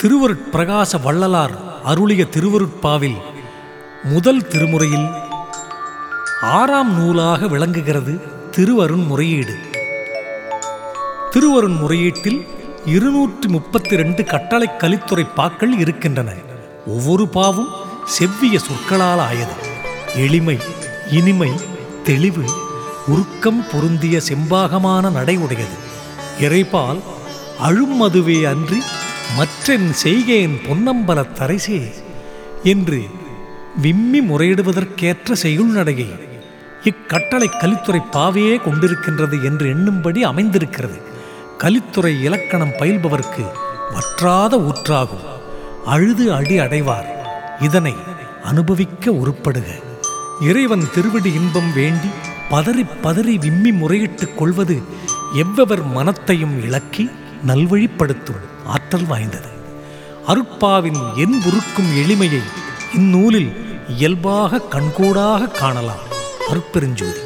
திருவருட்பிரகாச வள்ளலார் அருளிய திருவருட்பாவில் முதல் திருமுறையில் ஆறாம் நூலாக விளங்குகிறது திருவருண் முறையீடு திருவருண் முறையீட்டில் இருநூற்றி முப்பத்தி ரெண்டு கட்டளை கலித்துறை பாக்கள் இருக்கின்றன. ஒவ்வொரு பாவும் செவ்விய சொற்களால் ஆயது. எளிமை இனிமை தெளிவு உருக்கம் பொருந்திய செம்பாகமான நடை உடையது. இறைபால் அழும்மதுவே அன்றி மற்றென் செய்கேன் பொன்னம்பலத் தரைசே என்று விம்மி முறையிடுவதற்கேற்ற செய்யுள் நடையை இக்கட்டளை கலித்துறை பாவையே கொண்டிருக்கின்றது என்று எண்ணும்படி அமைந்திருக்கிறது. கலித்துறை இலக்கணம் பயில்பவர்க்கு வற்றாத ஊற்றாகும். அழுது அடி அடைவார். இதனை அனுபவிக்க உருப்படுக. இறைவன் திருவடி இன்பம் வேண்டி பதறி பதறி விம்மி முறையிட்டுக் கொள்வது எவ்வவர் மனத்தையும் இழக்கி நல்வழிப்படுத்தும். ஆற்றல் வாய்ந்தது. அருட்பாவின் என் உருக்கும் எளிமையை இந்நூலில் இயல்பாக கண்கூடாக காணலாம். அருட்பெருஞ்சோதி.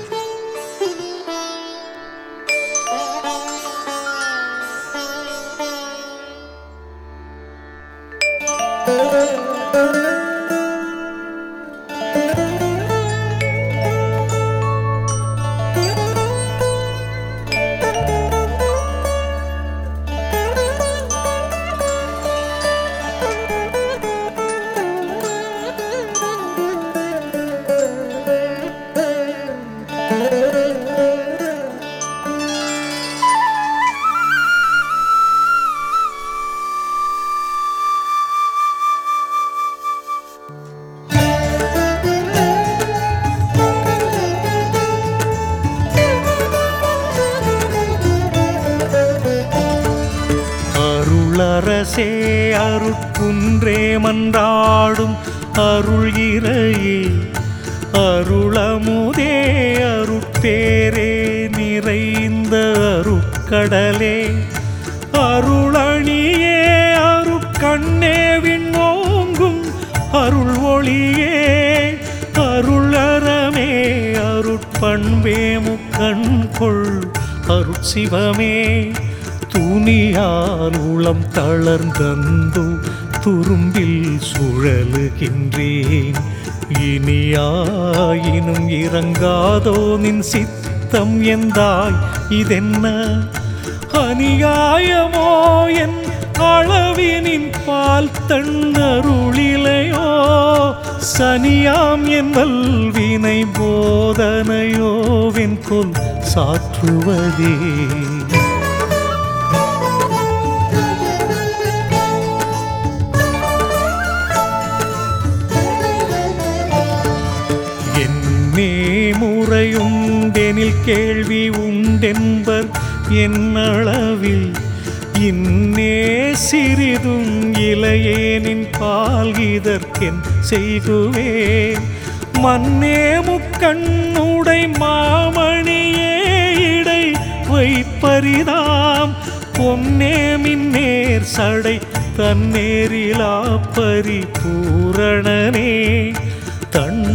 சித்தம் எந்தாய்? இதென்ன? அநியாயமோ என் அளவினின் பால் தன்னருளிலையோ? சனியாம் என் வல்வினை போதனையோவின் கொல் சாற்றுவதே. கேள்வி உண்டென்பர் என்னளவில். இன்னே சிறிதும் இளையேனின் பால் இதற்கென் செய்குவேன் மன்னே முக்கண்ணுடை மாமணியே இடை வைப்பரிதாம். பொன்னே மின்னேர் சடை தன்னேரிலா பரிபூரணனே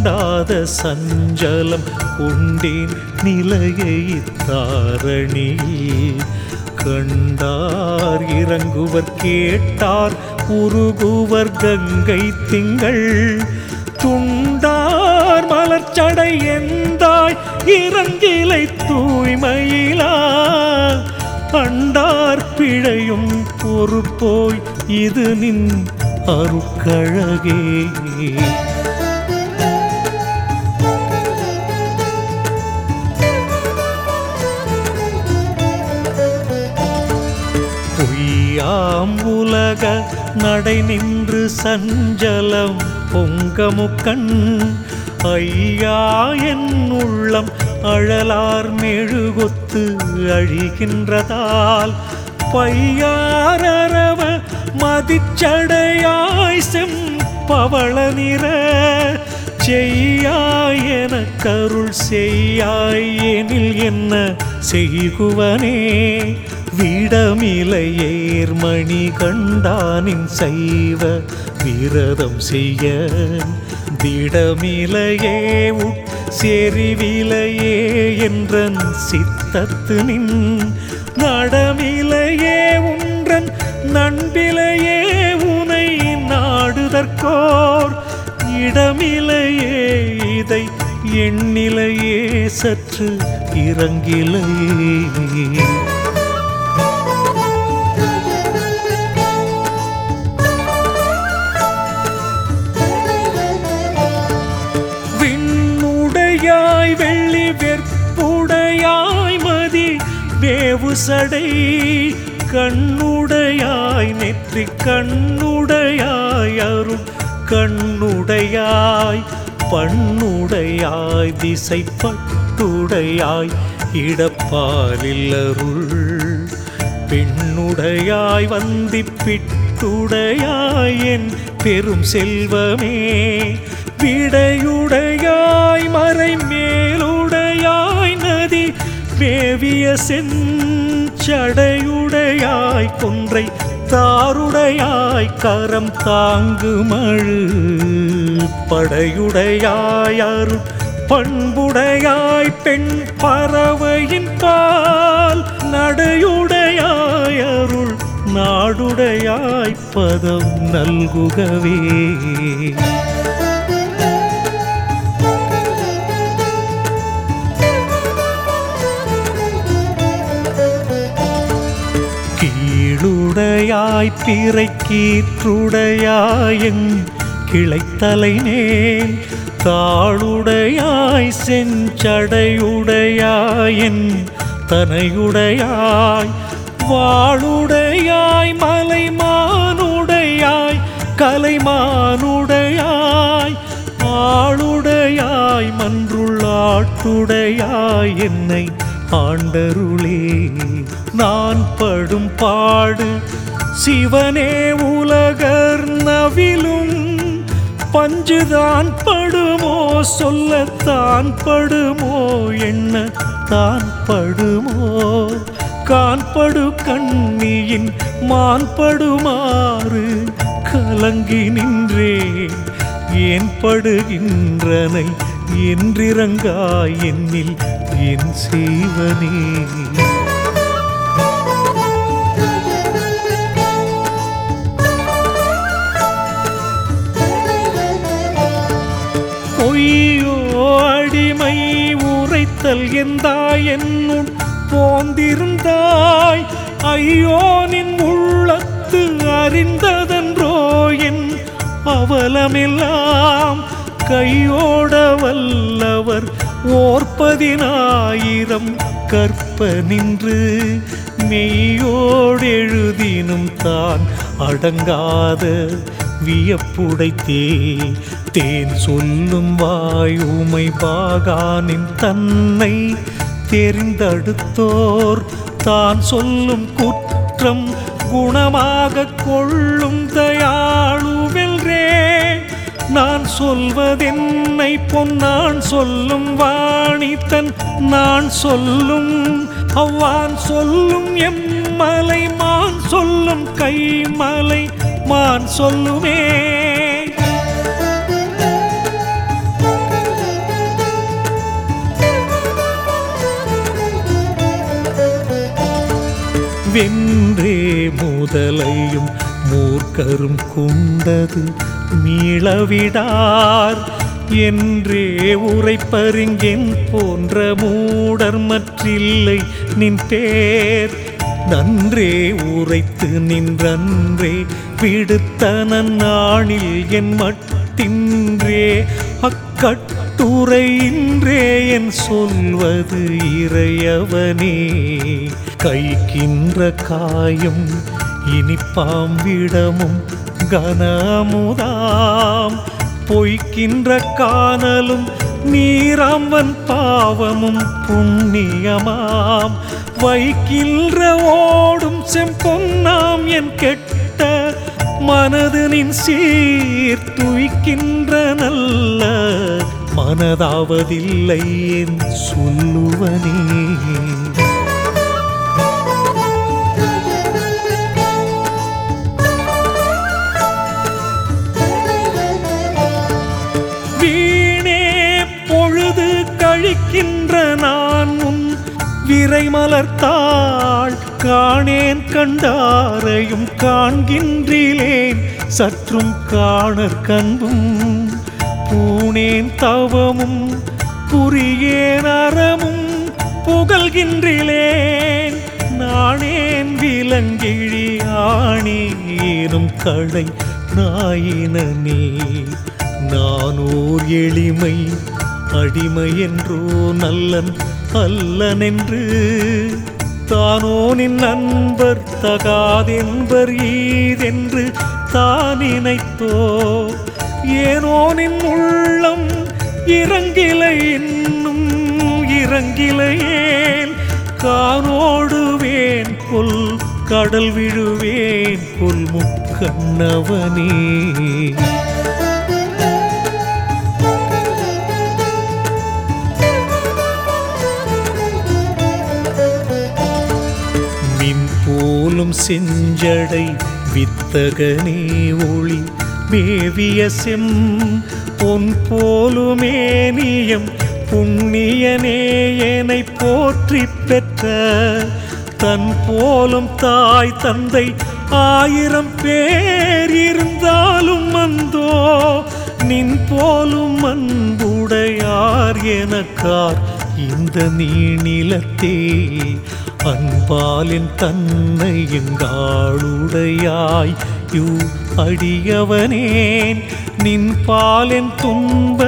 தாண்டாத சஞ்சலம் கொண்டேன் நிலையை தாரணி கண்டார் இறங்குவர் கேட்டார் உருகுவர் கங்கை திங்கள். துண்டார் மலர்ச்சடை எந்தாய் இறங்கிலை தூய்மையிலா. அண்டார் பிழையும் பொறுப்போய் இது நின் அருக்கழகே. நடை நின்று சஞ்சலம் பொங்கமுக்கண். ஐயா என் உள்ளம் அழலார் மெழுகொத்து அழிகின்றதால். பையாரவ மதிச்சடையாய் செம்பவள நிற. செய்யாய் என கருள் செய்யாய் எனில் என்ன செய்குவனே. விடமிலையேர்மணி கண்டானின் செய்வ விரதம் செய்ய. திடமிலையே உட் செறிவிலையே என்றன் சித்தத்து நின். நடமிலையே உன்றன் நண்பிலையே மனதற்கோர் இடமிலையே இதை எண்ணிலையே சற்று இறங்கிலையே விண்ணுடையாய் வெள்ளி வெற்புடையாய் மதி வேவு சடை கண்ணுடையாய் நெற்றி கண்ணுடையாய் அருள் கண்ணுடையாய் பண்ணுடையாய் திசை பட்டுடையாய் இடப்பாலில் அருள். பெண்ணுடையாய் வந்திப்பிட்டுடையாய் என் பெரும் செல்வமே விடையுடையாய் மறை மேலுடையாய் நதி மேவிய செஞ்சடையுடையாய் கொன்றை தாருடையாய் கரம் தாங்குமழு படையுடையாய் அருள் பண்புடையாய் பெண் பறவையின் கால் நடையுடையாய் அருள் நாடுடையாய் பதம் நல்குகவே. கீழுடையாய் பிறை கிளைத்தலைனேன் தாளுடையாய் செஞ்சடையுடையாயின் தனையுடையாய் வாளுடையாய் மலைமானுடையாய் கலைமானுடையாய் ஆளுடையாய் மன்றுள்ளாட்டுடையாய் என்னை ஆண்டருளே. நான் படும் பாடு சிவனே உலகர் நவிலும். பஞ்சுதான் படுமோ சொல்லத்தான் படுமோ என்ன தான் படுமோ. காண்படு கண்ணியின் மான்படுமாறு கலங்கி நின்றேன் ஏன் படுகின்றனை என்றிறங்காய் என்னில் என் செய்வனே பொய்யோ அடிமை உரைத்தல் எந்தாய் என்னுள் போந்திருந்தாய். ஐயோ நின் உள்ளத்து அறிந்ததன்றோ என் அவலமெல்லாம். கையோட வல்லவர் ஓர்பதினாயிரம் கற்ப நின்று மெய்யோடெழுதினும் தான் அடங்காத வியப்புடைத்தே. தேன் சொல்லும் வாயுமை பாகானின் தன்னை தெரிந்தடுத்தோர். தான் சொல்லும் குற்றம் குணமாக கொள்ளும் தயாளுவெல்ரே நான் சொல்வதென்னை பொன்னான் சொல்லும் வாணித்தன் நான் சொல்லும் அவ்வான் சொல்லும் எம்மலை மான் சொல்லும் கைமலை மான் சொல்லுமே. வென்றே முதலையும் மூர்க்கரும் கொண்டது மீளவிடார். என்றே உரைப்பறிஞன் போன்ற மூடர் மற்றில்லை நின் பேர். நன்றே உரைத்து நின்றன்றே விடுத்த நன்னாணில் என் மட்டின்றே அக்கட்டுரையின்றே என் சொல்வது இறையவனே. கைக்கின்ற காயும் இனிப்பாம் விடமும் கனமுதாம். பொய்க்கின்ற காணலும் நீராம்பன் பாவமும் புண்ணியமாம். வைக்கின்ற ஓடும் செம்பொன்னாம் என் கெட்ட மனது நின் சீர் துய்க்கின்ற நல்ல மனதாவதில்லை என் சொல்லுவனே. விரைமலர்த்தாள் காணேன் கண்டாரையும் காண்கின்றிலேன் சற்றும் காணற் கண்பும் பூணேன் தவமும் புரியேன் அறமும் புகழ்கின்றிலேன் நானேன் விலங்கிழி ஆணேனும் கடை நாயினே நானோர் எளிமை அடிமை என்றோ நல்லன் அல்லனென்று தானோனின் நண்பர் தகாதென்பர் ஈதென்று தானினைத்தோ ஏனோனின் உள்ளம் இறங்கிலை இன்னும் இறங்கிலையேன். காணோடுவேன் புல் கடல் விழுவேன் புல் முக்கண்ணவனே. போலும் செஞ்சடை வித்தகனே ஒளி மேவிய செம். பொன் போலுமேனியம் புண்ணியனே என்னை போற்றி பெற்ற. தன் போலும் தாய் தந்தை ஆயிரம் பேர் இருந்தாலும் அந்தோ. நின் போலும் அன்புடையார் எனக்கார் இந்த நீணிலத்தே அன்பாலின் தன்னை எங்காளுடையாய். யூ அடியவனேன். நின் பாலின் துன்ப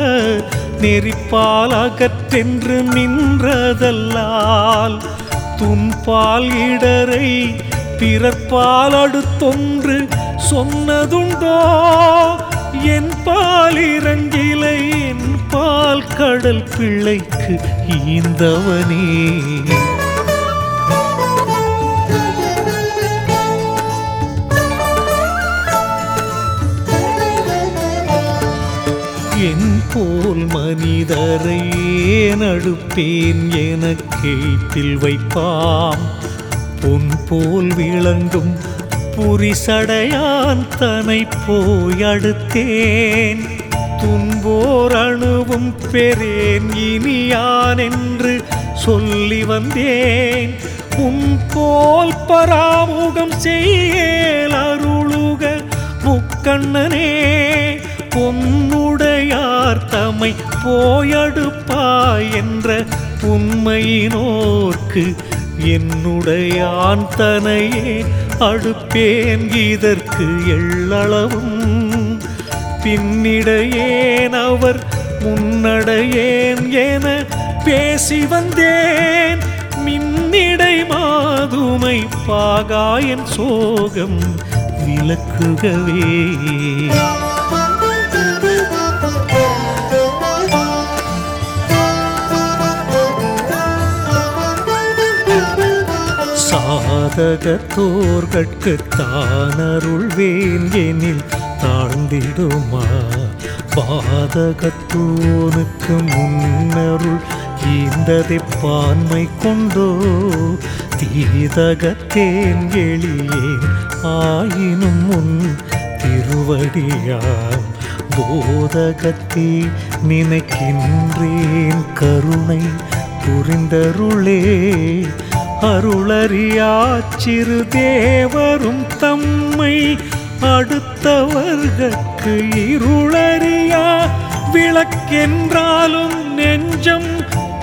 நெறிப்பால் அகற்றென்று நின்றதல்லால் துன்பால் இடரை பிறர்பால் அடுத்தொன்று சொன்னதுண்டோ. என் பால் இறங்கிலை என் பால் கடல் பிள்ளைக்கு ஈந்தவனே. என் போல் மனிதரை நடுப்பேன் என கேட்டில் வைப்பாம். பொன் போல் விளங்கும் புரிசடையான் தனை போயடுத்தேன் துன்போர் அணுவும் பெறேன் இனியான் என்று சொல்லி வந்தேன். உன் போல் பராமுகம் செய்யேல் அருளுக முக்கண்ணனே. பொன்னுடையார் தமை போயடுப்பா என்ற உண்மையினோர்க்கு என்னுடையான் தனையே அடுப்பேன் இதற்கு எள்ளளவும். பின்னிடையேன் அவர் முன்னடையேன் என பேசி வந்தேன். மின்னிடை மாதுமை பாகாயன் சோகம் விளக்குகவே. சாதகத்தோர்கட்கு தானருள்வேன் எனில் தாழ்ந்திடுமா? பாதகத்தோனுக்கு முன்னருள் ஈந்ததை பான்மை கொண்டோ? தீதகத்தேன் எளியேன் ஆயினும் முன் திருவடியாம் போதகத்தே நினைக்கின்றேன் கருணை புரிந்தருளே. அருளறியாச்சிறு தேவரும் தம்மை அடுத்தவர்கட்கு இருளறியா? விளக்கென்றாலும் நெஞ்சம்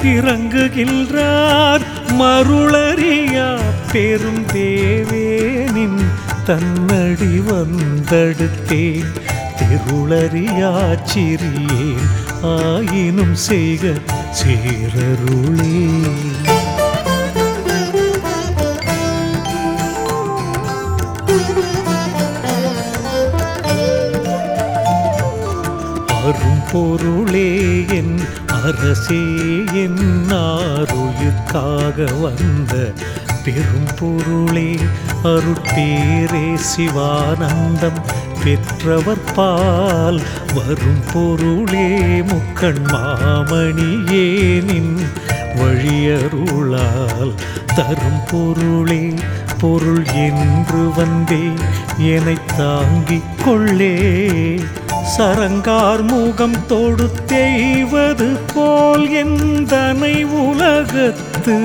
இறங்குகின்றார் மருளறியா பெரும் தேவேனின் தன்னடி வந்தடுத்தேன் திருளறியா சிறியேன் ஆயினும் செய்க சீரருளே. பொருளே என் அரசே என் ஆருயிர்க்காக வந்த பெரும் பொருளே. அருட்பேரே சிவானந்தம் பெற்றவர் பால். வரும் பொருளே முக்கண் மாமணியே நின் வழியருளால். தரும் பொருளே பொருள் என்று வந்தே என்னை தாங்கிக் கொள்ளே. சரங்கார் முகம் தொடுத்தெய்வது போல் எந்தனை உலகத்து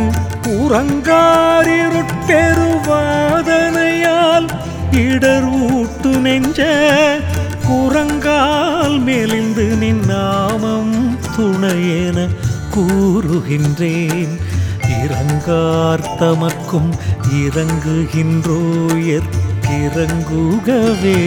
உறங்காரிருட்பெருவாதனையால் இடர் ஊட்டு நெஞ்ச குரங்கால் மெலிந்து நின் நாமம் துணையென கூறுகின்றேன். இறங்கார் தமக்கும் இறங்குகின்றோ எற்கிறங்குகவே.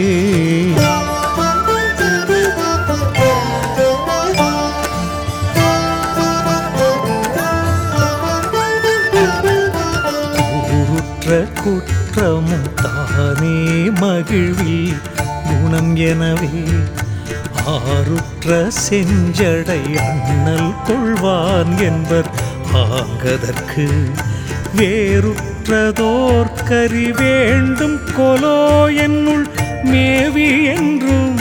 குற்றமும் தானே மகிழ்வில் குணம் எனவே ஆறுற்ற செஞ்சடை அண்ணல் கொள்வான் என்பர் ஆங்கதற்கு வேறுற்றதோர் கரி வேண்டும் கொலோ என்னுள் மேவி என்றும்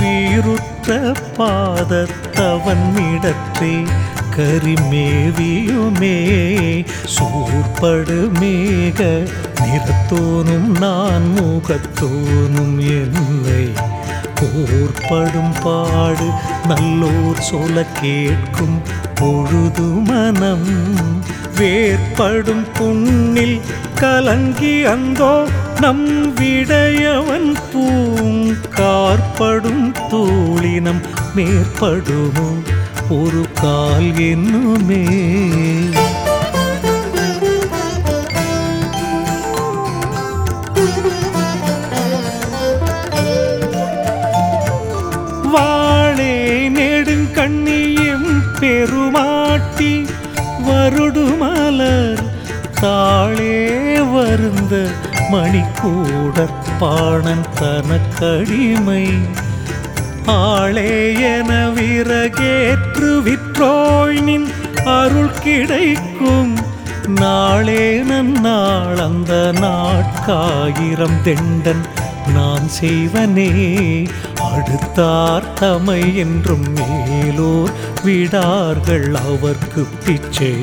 வீருற்ற பாதத்தவன் இடற்றே கரிமேவியுமே சூர்படு மேக நிறத்தோனும் நான் முகத்தோனும் என்னை போர்படும் பாடு நல்லோர் சொல கேட்கும் பொழுது மனம். வேற்படும் புண்ணில் கலங்கி அந்தோ நம் விடையவன் பூங்கார்படும் தூளினம் மேற்படுமோ? ஒரு கால் என்னுமே. வாழே நெடுங்கண்ணியும் பெருமாட்டி வருடுமலர் தாளே வருந்த மணிக்கூடற்பாணன் தனக்கடிமை. ஆளே என விறகேற்று விற்றோய் நின் அருள் கிடைக்கும். நாளே நன்னாள் அந்த நாட்காயிரம் தெண்டன் நான் செய்வனே. அடுத்தார் தமை என்றும் மேலோர் விடார்கள் அவர்க்கு பிச்சை.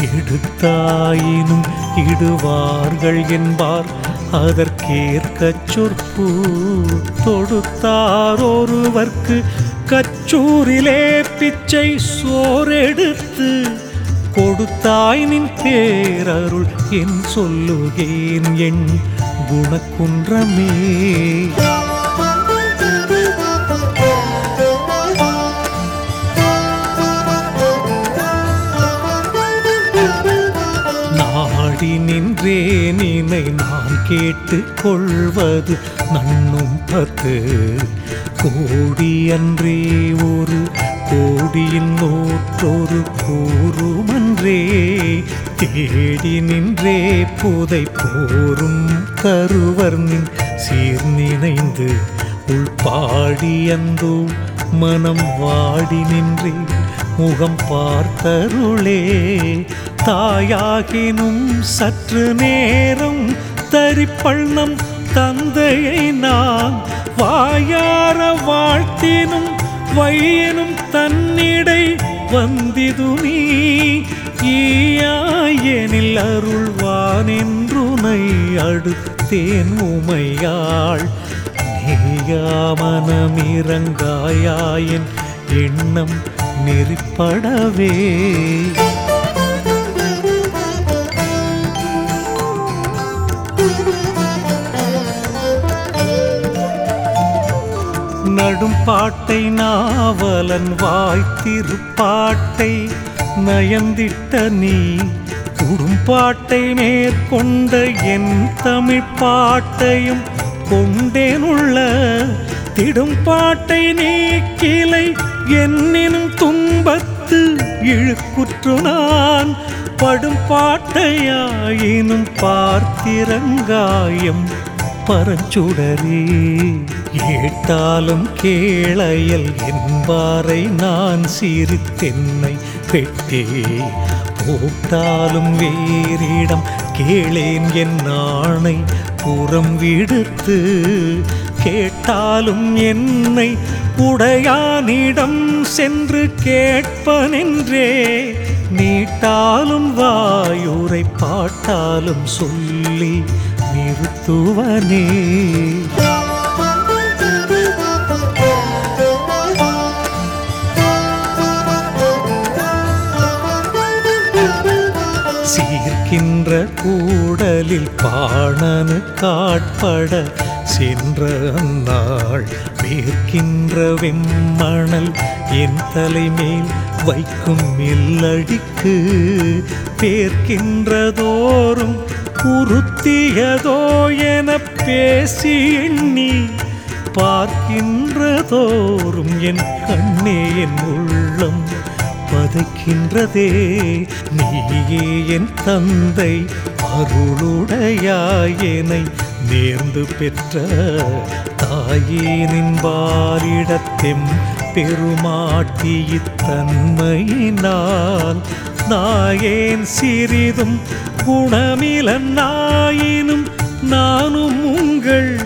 எடுத்தாயினும் இடுவார்கள் என்பார் அதற்கேற்க சொற்பு தொடுத்தார் ஒருவர்க்கு கச்சூரிலே பிச்சை சோரெடுத்து கொடுத்தாய் நின் பேரருள் என் சொல்லுகேன் என் குணக்குன்றமே. நாடி நின்றே நினை நான் கேட்டு கொள்வது நன்னும் பத்து. கோடி அன்றே ஒரு கோடியின் நூற்றொரு கூறுமன்றே. தேடி நின்றே புதை போரும் கருவர் நின் சீர் நினைந்து உள்பாடி அந்தோ மனம் வாடி நின்றே. முகம் பார்த்தருளே தாயாகினும் சற்று நேரம் தரிப்பள்ளம் தந்தையை நான் வாயார வாழ்த்தினும் வையனும் தன்னிடை வந்திது நீ. ஈயாயனில் அருள்வானென்றுனை அடுத்தேன் உமையாள். நேயாமனமிரங்காயாயன் எண்ணம் நெறிப்படவே. நடும் பாட்டை நாவலன் வாய்த்திருப்பாட்டை நயந்திட்ட நீ குடும்பாட்டை மேற்கொண்ட என் தமிழ் பாட்டையும் கொண்டேனுள்ள திடும் பாட்டை நீக்கிலை என்னினும் துன்பத்து இழுக்குற்று நான் படும் பாட்டையாயினும் பார்த்திரங்காயம் பரஞ்சுடரே. ஏட்டாலும் கேளையல் என்பாரை நான் சிரித்தென்னை பெட்டே போட்டாலும் வேறிடம் கேளேன் என் நாணை புறம் விடுத்து. கேட்டாலும் என்னை உடையானிடம் சென்று கேட்பனென்றே. நீட்டாலும் வாயுரை பாட்டாலும் சொல்லி மருத்துவனே சீர்க்கின்ற கூடலில் பாணனு காட்பட சென்ற நாள் மேற்கின்ற வெம்மணல் என் தலைமேல் வைக்கும் இல்லடிக்கு பேர்க்கின்றதோறும் உறுத்தியதோ என பேசி எண்ணி பார்க்கின்றதோறும் என் கண்ணே என் உள்ளம் பதைக்கின்றதே. நீயே என் தந்தை அருளுடையாயனை நேர்ந்து பெற்ற தாயே. நின்பாரிடத்தெம் பெருமாட்டி இத்தன்மையினால் நாயேன் சிறிதும் குணமில நாயினும் நானும் உங்கள்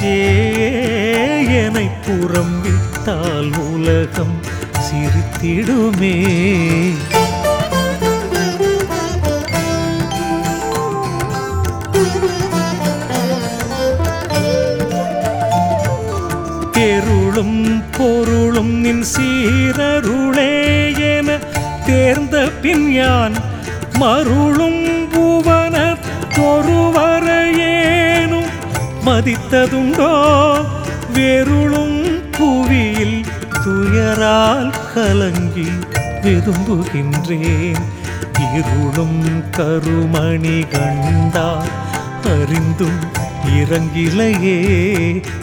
சேயனை புறம் விட்டால் உலகம் சிரித்திடுமே. பொருளும் நின் சீரருளே. சேர்ந்த பின் யான்? மருளும் புவன தொருவரையேனும் மதித்ததுண்டோ? வெருளும் புவியில் துயரால் கலங்கி விரும்புகின்றேன் இருளும் கருமணி கண்டால் அறிந்தும் இறங்கிலையே.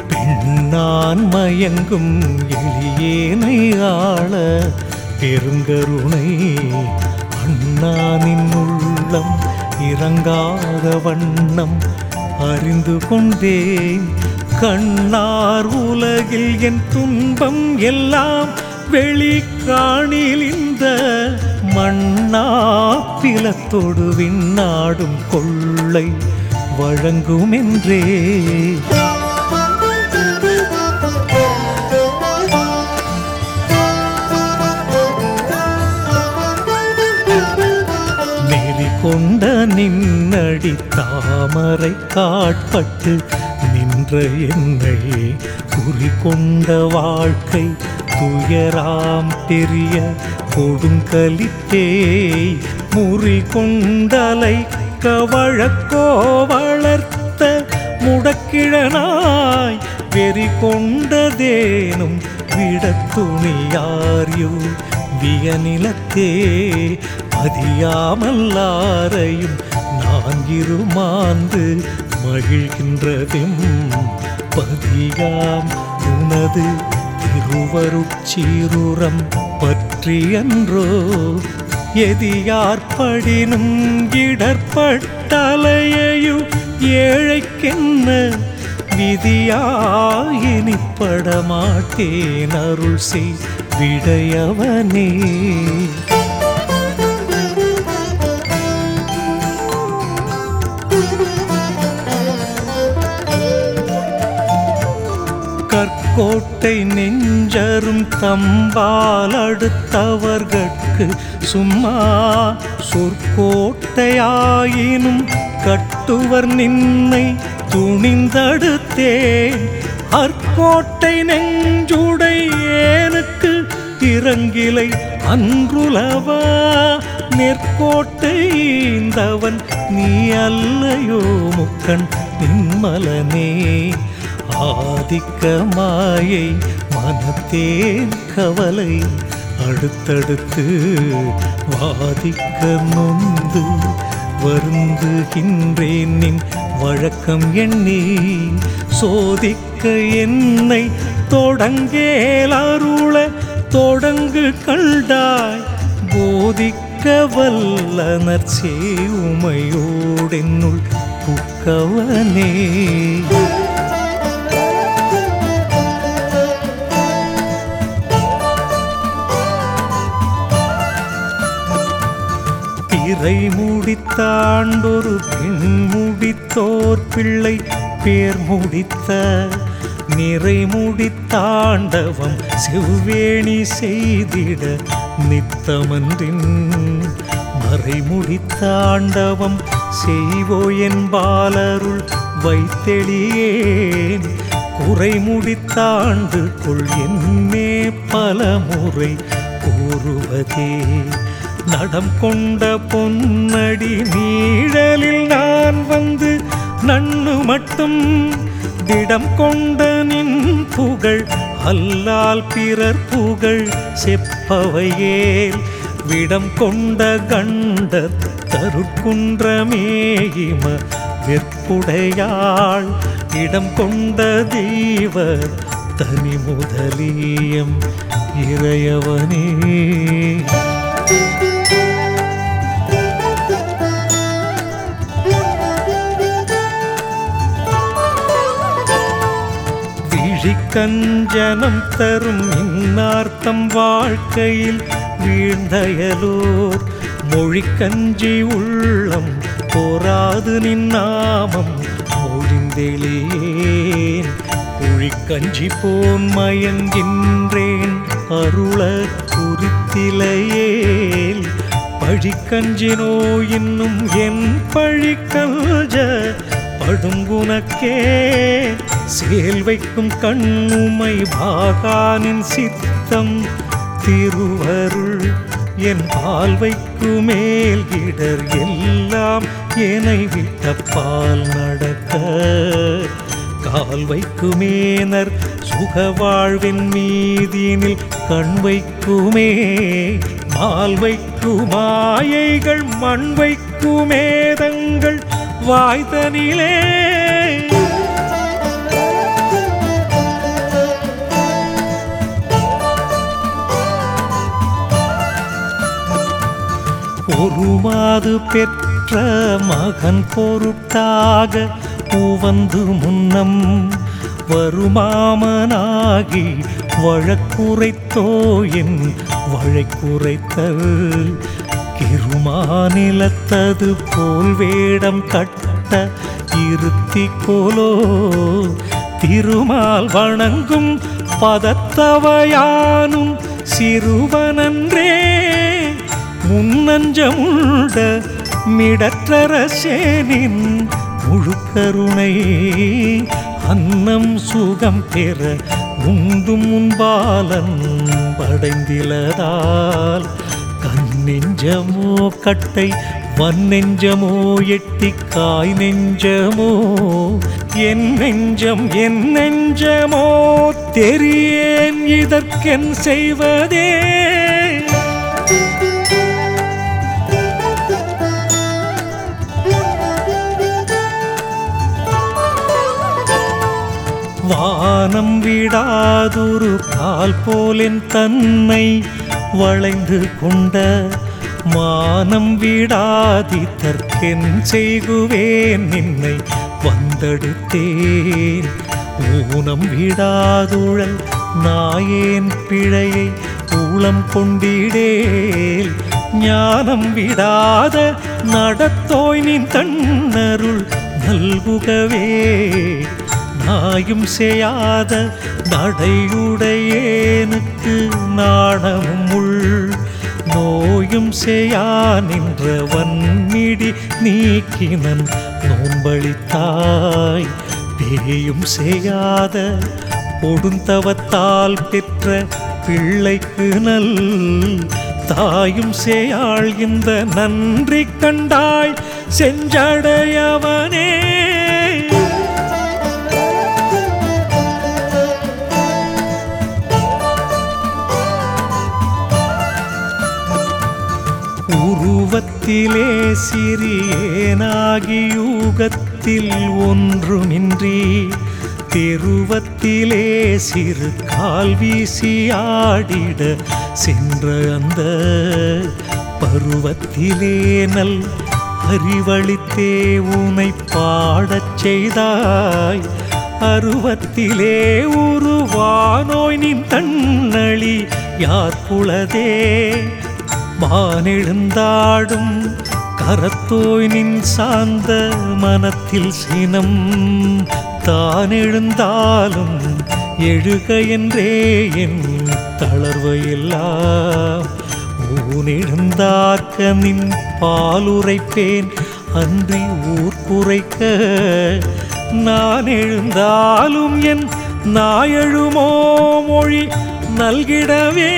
பெண்ணான் மயங்கும் எளியேனை ஆள பெருங்கருணை. அண்ணானின் உள்ளம் இறங்காத வண்ணம் அறிந்து கொண்டேன். கண்ணார் உலகில் என் துன்பம் எல்லாம் வெளி காணில் இந்த மண்ணாப்பிலத்தோடு விண்ணாடும் கொள்ளை வழங்குமென்றே. கொண்ட நின்னடி தாமரை காட்பட்டு நின்ற என்னை குறி கொண்ட வாழ்க்கை துயராம் பெரிய கொடுங்கலித்தேய் முறி கொண்டலை கவழக்கோ வளர்த்த முடக்கிழனாய் வெறி கொண்டதேனும் விடத்துணியாரியோ வியநிலத்தே. பதியாமல்லாரையும் நான் இருமாந்து மகிழ்கின்றதும் பதியாம் உனது திருவருட்சீருரம் பற்றியன்றோ எதியார்படினும் இடர்பட்டலையையும் ஏழைக்கென்ன விதியாயினிப்படமாட்டேன். அருள் செய் விடையவனே. கோட்டை நெஞ்சரும் தம்பால் அடுத்தவர்கட்கு சும்மா சொற்கோட்டையாயினும் கட்டுவர் நின்னை துணிந்தடுத்தேன். அற்கோட்டை நெஞ்சுடை ஏனுக்கு இறங்கிலை அன்றுலவா? நெற்கோட்டை ஈந்தவன் நீ அல்லையோ முக்கண் நின்மலனே. ஆதிக்க மாயை மனத்தேன் கவலை. அடுத்தடுத்து வாதிக்க நொந்து வருந்துகின்றேன் நின் வழக்கம் எண்ணி. சோதிக்க என்னை தொடங்கேலருள தொடங்கு கண்டாய். போதிக்க வல்லனர் சேவுமையோடென்னுள் புக்கவனே. பிறை முடித்தாண்டொரு பெண் முடித்தோர் பிள்ளை பேர் முடித்த நிறை முடித்தாண்டவம் செவ்வேணி செய்திட நித்தமன்றின் மறை முடித்தாண்டவம் செய்வோ என்பாலருள் வைத்தெளியேன். குறை முடித்தாண்டு கொள் என்னே பல முறை கூறுவதே நடம் கொண்ட பொன்னடி நீழலில் நான் வந்து நண்ணு மட்டும். திடம் கொண்ட நின் புகழ் அல்லால் பிறர் புகழ் செப்பவையேல். விடம் கொண்ட கண்ட தருக்குன்றமேயிம வெற்புடையாள். இடம் கொண்ட தெய்வ தனி முதலியம் இறையவனே. விழிக்கஞ்சனம் தரும் இன்னார்த்தம் வாழ்க்கையில் வீழ்ந்தயலோர் மொழிக்கஞ்சி உள்ளம் போராது நின்னாமம் மொழிந்தெளியேன் மொழிக்கஞ்சி போன் மயங்கின்றேன் அருள குறித்திலையேல் பழிக்கஞ்சினோ இன்னும் என் பழிக்கல்ஜ படுங்குனக்கே சேல் வைக்கும் கண்ணுமை பாகானின் சித்தம். திருவருள் என் பால் வைக்கும் மேல் இடர் எல்லாம் என்னை விட்ட பால் நடக்க. கால் வைக்குமேனர் சுக வாழ்வின் மீதினில் கண் வைக்குமே மால் வைக்குமாயைகள் மண் வைக்குமேதங்கள் வாய்தனிலே ஒருமாது பெற்ற மகன் பொருட்டாக பூவந்து முன்னம் வருமாமனாகி வழக்குரைத்தோ என் வழைக்குரைத்தல் கிருமாநிலத்தது போல் வேடம் கட்ட இருத்தி கோலோ திருமால் வணங்கும் பதத்தவையானும் சிறுவனன்றே முன்னஞ்சமுள்ள மிடற்றரசேனின் முழுக்கருணை. அன்னம் சுகம் பெற உண்டும் முன்பாலன் படைந்திலதால். கண்ணெஞ்சமோ கட்டை வன்னெஞ்சமோ எட்டி காய் நெஞ்சமோ என் நெஞ்சம் என் நெஞ்சமோ தெரியேன் இதற்கென் செய்வதே. வானம் விடாதொரு கால் போலின் தன்னை வளைந்து கொண்ட மானம் விடாதி தற்கென் செய்குவேன் நின்னை வந்தெடுத்தேன். ஊனம் விடாதுழல் நாயேன் பிழையை ஊளம் கொண்டிடேல். ஞானம் விடாத நடத்தோய் நின் தன்னருள் நல்குகவே நாயும் செய்யாத நடையுடையேனுக்கு நாணமும் உள். நோயும் செய்யா நின்ற வன்மிடி நீக்கினன் நோன்பளித்தாய். பேயும் செய்யாத கொடுந்தவத்தால் பெற்ற பிள்ளைக்கு நல். தாயும் செய்யாள் இந்த நன்றி கண்டாய். செஞ்சடையவனே யுகத்திலே சிறியேனாகி யூகத்தில் ஒன்றுமின்றி தெருவத்திலே சிறு கால் வீசி ஆடிட சென்ற அந்த பருவத்திலே நல் அறிவழித்தே உனை பாடச் செய்தாய். அருவத்திலே உருவானோய் நின் தன்னழி யார் குலதே வானெழுந்தாடும் கரத்தோய் நின் சார்ந்த மனத்தில் சினம். தான் எழுந்தாலும் எழுக என்றே என் தளர்வையெல்லாம். ஊனெழுந்தார்க்க நின் பாலுரைப்பேன் அன்றி ஊர் குறைக்க நான் எழுந்தாலும் என் நாயழுமோ மொழி நல்கிடவே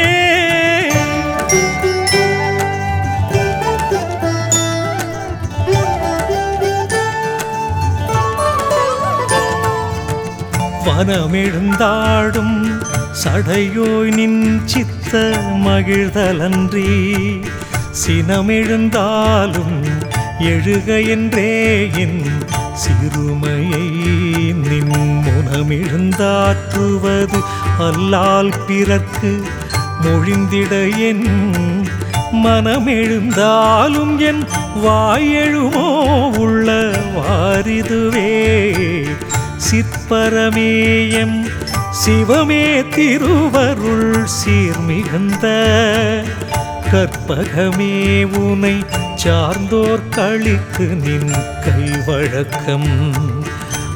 வனமெழுந்தாடும் சடையோய் நின் சித்த மகிழ்தலன்றி சினமெழுந்தாலும் எழுக என்றே என் சிறுமையை நின் முனமெழுந்தாற்றுவது அல்லால் பிறக்கு மொழிந்திட என் மனமெழுந்தாலும் என் வாயெழுமோ உள்ள வாரிதுவே சிற்பரமேயம் சிவமே திருவருள் சீர்மிகுந்த. கற்பகமே உனை சார்ந்தோர் களிக்கு நின் கைவழக்கம்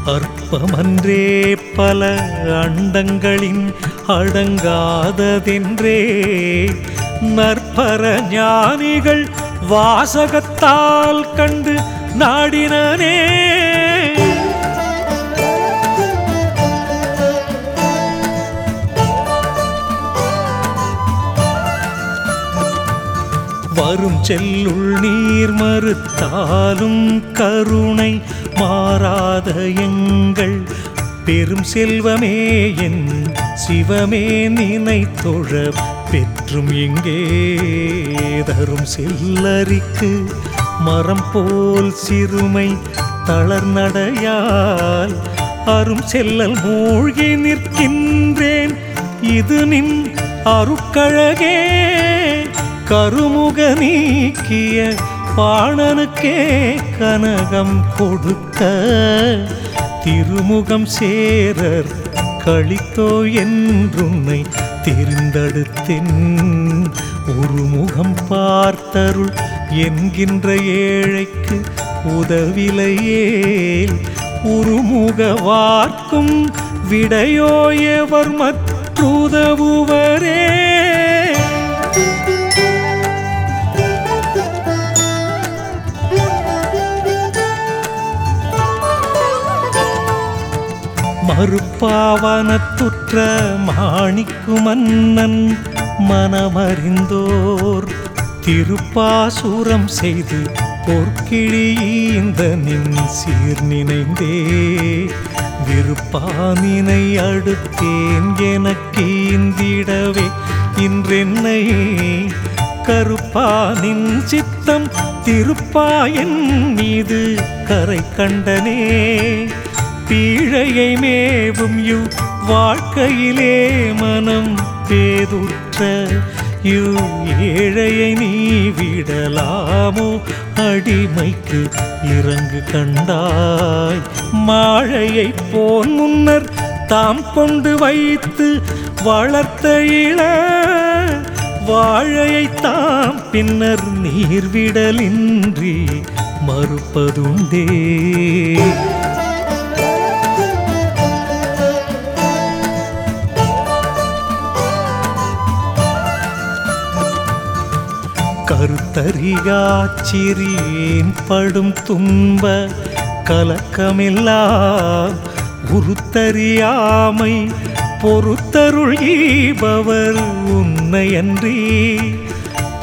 அற்பமன்றே பல அண்டங்களின் அடங்காததென்றே. நற்பர ஞானிகள் வாசகத்தால் கண்டு நாடினனே. வரும் செல்லுள் நீர் மறுத்தாலும் கருணை மாறாத எங்கள் பெரும் செல்வமே என் சிவமே நினை தொழ பெற்றும் இங்கே தரும் செல்லரிக்கு மரம் போல் சிறுமை தளர்நடையால் அரும் செல்லல் மூழ்கி நிற்கின்றேன். இது நின் அருக்கழகே. கருமுக நீக்கிய பாணனுக்கே கனகம் கொடுத்த திருமுகம் சேரர் கழித்தோ என்றுன்னை தெரிந்தெடுத்தின். ஒருமுகம் பார்த்தருள் என்கின்ற ஏழைக்கு உதவிலையேல் உருமுக வார்க்கும் விடையோயவர் மற்றுதவுவரே. மறுப்பாவனத்துற்ற மாணிக்கு மன்னன் மனமறிந்தோர். திருப்பாசூரம் செய்து பொற்கிழியீந்த நின் சீர் நினைந்தே. விருப்பாமினை அடுத்தேன் எனக்கீந்திடவே இன்றென்னை. கருப்பானின் சித்தம் திருப்பாயின் மீது கரை கண்டனே. பீழையை மேவும் யு வாழ்க்கையிலே மனம் பேதுற்ற யு ஏழையை நீ விடலாமோ அடிமைக்கு இறங்கு கண்டாய். மாழையை போன் முன்னர் தாம் கொண்டு வைத்து வளர்த்த இள வாழையை தாம் பின்னர் நீர்விடலின்றி மறுப்பதுண்டே. கருத்தறியாச்சிறியேன் படும் துன்ப கலக்கமெல்லாம் உருத்தறியாமை பொறுத்தருள் ஈபவர் உன்னையன்றி.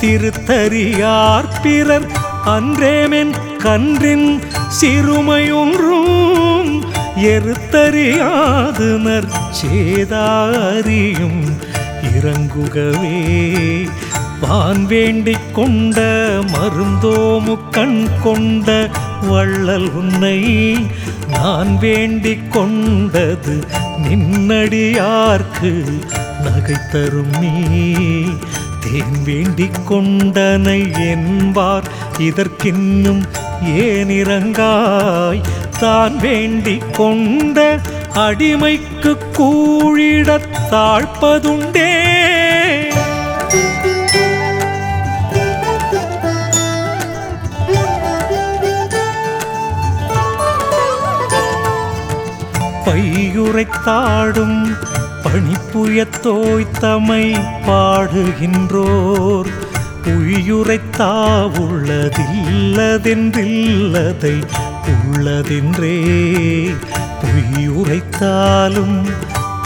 திருத்தறியார் பிறர் அன்றேமென் கன்றின் சிறுமையொன்றும் எருத்தறியாது நற்சேதாரியும் இறங்குகவே வான் வேண்டிக் கொண்ட மருந்தோமு கண் கொண்ட வள்ளல் உன்னை நான் வேண்டிக் கொண்டது நின்னடியார்க்கு நகை தரும் நீ. தேன் வேண்டிக் கொண்டனை என்பார் இதற்கின்னும் ஏன் இறங்காய்? தான் வேண்டிக் கொண்ட அடிமைக்கு கூழிடத் தாழ்ப்பதுண்டே. பையுரைத்தாடும் பணிப்புயத்தோய்த்தமை பாடுகின்றோர். உயுரைத்தா உள்ளதில்லதென்றில்லதை உள்ளதென்றே. பொய்யுரைத்தாலும்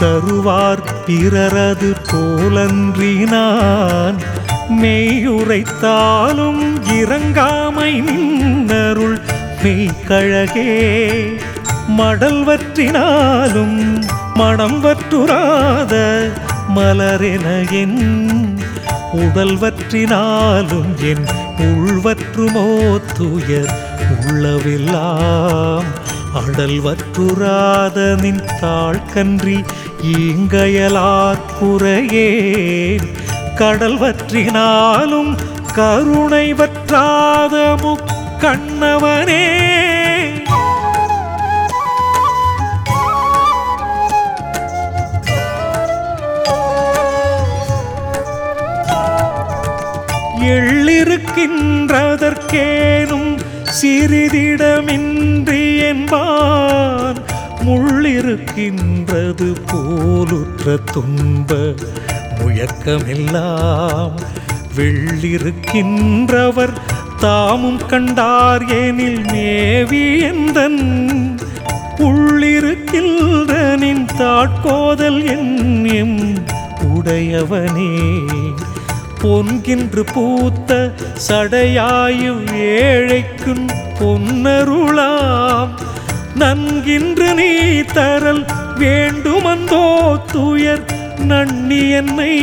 தருவார் பிறரது போலன்றினான் மெய்யுரைத்தாலும் இறங்காமை நின்னருள் மெய்கழகே. மடல் வற்றினாலும் மனம் வற்றுராத மலரென என் உடல் வற்றினாலும் என் உள்வற்றுமோ துயர் உள்ளவில்லாம். அடல் வற்றுராத நின் தாழ்கன்றி ஈங்கயலாக்குறையேன் கடல் வற்றினாலும் கருணை வற்றாத முக்கண்ணவனே எள்ளிருக்கின்றதற்கேனும் சிறிதிடமின்றி என்பான் முள்ளிருக்கின்றது போலுற்ற துன்ப முழக்கமெல்லாம் வெள்ளிருக்கின்றவர் தாமும் கண்டார் எனில் மேவி எந்தன். உள்ளிருக்கின்ற தாட்கோதல் என் உடையவனே. பொன்கின்று பூத்த சடையாயும் ஏழைக்கும் பொன்னருளாம். நன்கின்று நீ தரல் வேண்டுமந்தோ துயர் நன்னி என்னை.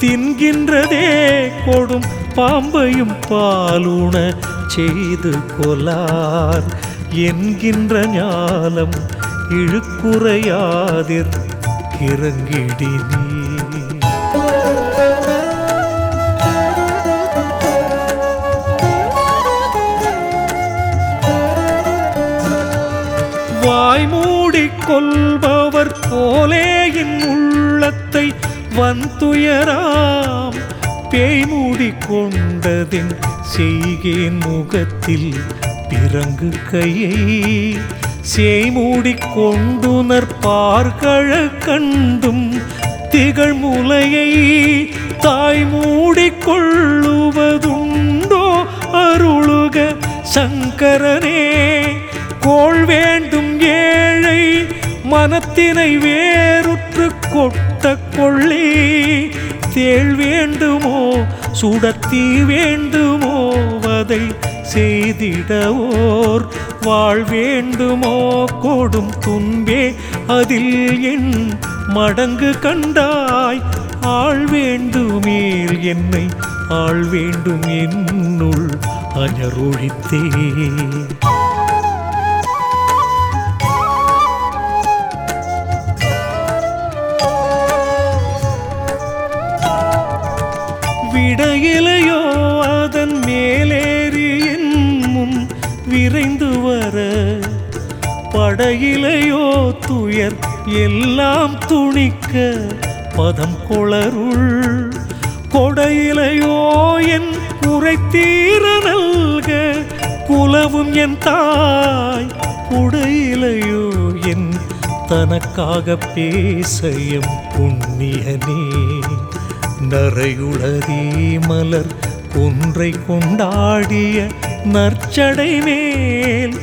தின்கின்றதே கொடும் பாம்பையும் பாலுண செய்து கொலார். என்கின்ற ஞாலம் இழுக்குறையாதிர் கிறங்கிடி நீ. வாய் மூடிக் போலே என் உள்ளத்தை வந்துயராம் பேய் மூடிக்கொண்டதின் செய்கேன் முகத்தில் பிறங்கு கையை. சேய் பார்கழ கண்டும் திகழ் முலையை. தாய் மூடிக்கொள்ளுவதுண்டோ அருளுக சங்கரனே. கோள் வேண்டும் ஏழை மனத்தினை வேறுற்று கொட்ட கொள்ளி. தேள் வேண்டுமோ சுடத்தி வேண்டுமோ வதை செய்திடவோர். வாழ் வேண்டுமோ கொடும் துன்பே அதில் என் மடங்கு கண்டாய். ஆள் வேண்டுமேல் என்னை ஆள் வேண்டும் என்னுள் அஞரொழித்தே. விடையிலையோ அதன் மேலேறி என் முன் விரைந்து வர படையிலையோ துயர் எல்லாம் துணிக்க பதம் குளருள். கொடையிலையோ என் குறைத்தீர நல்க குலவும் என் தாய் உடையிலையோ என் தனக்காக பேசையும் புண்ணியனே நரையுளதே மலர் ஒன்றை கொண்டாடிய நற்சடை மேல்.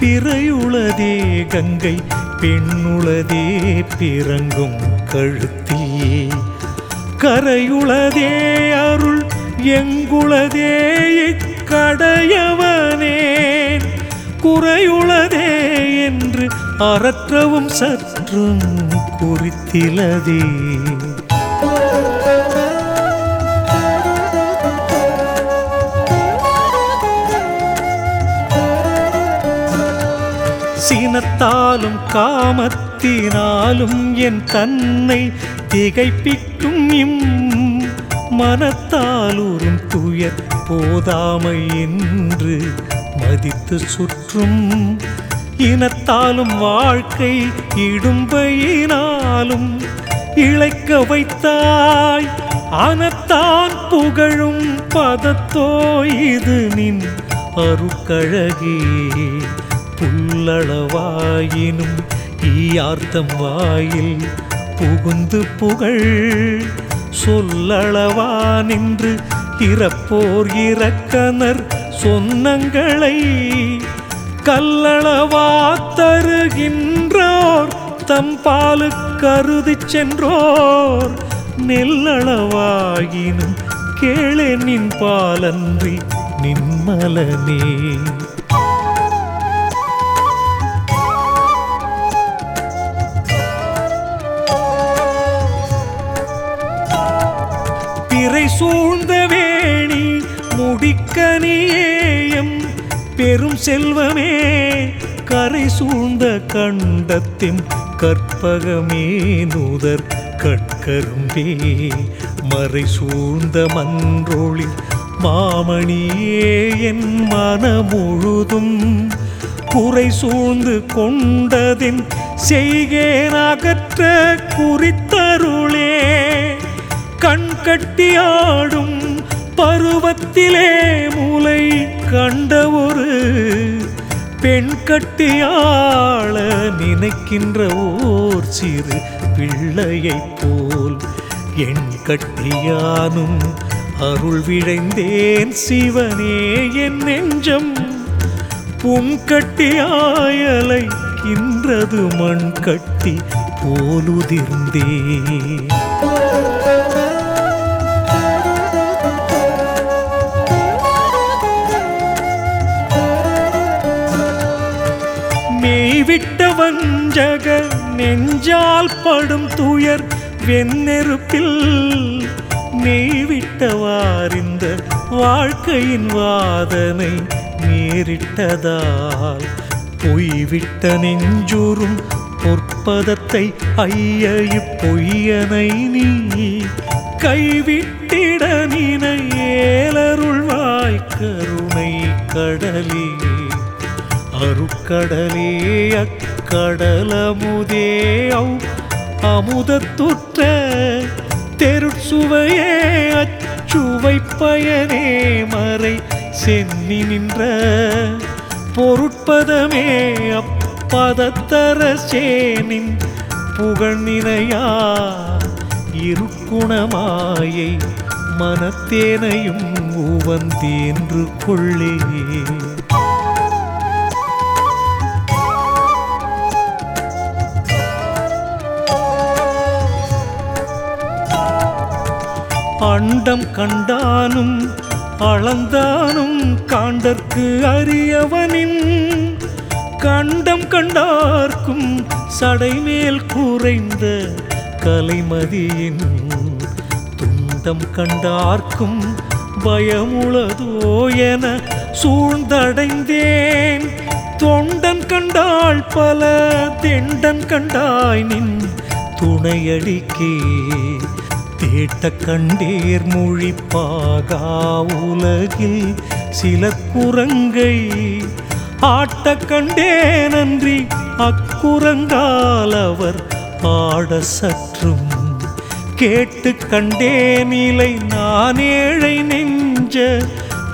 பிறையுளதே கங்கை பெண்ணுளதே பிறங்கும் கழுத்தி கரையுளதே அருள் எங்குளதே இக்கடையவனே. குறையுளதே என்று அறற்றவும் சற்றும் குறித்திலதே. சீனத்தாலும் காமத்தினாலும் என் தன்னை திகைப்பிக்கும் இம் மனத்தாலூரும் துயர் போதாமை என்று மதித்து சுற்றும் இனத்தாலும் வாழ்க்கை இடும்பையினாலும் இழைக்க வைத்தாய். அனத்தான் புகழும் பதத்தோ இது நின் அருக்கழகே. புல் சொல்லளவாயினும் ஈயார்த்தம் வாயில் புகுந்து புகழ் சொல்லளவா நின்று இறப்போர் இறக்கனர் சொன்னங்களை கல்லளவா தருகின்றோர் தம் பாலு கருதி சென்றோர் நெல்லளவாயினும் கேளே நின் பாலன்றி நின்மலனே. சூழ்ந்த வேணி முடிக்கனியேயம் பெரும் செல்வமே கரை சூழ்ந்த கண்டத்தின் கற்பகமே நூதர் கட்கரும்பே மறை சூழ்ந்த மன்றொழில் மாமணியே என் மனமுழுதும் குறை சூழ்ந்து கொண்டதின் செய்கேன் அகற்ற குறித்தருளே. கண் கட்டியாடும் பருவத்திலே மூளை கண்ட ஒரு பெண் கட்டியாள நினைக்கின்ற ஓர் சிறு பிள்ளையைப் போல் என் கட்டியானும் அருள் விழைந்தேன் சிவனே என் நெஞ்சம் புங்கட்டியாயலை கின்றது மண் கட்டி போலுதிர்ந்தே கைவிட்ட வஞ்சக நெஞ்சால் படும் துயர் வெண்ணெருப்பில் நெய்விட்டவாரிந்த வாழ்க்கையின் வாதனை நேரிட்டதால். பொய்விட்ட நெஞ்சூரும் பொற்பதத்தை ஐய இப்பொய்யனை நீ. கைவிட்டிட நினை ஏலருள்வாய் கருணை கடலே அருக்கடலே அக்கடலமுதே அமுதத்துற்ற தெருச்சுவையே அச்சுவை பயனே மறை சென்னி நின்ற பொருட்பதமே அப்பதத்தரசேனின் புகழ்நினையா இருக்குணமாயை மனத்தேனையும் உவந்தேன்று கொள்ளே. அண்டம் கண்டானும் அளந்தானும் காண்டற்கு அறியவனின் கண்டம் கண்டார்க்கும் சடைமேல் குறைந்த கலைமதியின். துண்டம் கண்டார்க்கும் பயமுளதோ என சூழ்ந்தடைந்தேன். தொண்டன் கண்டாள் பல திண்டன் கண்டாய் நின் துணையடிக்கே. கேட்ட கண்டீர் மொழிப்பாகா உலகில் சில குரங்கை ஆட்ட கண்டே நன்றி அக்குரங்கால் அவர் ஆட சற்றும் கேட்டு கண்டே நிலை நான் ஏழை நெஞ்ச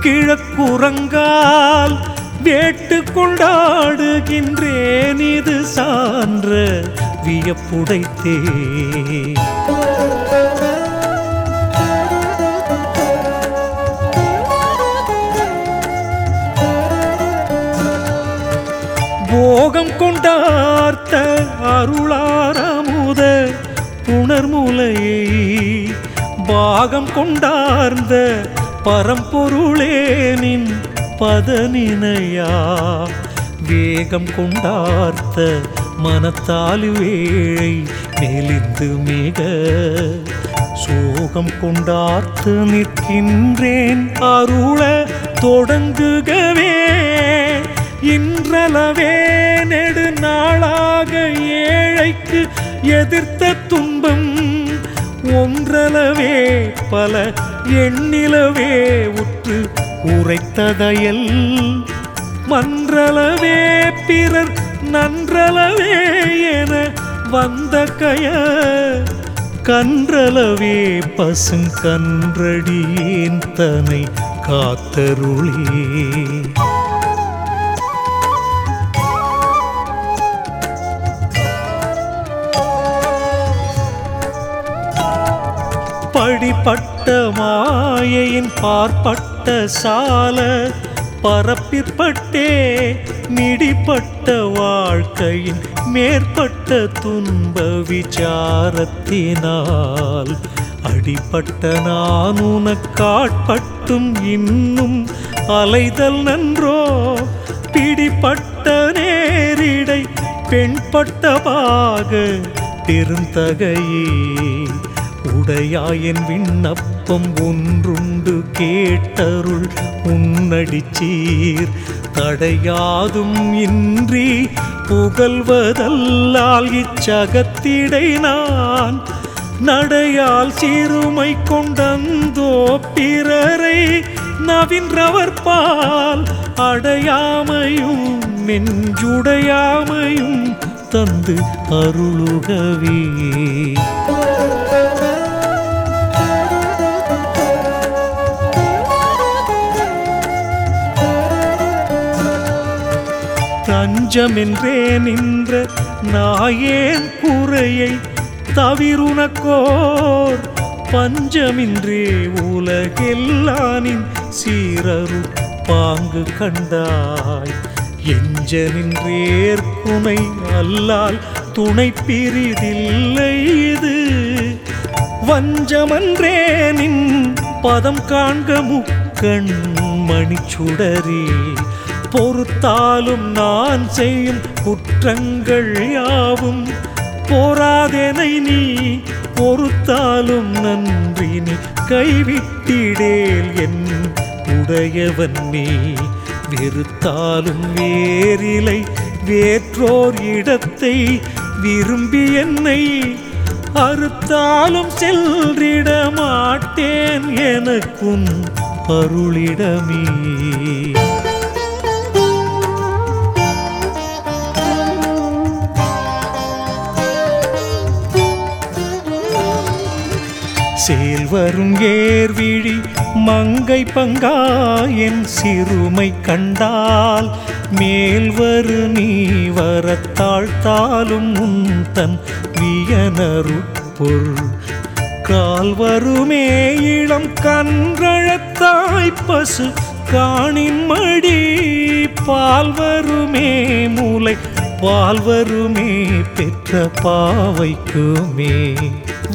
கிழக்குரங்கால் வேட்டு கொண்டாடுகின்றேன் இது சான்ற வியப்புடைத்தே. போகம் கொண்டார்த்த அருளாரமுத புணர்முலையை பாகம் கொண்டார்ந்த பரம்பொருளேனின் பதனினையா? வேகம் கொண்டார்த்த மனத்தாலு வேழை நெளிந்து மிக. சோகம் கொண்டார்த்து நிற்கின்றேன் அருள தொடங்குகவே. இன்றளவே நெடுநாளாக ஏழைக்கு எதிர்த்த துன்பம். ஒன்றளவே பல எண்ணிலவே உற்று உரைத்ததையல். மன்றளவே பிறர் நன்றளவே என வந்த கய. கன்றளவே பசுங்கன்றடியேன் தனை காத்தருளே? படிப்பட்ட மாயையின் பார்ப்பட்ட சால பரப்பிற்பட்டே மிடிப்பட்ட வாழ்க்கையின் மேற்பட்ட துன்ப விசாரத்தினால். அடிப்பட்ட நான் உனக்காட்பட்டும் இன்னும் அலைதல் நன்றோ? பிடிப்பட்ட நேரிடை பெண்பட்ட பாக பெருந்தகையே. உடையாயன் விண்ணப்பம் ஒன்றுண்டு கேட்டருள் உன்னடிச்சீர் தடையாதும் இன்றி புகழ்வதல்லால் இச்சகத்திடை நான். நடையால் சிறுமை கொண்டந்தோ பிறரை நவின்றவர் பால். அடையாமையும் நெஞ்சுடையாமையும் தந்து அருளுகவே. தஞ்சமென்றே நின்ற நாயேன் குறையை தவிருனக்கோர் பஞ்சமின்றே உலகெல்லானின் சீரரு பாங்கு கண்டாய். எஞ்ச நின்றேற்குனை அல்லால் துணை பிரிதில்லை இது. வஞ்சமன்றே நின் பதம் காண்க முக்கண் மணிச்சுடரே பொறுத்தாலும் நான் செய்யும் குற்றங்கள் யாவும். போராதெனை நீ பொறுத்தாலும் நன்றி நீ கைவிட்டிடேல் என் உடையவன் நீ. வெறுத்தாலும் வேறிலை வேற்றோர் இடத்தை விரும்பி என்னை அறுத்தாலும் செல்றிட மாட்டேன் எனக்கும் அருளிடமே. வரும் ஏர்விழி மங்கை பங்கா என் சிறுமை கண்டால் மேல் வரு நீ வரத்தாழ்த்தாலும் உன் வியனரு பொருள். கால் வருமே இளம் கன்றழத்தாய் பசு காணின் மடி. பால் வருமே மூளை பால் வருமே பெற்ற பாவைக்குமே.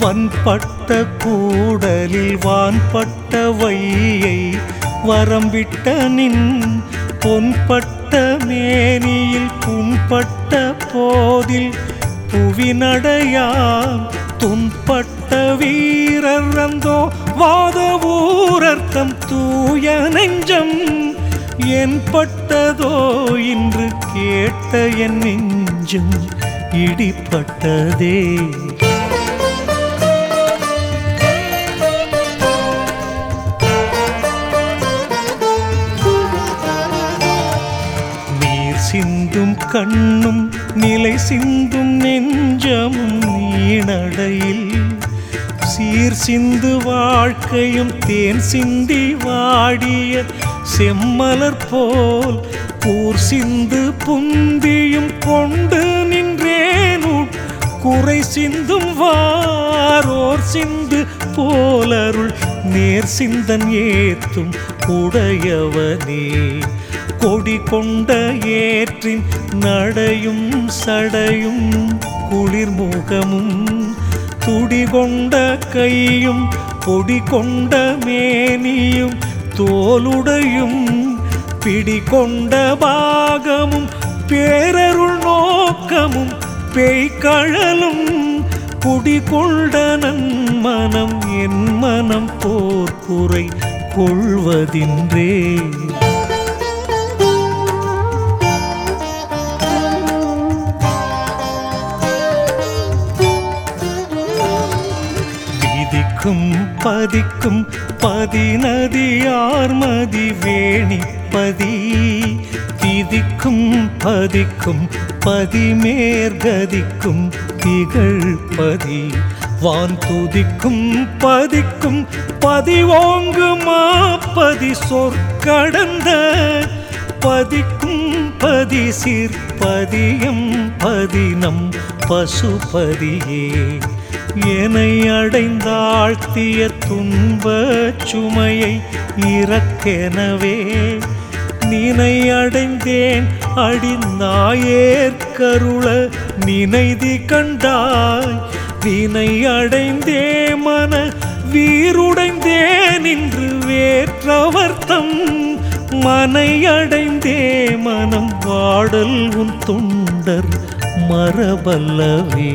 வன்பட்ட கூடலில் வான்பட்ட வையை வரம்பிட்ட நின் பொன்பட்ட மேனியில் புண்பட்ட போதில் புவிநடையாம் துன்பட்ட வீரர் அந்தோ வாத ஊரர்த்தம் தூய நெஞ்சம் என் பட்டதோ இன்று கேட்ட என் நெஞ்சம் இடிப்பட்டதே. கண்ணும் நிலை சிந்தும் நெஞ்சமும் நீனடையில். சீர் சிந்து வாழ்க்கையும் தேன் சிந்தி வாடிய செம்மலர் போல் கூர் சிந்து புந்தியும் கொண்டு நின்றேனும் குறை சிந்தும் வாரோர் சிந்து போலருள் நேர் சிந்தன் ஏத்தும் உடையவனே. கொடி கொண்ட ஏற்றின் நடையும் சடையும் குளிர்முகமும் துடி கொண்ட கையும் கொடி கொண்ட மேனியும் தோலுடையும் பிடி கொண்ட பாகமும் பேரருள் நோக்கமும் பேய்கழலும் குடிகொண்ட நன்மனம் என் மனம் போர்க்குறை கொள்வதின்றே. பதிக்கும் பதிக்கும் பதினதியார் மதி வேணிப்பதி திதிக்கும் பதிக்கும் பதிமேர்கதிக்கும் திகழ்பதி வான் துதிக்கும் பதிக்கும் பதிவோங்கு மாப்பதி சொற்கடந்த பதிக்கும் பதி சிற்பதியம் பதினம் பசுபதியே. என்னை அடைந்தாழ்த்திய துன்பச் சுமையை இறக்கெனவே நினை அடைந்தேன் அடிந்தாயேற்கருள நினைதி கண்டாய். வினை அடைந்தே மன வீருடைந்தேன் இன்று வேற்றவர்த்தம் மனை அடைந்தே மனம் வாடல் உன் துண்டர் மரபல்லவே.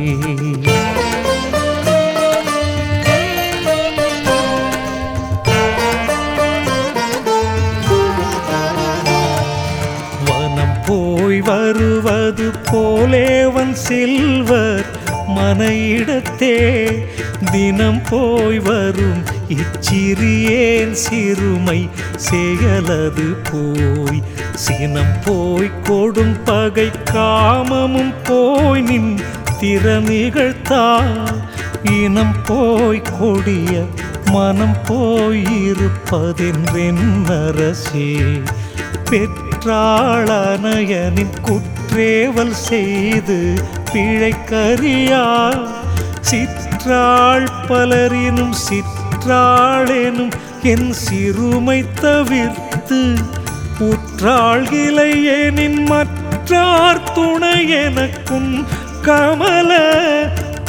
வருவது போலேவன் செல்வர் மனையிடத்தே தினம் போய் வரும் இச்சிறியேன் சிறுமை செயலது போய். சினம் போய் கொடும் பகை காமமும் போய் நின் திறமிகழ்த்தா இனம் போய் கொடிய மனம் போயிருப்பதென்றென் அரசே. பெற்ற பெற்றாளனயனின் குற்றேவல் செய்து பிழைக்கறியா? சிற்றாள் பலரினும் சிற்றாளெனும் என் சிறுமை தவிர்த்து உற்றாள்கிளையேனின் மற்றார் துணை எனக்கும் கமல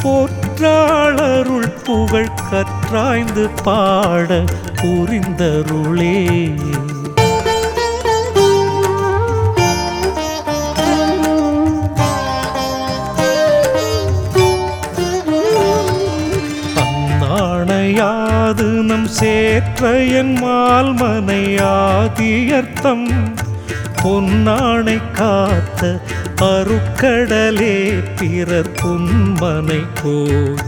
போற்றாளருள் புகழ் கற்றாய்ந்து பாட புரிந்தருளே. அது நம் சேற்ற என் மால்மனையாதியர்த்தம் பொன்னாணை காத்த அருக்கடலே பிறர் புன்மனை போய்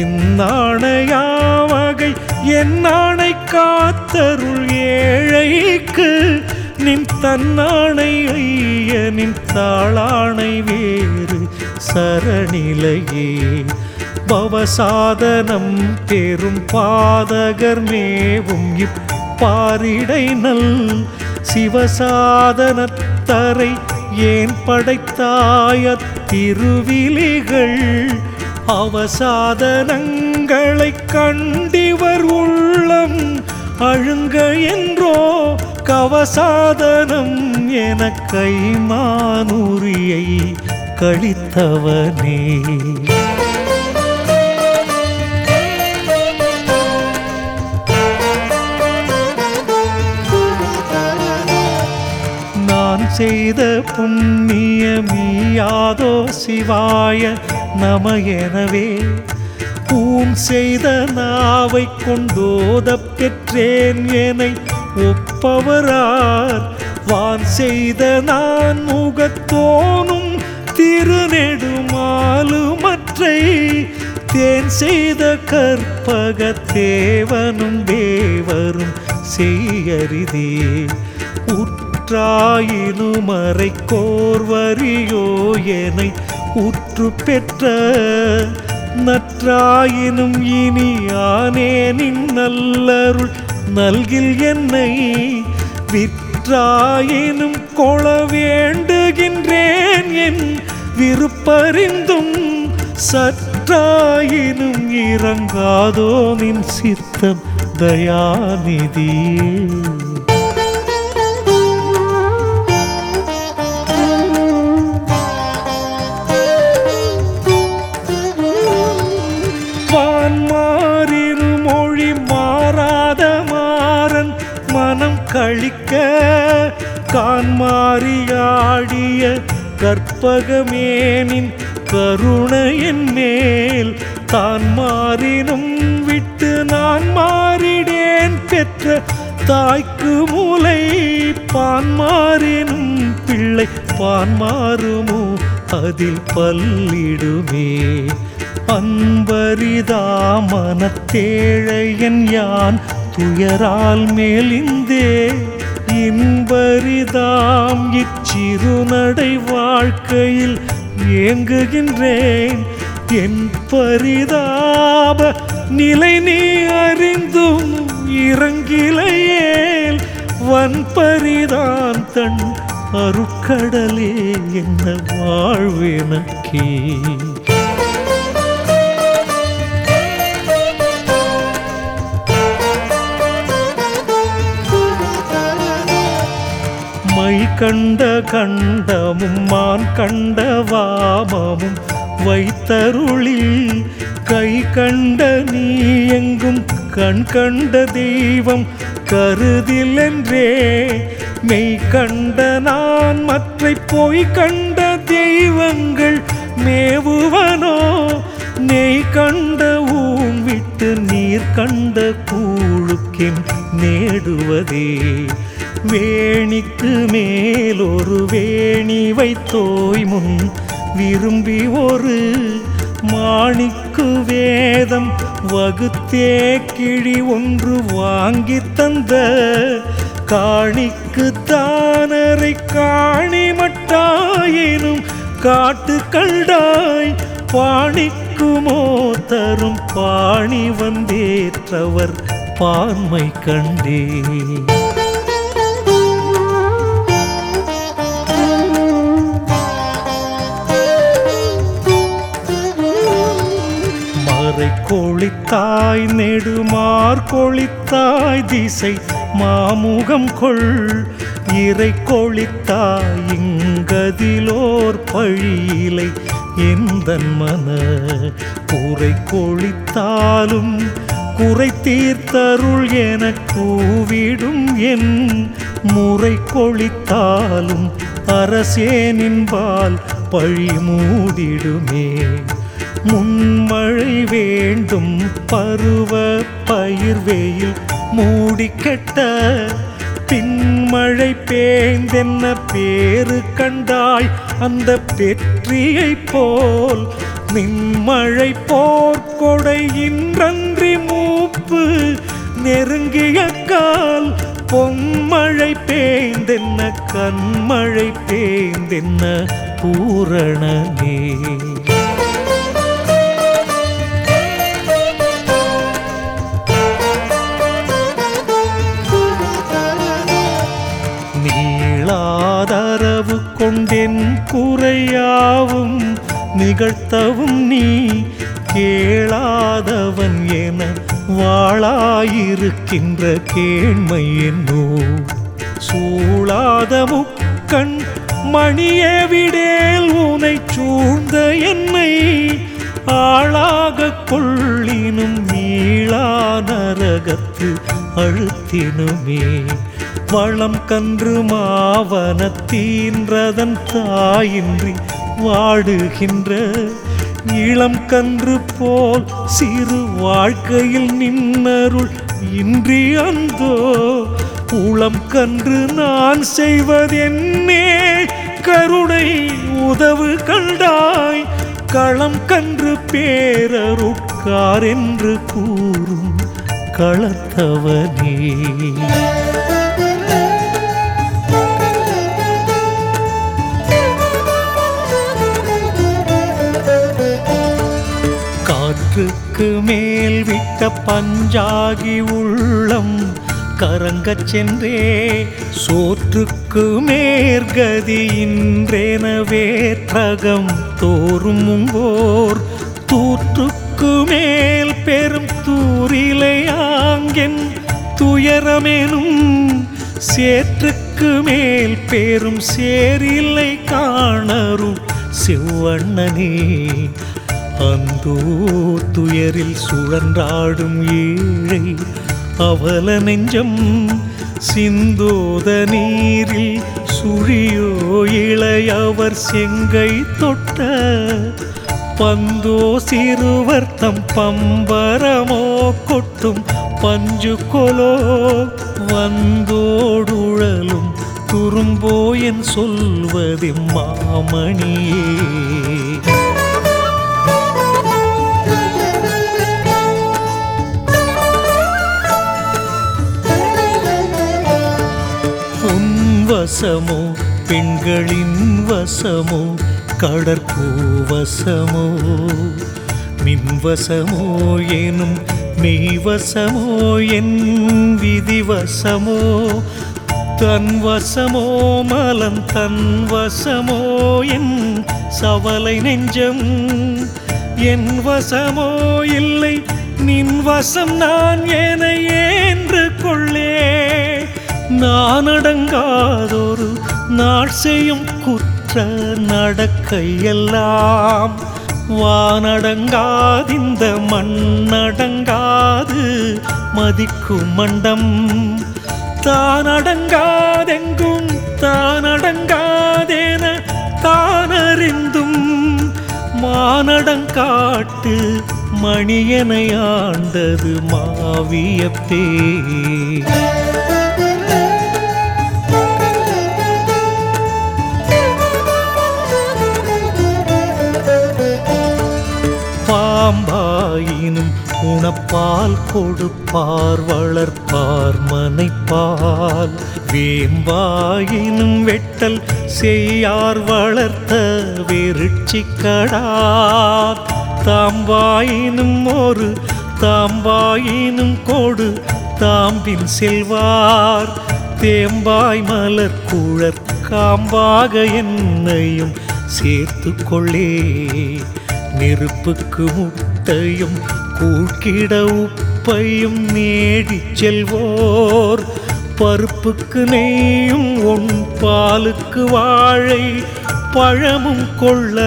இந்நாணையாவகை என்னாணை காத்தருள் ஏழைக்கு நின் தன்னாணை ஐயனின் தாளாணை வேறு சரணிலையே. பவசாதனம் பெரும் பாதகர் மேவும் இப்பாரிடை நல் சிவசாதனத்தரை ஏன் படைத்தாய திருவிழிகள்? அவசாதனங்களை கண்டிவர் உள்ளம் அழுங்க என்றோ கவசாதனம் என கைமானூரியை கழித்தவனே. செய்த புண்ணியமியாதோ சிவாய நம எனவே. ஊம் செய்த நாவை கொண்டோத பெற்றேன் என ஒப்பவரார். வான் செய்த நான் முகத்தோனும் திருநெடுமாலுமற்றை. தேன் செய்த கற்பக தேவனும் தேவரும் செய்யறிதே. உற்றாயினும் அறை கோர்வரியோ எனை உற்று பெற்ற. நற்றாயினும் இனி ஆனேனின் நல்லருள் நல்கில் என்னை விற்றாயினும் கொள வேண்டுகின்றேன் என் விருப்பறிந்தும். சற்றாயினும் இறங்காதோ நின் சித்தம் தயாநிதியே அழிக்க கான்மாறியாடிய கற்பகமேனின் கருணையின் மேல் தான் மாறினும் விட்டு நான் மாறிடேன் பெற்ற தாய்க்கு மூலை பான் மாறினும் பிள்ளை பான் மாறுமோ அதில் பல்லிடுமே. அன்பரிதா மனத்தேழையன் யான் துயரால் மேலிந்தே இன்பரிதாம் இச்சிறுநடை வாழ்க்கையில் ஏங்குகின்றேன். என் பரிதாப நிலை நீ அறிந்தும் இறங்கிலையேல். வன்பரிதான் தன் அருட்கடலே என்ன வாழ்வினக்கே. மாய் கண்ட கண்டமும் மான் கண்ட வாமமும் வைத்தருளில் கை கண்ட நீ எங்கும் கண் கண்ட தெய்வம் கருதில் என்றே மெய் கண்ட நான் மற்றை போய் கண்ட தெய்வங்கள் மேவுவனோ நெய் கண்ட ஊன் விட்டு நீர் கண்ட கூழுக்கின் நேடுவதே. வேணிக்கு மேலொரு வேணி வைத்தோய் முன் விரும்பி ஒரு மாணிக்கு வேதம் வகுத்தே கிழி ஒன்று வாங்கி தந்த காணிக்கு தானரை காணி மட்டாயினும் காட்டு கண்டாய் பாணிக்குமோ தரும் பாணி வந்தேற்றவர் பார்மை கண்டே. கொளித்தாய் நெடுமார் கொளித்தாய் திசை மாமுகம் கொள். இறை கொளித்தாய் இங்கதிலோர் பழியிலை. எந்தன் மன குறை கொளித்தாலும் குறை தீர்த்தருள் என கூவிடும் என் முறை கொளித்தாலும் அரசேனின்பால் பழி மூடிடுமே. முன்மழை வேண்டும் பருவ பயிர் வெயில் மூடிக்கெட்ட பின்மழை பேய்ந்தென்ன பேரு கண்டாய்? அந்த பெற்றியை போல் நின்மழை போர்க்கொடை இன்றன்றி மூப்பு நெருங்கிய கால். பொன்மழை பேய்ந்தென்ன கண்மழை பேய்ந்தென்ன பூரணனே குறையாவும் நிகழ்த்தவும் நீ கேளாதவன் என வாழாயிருக்கின்ற கேண்மை என்னோ சூழாத முக்கண் மணியே விடேல் உனை சூழ்ந்த என்னை ஆளாக கொள்ளினும் மீளா நரகத்து அழுத்தினுமே. வளம் கன்று மாவனத்தீன்றதன் தாயின்றி வாடுகின்ற இளம் கன்று போல் சிறு வாழ்க்கையில் நின்னருள் இன்றி அந்தோ உளம் கன்று நான் செய்வதென்னே கருணை உதவு கண்டாய். களம் கன்று பேரருட்கார் என்று கூறும் களத்தவனே. காற்றுக்கு மேல் விட்ட பஞ்சாகி உள்ளம் கரங்கச் சென்றே சோற்றுக்கு மேற்கதி இன்றேனவேற்றகம் தோறும் மும்போர் தூற்றுக்கு மேல் பெரும் தூரிலையாங்கென் துயரமெனும் சேற்றுக்கு மேல் பெரும் சேரில்லை காணரும் செவ்வண்ணனே. அந்தோ துயரில் சுழன்றாடும் ஏழை அவல நெஞ்சம் சிந்தோத நீரில் சுழியோ இளையவர் செங்கை தொட்ட பந்தோ சிறுவர் தம் பம்பரமோ கொட்டும் பஞ்சு கொலோ வந்தோடுழலும் துரும்போ என் சொல்வதே மாமணியே. வசமோ? பெண்களின் வசமோ? கடற்பூ வசமோ மின்வசமோ எனும் மெய்வசமோ? என் விதிவசமோ? தன் வசமோ மலம் தன் வசமோ? என் சவலை நெஞ்சம் என் வசமோ? இல்லை நின் வசம் நான் என ஏன்று கொள்ளே நான் அடங்காதொரு நாள் செய்யும் குற்ற நடக்கையெல்லாம். வானடங்காதிந்த மண்ணடங்காது மதிக்கும் மண்டம். தானடங்காதெங்கும் தானடங்காதேன தானறிந்தும். மானடங்காட்டு மணியனை ஆண்டது மாவியப்பே உணப்பால் கொடுப்பார் வளர்ப்பார் மனைப்பால். வேம்பாயினும் வெட்டல் செய்யார் வளர்த்த வெறிச்சிக்கடா தாம்பாயினும் ஒரு தாம்பாயினும் கொடு தாம்பின் செல்வார். தேம்பாய் மலர் குழற் காம்பாக என்னையும் சேர்த்து கொள்ளே. நெருப்புக்கு முட்டையும் கூழ்கிட உப்பையும் நேடி செல்வோர். பருப்புக்கு நெய்யும் உன் பாலுக்கு வாழை பழமும் கொள்ள.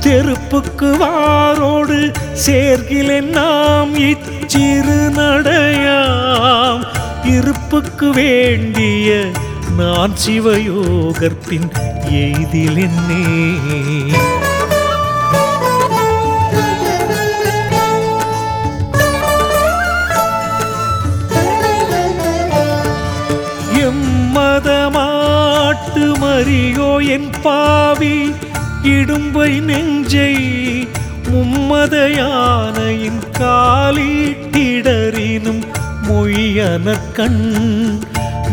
தெருப்புக்கு வாரோடு சேர்கிலேன் நாம் இச்சிறு நடையாம். இருப்புக்கு வேண்டிய நான் சிவயோகற்பின் எய்தில் என்னே மறியோ என் பாவி. இடும்பை நெஞ்சை மும்மத யானையின் காலீட்டிடறினும் மொய்யன கண்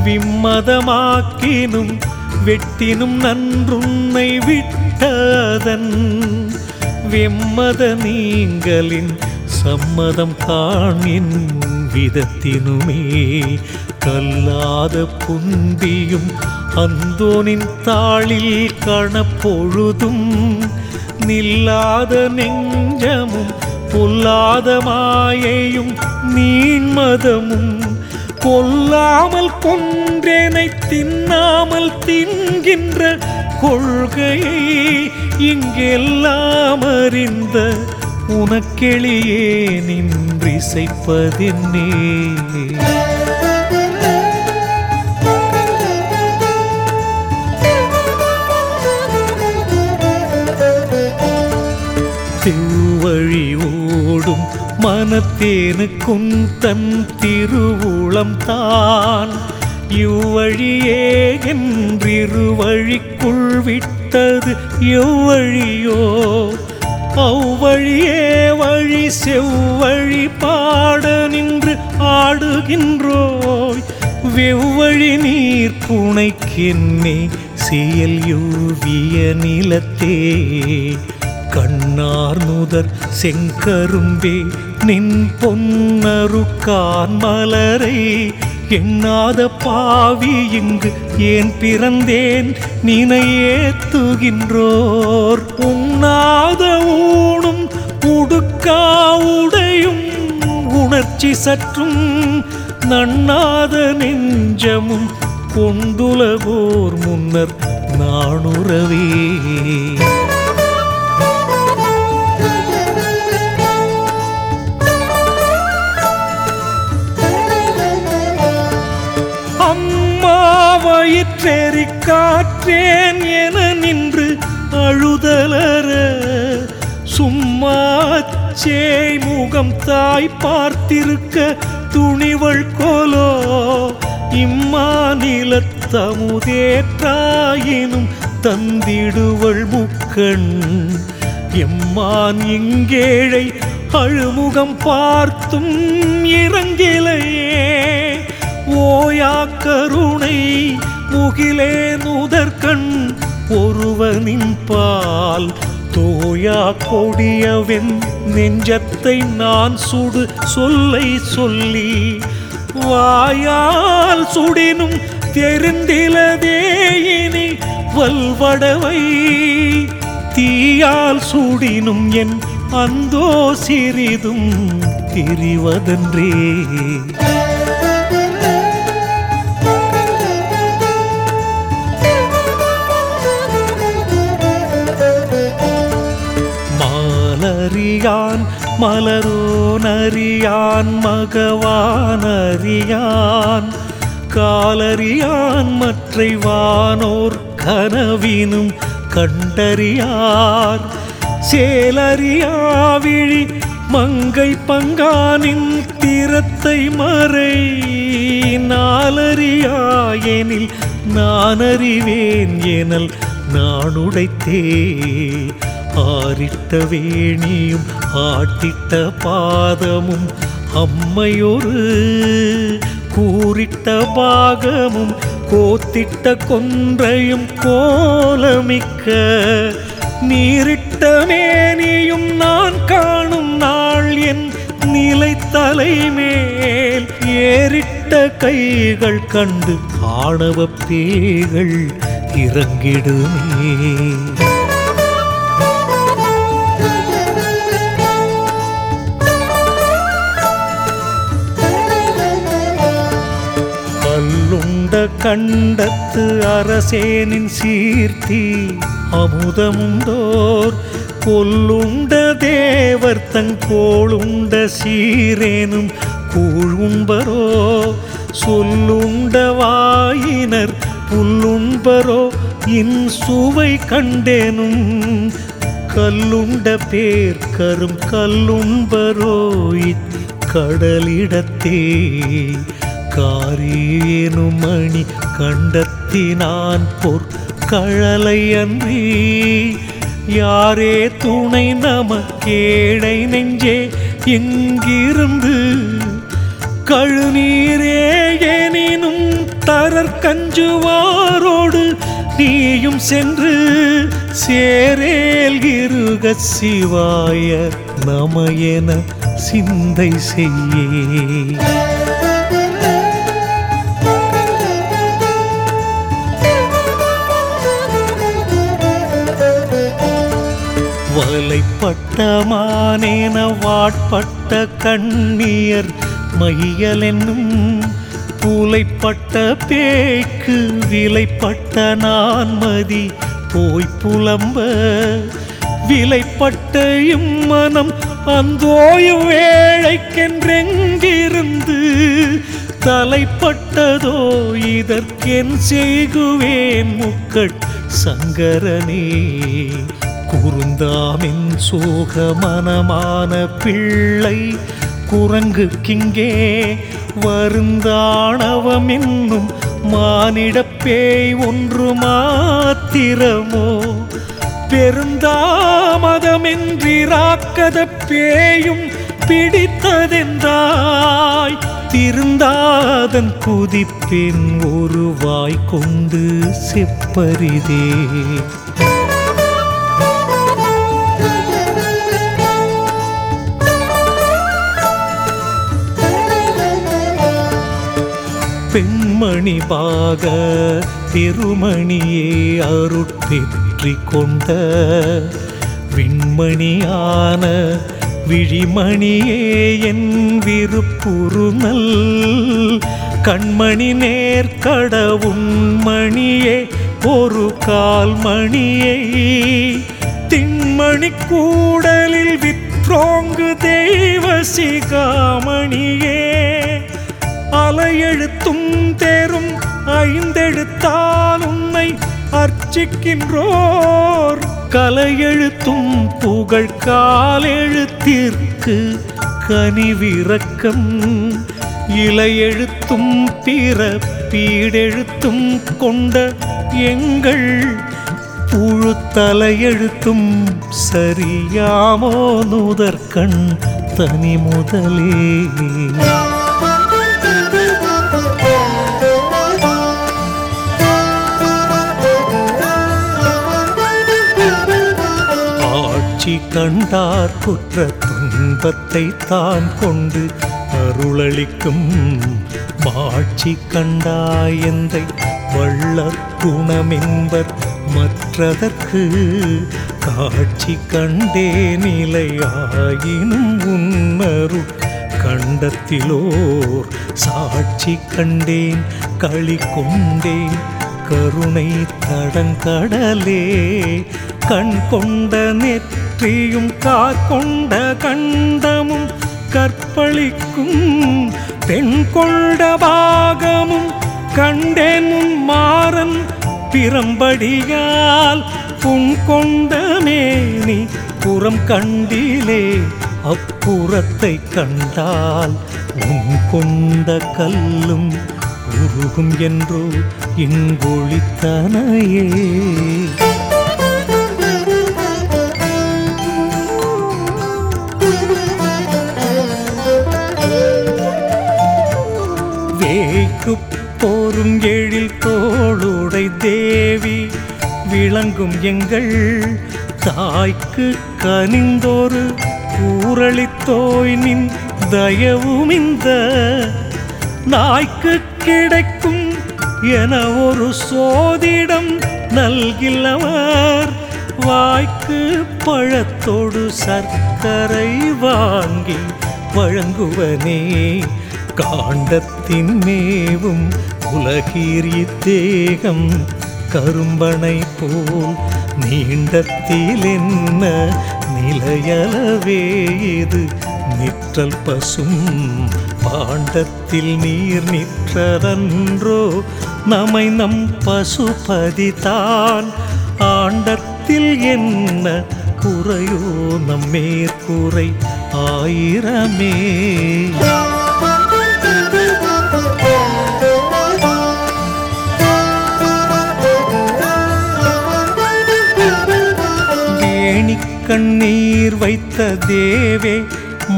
விம்மதமாக்கினும் வெட்டினும் நன்றுன்னை விட்டதன் வெம்மத நீங்களின் சம்மதம் காணின் விதத்தினுமே. கல்லாத புந்தியும் அந்தோனின் தாளில் கணப்பொழுதும் நில்லாத நெஞ்சமும் பொல்லாத மாயையும் நீண்மதமும் கொல்லாமல் கொன்றேனை தின்னாமல் தின்கின்ற கொள்கையை இங்கெல்லாம் அறிந்த உனக்கெளியே நின்றிசைப்பதென்னே. திருவழி ஓடும் மனத்தேனுக்கும் தன் திருவுளம் தான். இவ்வழியே என்றிருவழிக்குள் விட்டது எவ்வழியோ? அவ்வழியே வழி செவ்வழி பாட நின்று ஆடுகின்றோய். வெவ்வழி நீர் புனைக்கென்னே செயல் யூவிய நிலத்தே. கண்ணார் முதற் செங்கரும்பே நின் பொன்னருக்கான் மலரை. எண்ணாத பாவி இங்கு ஏன் பிறந்தேன்? நினையேத்துகின்றோர் உண்ணாத ஊணும் உடுக்கா உடையும் உணர்ச்சி சற்றும் நண்ணாத நெஞ்சமும் கொண்டுலகோர் முன்னர் நானுறவே. அம்மா வயிற்றேறி காற்றேன் என நின்று அழுதலர சும்மா சேய் முகம் தாய் பார்த்திருக்க துணிவள் கோலோ. இம்மா இம்மாநிலத்தமுதேற்றாயினும் தந்திடுவள் முக்கண். எம்மான் இங்கேழை அழுமுகம் பார்த்தும் இறங்கிலையே. ஓயா கருணை முகிலே நுதற்கண் ஒருவனின் பால். தோயா கொடியவன் நெஞ்சத்தை நான் சுடு சொல்லை சொல்லி வாயால் சுடினும் தெரிந்திலதே இனி வல்வடவை. தீயால் சுடினும் என் அந்தோ சிறிதும் தெரிவதன்றே. மாலறியான் மகவான் அறியான். காலறியான் மற்றை வானோர் கனவினும் கண்டறியார். சேலறியாவிழி மங்கை பங்கானின் திறத்தை மறை. நாலறியாயெனில் நான் அறிவேன் எனல் நான் உடைத்தே ஆரிட்ட வேணியும் ஆட்டிட்ட பாதமும் அம்மையொரு கூறிட்ட பாகமும் கோத்திட்ட கொன்றையும் கோலமிக்க நீரிட்ட மேனியும் நான் காணும் நாள் என் நிலை தலைமேல் ஏறிட்ட கைகள் கண்டு ஆணவ பேய்கள் இறங்கிடுமே. கல்லுண்ட கண்டத்து அரசேனின் சீர்த்தி அமுதமுந்தோர் கொல்லுண்ட தேவர் தங் கோளுண்ட சீரேனும் கூழும்பரோ. சொல்லுண்ட வாயினர் புல்லுண்பரோ. இன் சுவை கண்டேனும் கல்லுண்ட பேர் கரும் கல்லுண்பரோ. கடலிடத்தே காரியேனும் மணி கண்டத்தினான் பொற்கழலை அன்றி. யாரே துணை நமக்கேடை நெஞ்சே எங்கிருந்து? கழுநீரே எனினும் தரர் கஞ்சுவாரோடு நீயும் சென்று சேரேல் இருக சிவாய நமயன சிந்தை செய்யே. வலைப்பட்ட மானேன வாட்பட்ட கண்ணியர் மையல் என்னும் பூலைப்பட்ட பேய்க்கு விலைப்பட்ட நான்மதி போய் புலம்ப விலைப்பட்ட இம்மனம் அந்தோயும் வேளைக்கென்றெங்கிருந்து தலைப்பட்டதோ இதற்கென் செய்குவேன் முக்கட் சங்கரனே. குறுந்தாமின் சோக மனமான பிள்ளை குரங்குக்கிங்கே வருந்தாணவம் என்னும் மானிடப்பேய் ஒன்று மாத்திரமோ? பெருந்தாமதமென்றிராக்கத பேயும் பிடித்ததென்றாய் திருந்தாதன் குதிப்பின் ஒரு வாய் கொண்டு செப்பரிதே. பெண்மணி பாக திருமணியே அருட்பெற்றி கொண்ட விண்மணியான விழிமணியே என் விருப்புறுநல். கண்மணி நேர்கடவுண்மணியே ஒரு கால் மணியை. திண்மணி கூடலில் விற்றோங்கு தெய்வ சிகாமணியே. அலையெழுத்தும் தேரும். ஐந்தெழுத்தால் உன்னை அர்ச்சிக்கின்றோர். கலையெழுத்தும் புகழ் காலெழுத்திற்கு கனிவிறக்கம். இலையெழுத்தும் பிற பீடெழுத்தும் கொண்ட எங்கள் புழுத்தலையெழுத்தும் சரியாமோ நுதற்கண் தனி முதலே காட்சி கண்டார் குற்ற துன்பத்தை தான் கொண்டு அருளளிக்கும். மாட்சி கண்டாயந்தை வள்ளற் குணமென்பர் மற்றதற்கு காட்சி கண்டே நிலையாயினும் உன்னரு கண்டத்திலோர் சாட்சி கண்டேன் களி கொண்டேன் கருணை தடங்கடலே கண் கொண்ட நெற்றியும் காக்கொண்ட கண்டமும் கற்பழிக்கும் பெண் கொண்ட பாகமும் கண்டேன் மாறன் பிறம்படியால் புண் கொண்ட மேனி புறம் கண்டிலே அப்புறத்தை கண்டால் உன் கொண்ட கல்லும் உருகும் என்றோ இன்கொழித்தனையே வேய்க்கு போரும் எழில் தோளுடை தேவி விளங்கும் எங்கள் தாய்க்கு கனிந்தோரு ஊரளித்தோய் நின் தயவும் இந்த நாய்க்கு கிடைக்கும் என ஒரு சோதிடம் நல்கில்லவர் வாய்க்கு பழத்தோடு சர்க்கரை வாங்கி வழங்குவனே காண்டத்தின் மேவும் உலகீரிய தேகம் கரும்பனை போல் நீண்டத்தில் என்ன நிலையளவே இது. நிற்றல் பசும் பாண்டத்தில் நீர் நிற்றதன்றோ நம்மை நம் பசுபதிதான். ஆண்டத்தில் என்ன குறையோ நம் மேற்குறை ஆயிரமே. கண்ணீர் வைத்த தேவே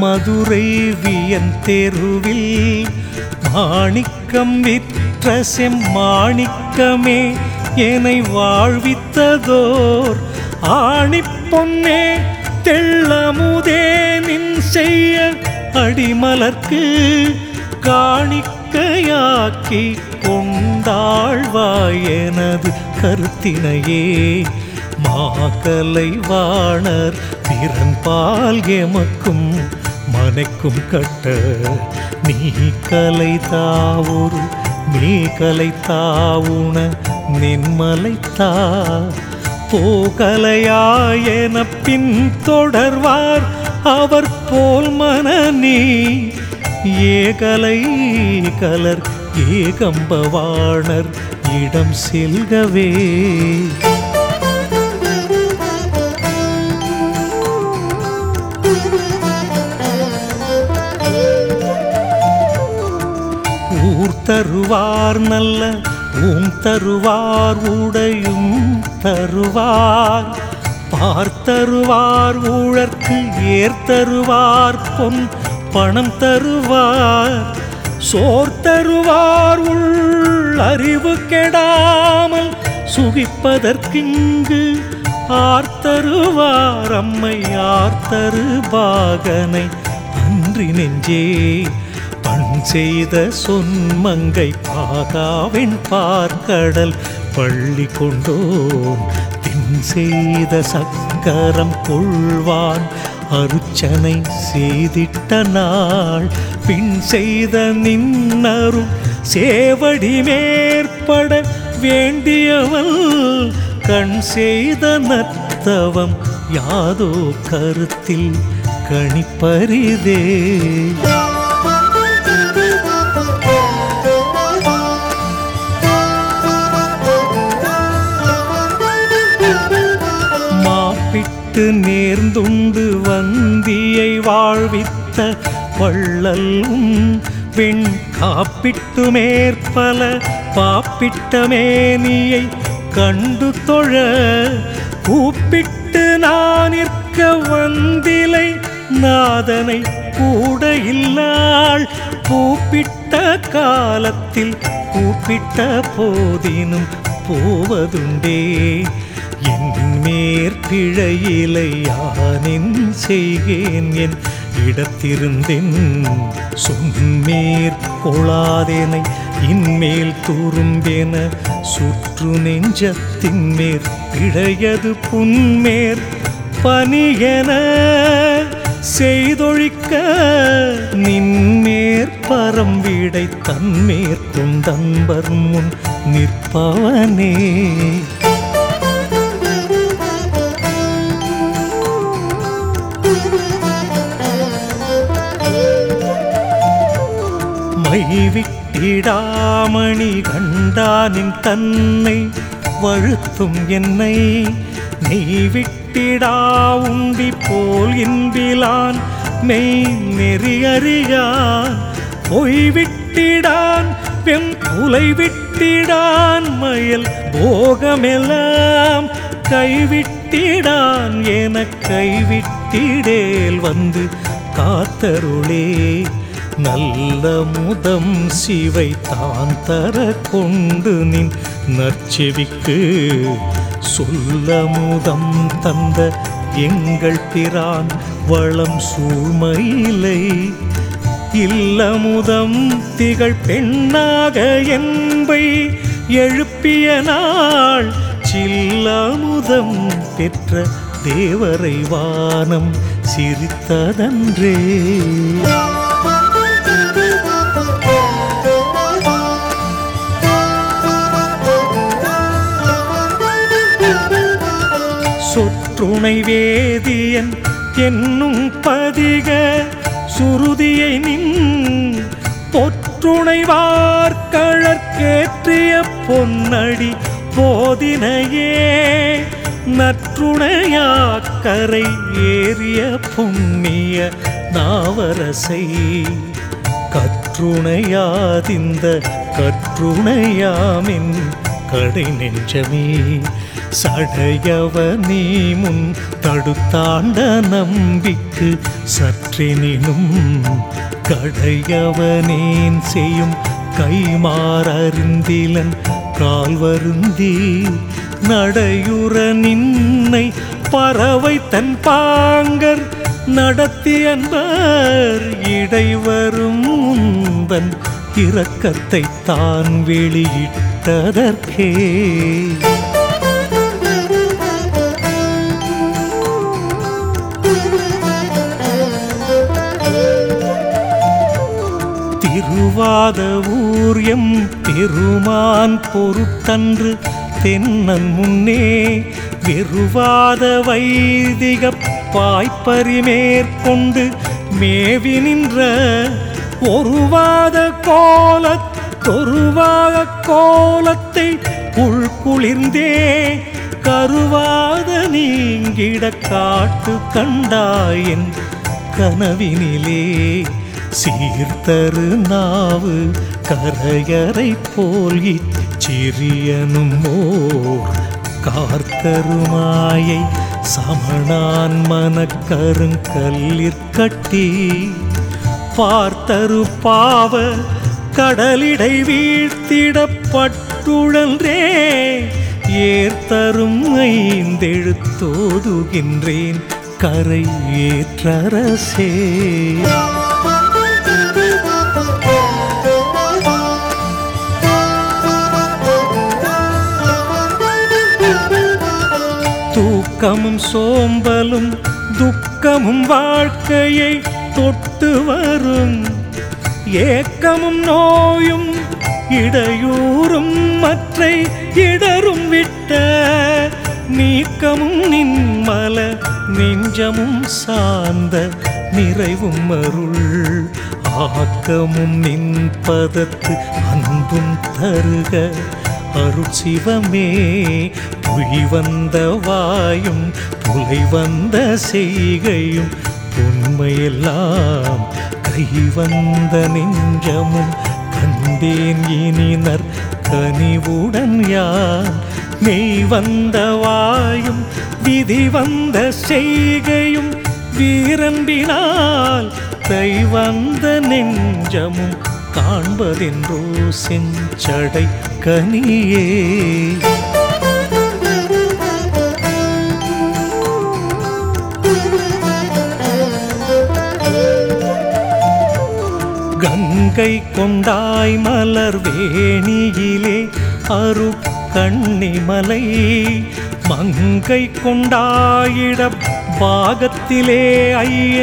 மதுரை வியன் தெருவில் மாணிக்கம் விற்ற செம்மாணிக்கமே என்னை வாழ்வித்ததோர். ஆணிப் பொன்னே தெள்ளமுதே நின் செய்ய அடிமலர்க்கு காணிக்கையாக்கி கொண்டாழ்வாயனது கருத்தினையே. மாக்கலை வாணர் பிறன்பால் எமக்கும் மனைக்கும் கட்ட. நீ கலை தாவொரு நீ கலை தாவுண நின்மலை தா பின் தொடர்வார் அவர் போல் மன நீ ஏகலை கலர் ஏகம்பவாணர் இடம் செல்கவே. தருவார் நல்ல ஊம் தருவார் உடையும் தருவார். பார்த்தருவார் ஊழற்கு ஏர்த்தருவார் பொன் பணம் தருவார். சோர் தருவார் உள் அறிவு கெடாமல் சுகிப்பதற்கிங்கு ஆர்த்தருவார் அம்மை ஆர்த்தரு பாகனை அன்றி நெஞ்சே செய்த சொன்மங்கை பாகாவின் பார்க்கடல் பள்ளி கொண்டோன் பின் செய்த சக்கரம் கொள்வான். அருச்சனை செய்திட்ட நாள். பின் செய்த நின்னரும் சேவடி மேற்பட வேண்டியவள். கண் செய்த நத்தவம் யாதோ கருத்தில் கணிப்பரிதே. மாப்பிட்டு நேர்ந்துண்டு வந்தியை வாழ்வித்த வள்ளலும் பெண் காப்பிட்டு மேற்பல பாப்பிட்ட மேனியை கண்டு தொழ கூப்பிட்டு நான் நிற்க வந்திலை நாதனை கூட இல்லாள். கூப்பிட்ட காலத்தில் கூப்பிட்ட போதினும் போவதுண்டே. என் மேற்கிழையிலை யானின் செய்கேன் என் இடத்திருந்தேன் சொன்மேற்கொளாதேனை இன்மேல் தூரும்பென சுற்று நெஞ்சத்தின் மேற் இழையது புன்மேற் பனியென செய்தொழிக்க நின்மேற்பரம் வீடை தன்மேற்கொண்டன்பர் முன் நிற்பவனே. மைவிட்டிடாமணி கண்டானின் தன்னை வழுத்தும் என்னை. நெய் விட்டிடா உண்டி போல் இன்பிலான் மெய் நெறியறியான் பொய் விட்டிடான் பெண் புலை விட்டிடான் மயில் போகமெல்லாம் கைவிட்டிடான். என கைவிட்டிடேல் வந்து காத்தருளே. நல்ல முதம் சிவை தான் தர கொண்டு நின் நற்செவிக்கு. சொல்ல முதம் தந்த எங்கள் பிரான் வளம் சூழ்மையிலை இல்லமுதம் திகழ் பெண்ணாக என்பை எழுப்பிய நாள். சில்லமுதம் பெற்ற தேவரை வானம் சிரித்ததன்றே. துணை வேதியன் என்னும் பதிக சுருதியை நின் பொற்றுணைவார்கழற்கேற்றிய பொன்னடி போதினையே நற்றுணையாக்கரை ஏறிய புண்ணிய நாவரசை. கற்றுணையாதிந்த கற்றுணையாமின் கடை நெஞ்சமே சடையவ நீ முன் தடுத்தாண்ட நம்பிக்கு சற்றெனினும் கடையவனேன் செய்யும் கைமாறறிந்திலன் கால் வருந்தி நடையுற நின்னை பறவை தன் பாங்கர் நடத்தி இடைவரும் உந்தன் இரக்கத்தை தான் வெளியிட்டதற்கே. திருவாத ஊர்யம் பெருமான் பொறுத்தன்று தென்னன் முன்னே வெறுவாத வைதிக பாய்ப்பறி மேற்கொண்டு மேவி நின்ற ஒருவாத கோலத் தொருவாக கோலத்தை உள்குளிர்ந்தே கருவாத நீங்கிட காட்டு கண்டாயின் கனவினிலே. சீர்தரு நாவு கரையறை போல் சிறியனும் ஓர் கார்த்தருமாயை சமணான் மனக்கருங்கல்லிற்கட்டி பார்த்தரு பாவ கடலிடை வீழ்த்திடப்பட்டுழன்றே ஏர்த்தரும் ஐந்தெழுத்தோதுகின்றேன் கரை ஏற்றரசே. தூக்கமும் சோம்பலும் துக்கமும் வாழ்க்கையை தொட்டு வரும். ஏக்கமும் நோயும் இடையூறும் மற்றை இடரும் விட்ட நீக்கமும் நின்மல நெஞ்சமும் சார்ந்த நிறைவும் அருள். ஆக்கமும் நின் பதத்து அன்பும் தருக. அருட்சிவமே புய் வந்த வாயும் புலை வந்த செய்கையும் உண்மையெல்லாம் கை வந்த நெஞ்சமும் கண்டேன் இனினர் கனிவுடன் யான் மெய் வந்த வாயும் விதி வந்த செய்கையும் வீரம்பினால் கை வந்த நெஞ்சமும் காண்பதென்றோ செஞ்சடை கனியே. கங்கை கொண்டாய் மலர் வேணியிலே அரு கண்ணிமலை மங்கை கொண்டாயிட பாகத்திலே ஐய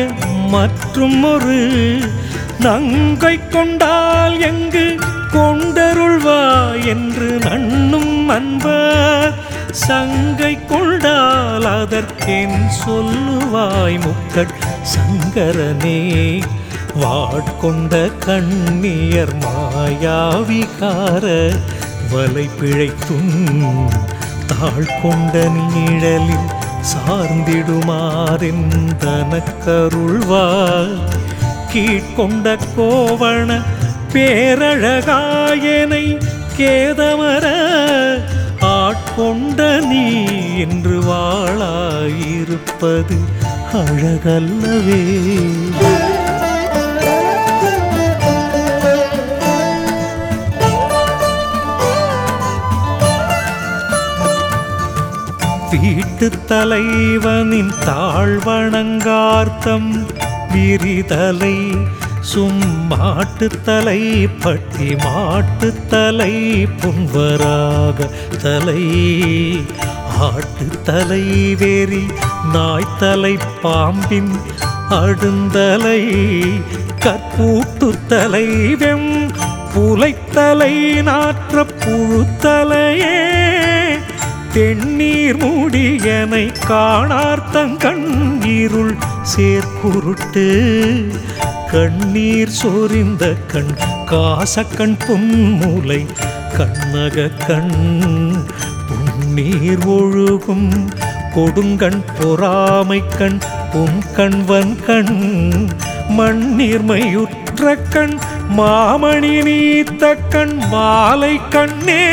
மற்றும் ஒரு நங்கை கொண்டால் எங்கு கொண்டருள்வா என்று நண்ணும் அன்பர் சங்கை கொண்டால் அதற்கென் சொல்லுவாய் முக்கள் சங்கரனே. வாட்கொண்ட கண்ணியர் மாயாவிகார. வலை பிழைத்தும் தாழ் கொண்ட நீழலில் சார்ந்திடுமாறெந்தனக்கருள்வார் கீழ்கொண்ட கோவண பேரழகாயனை கேதமர ஆட்கொண்ட நீ என்று வாழாயிருப்பது அழகல்லவே. வீட்டு தலைவனின் தாழ்வணங்கார்த்தம் விரிதலை சும்மாட்டுத்தலை பட்டி மாட்டுத்தலை தலை புன்வராக தலை. ஆட்டுத்தலை வேறி நாய்த்தலை பாம்பின் அடுந்தலை கற்பூட்டுத்தலை வெம் புலைத்தலை நாற்ற புழுத்தலையே தென்னீர் மூடியனை காணார்த்தங்கண் இருள் சேர்க்குருட்டு கண்ணீர் சோரிந்த கண் காசக்கண் பொன்மூலை கண்ணக கண். புன்னீர் ஒழுகும் கொடுங்கண் பொறாமை கண் புன்கண்வன் கண். மண்ணீர்மையுற்ற கண் மாமணி நீத்த கண் மாலை கண்ணே.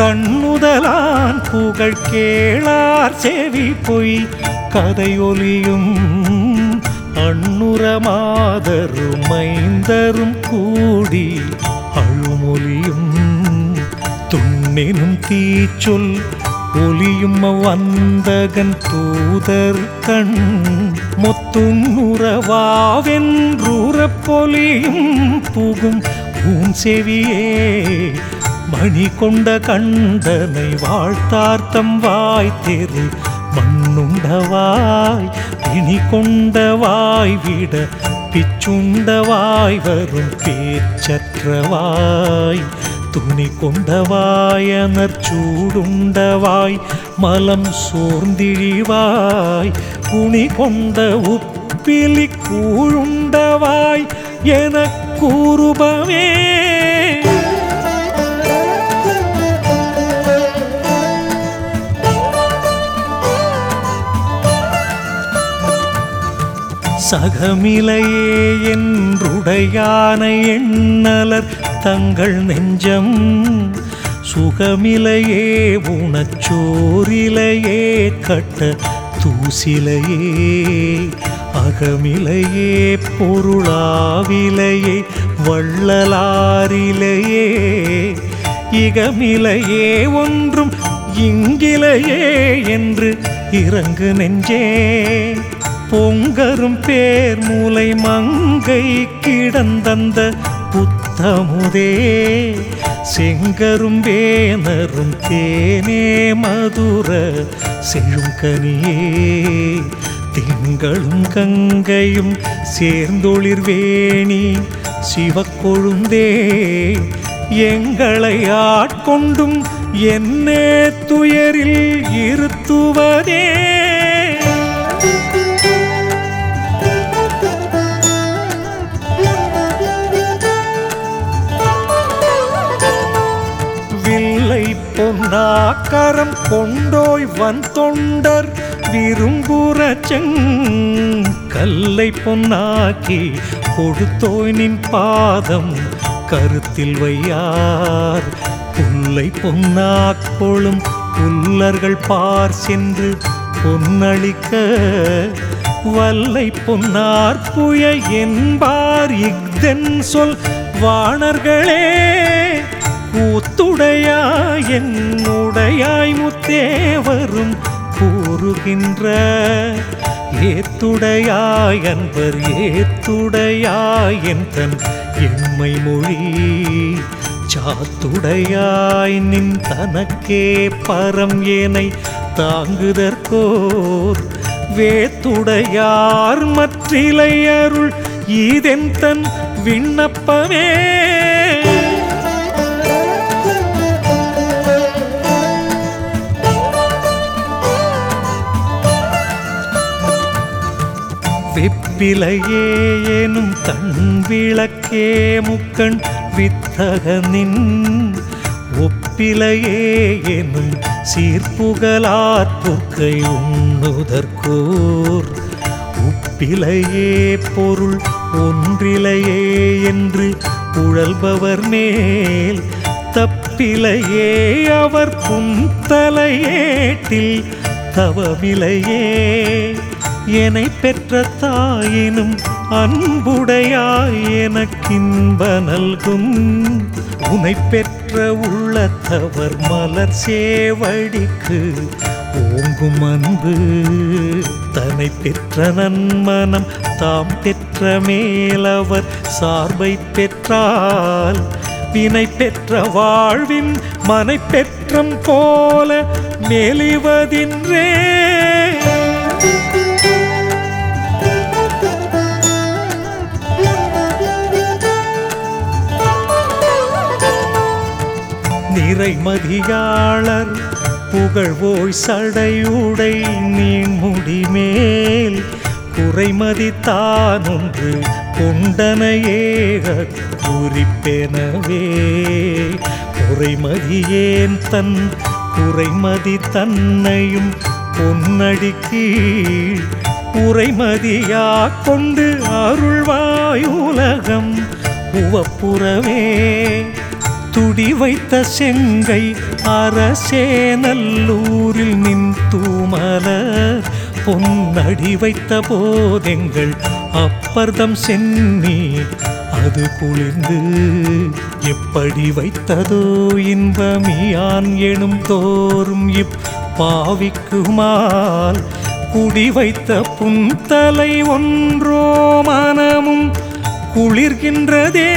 கண்ணுதலான் புகழ் கேளார் செவி பொய். கதையொலியும் அண்ணுற மாதரும் மைந்தரும் கூடி. அழுமொழியும் துண்ணினும் தீச்சொல் ஒலியும் வந்தகன் தூதர் கண். மொத்துண்ணுறவாவென்றுறப் பொலியும் புகும். பூன் செவியே மணி கொண்ட கண்டனை வாழ்த்தார்த்தம் வாய் தெரு மண்ணுண்டவாய் கொண்ட வாய் விட பிச்சுண்டவாய் வரும் பேச்சற்றவாய் துணி கொண்டவாயனர் சூடுண்டவாய் மலம் சோர்ந்திழிவாய். குணி கொண்ட உப்பிலி கூழுண்டவாய் என கூறுபவே சகமிலையே என்றுடையான எண்ணலர் தங்கள் நெஞ்சம். சுகமிலையே உணச்சோரிலையே கட்ட தூசிலையே. அகமிலையே பொருளாவிலையே வள்ளலாரிலையே. இகமிலையே ஒன்றும் இங்கிலையே என்று இறங்கு நெஞ்சே. பொங்கரும் பேர் மூலை மங்கை கிடந்தந்த புத்தமுதே. செங்கரும் வேனரும் தேனே மதுர செழுங்கனியே. திங்களும் கங்கையும் சேர்ந்தொளிர்வேணி சிவக்கொழுந்தே. எங்களை ஆட்கொண்டும் என்னே துயரில் இருத்துவதே. பொன்னாக்கரம் கொண்டோய் வன் தொண்டர் விரும்புற கல்லை பொன்னாக்கி கொடுத்தோய் நின் பாதம் கருத்தில் வையார். புல்லை பொன்னாக்கொழும் புல்லர்கள் பார் சென்று பொன்னளிக்க வல்லை பொன்னார் புய என்பார் இஃதென் சொல் வாணர்களே. கூத்துடையாய் என்னுடையாய் முத்தேவரும் கூறுகின்ற ஏத்துடையாய் அன்பர் ஏத்துடையாய் என்றன் எம்மை மொழி. சாத்துடையாய் நின் தனக்கே பரம் ஏனை தாங்குதற்கோர். வேத்துடையார் மற்றிலை அருள் இதென் தன் விண்ணப்பமே. வெப்பிலையே எனும் தன் விளக்கே முக்கண் வித்தகனின் ஒப்பிலையே எனும் சீர்ப்புகளார் பொற்கை உண்ணுதற்கோர். உப்பிலையே பொருள் ஒன்றிலையே என்று உழல்பவர் மேல். தப்பிலையே அவர் புந்தலையேட்டில் தவமிலையே. என்னை பெற்ற தாயினும் அன்புடையாய் எனக்கின்ப நல்கும். உனை பெற்ற உள்ளத்தவர் மலர் சேவடிக்கு ஓங்கும் அன்பு. தன்னை பெற்ற நன்மனம் தாம் பெற்ற மேலவர் சார்பை பெற்றால் வினை பெற்ற வாழ்வின் மனை பெற்றம் போல மெலிவதின்றே. நிறைமதியாளர் புகழ்வோய் சடையுடை நீண்முடி மேல் குறைமதி தானொன்று கொண்டனையேக குறிப்பெனவே. குறைமதியேன் தன் குறைமதி தன்னையும் பொன்னடி கீழ் உரைமதியா கொண்டு அருள்வாயுலகம் உவப்புறவே துடி வைத்த செங்கை அரசே நல்லூரில் நின் தூமலர். பொன்னடி வைத்த போதெங்கள் அப்பர்தம் சென்னி அது குளிர்ந்து எப்படி வைத்ததோ இன்பமியான் எனும் தோறும் இப் பாவிக்குமால். குடி வைத்த புந்தலை ஒன்றோ மனமும் குளிர்கின்றதே.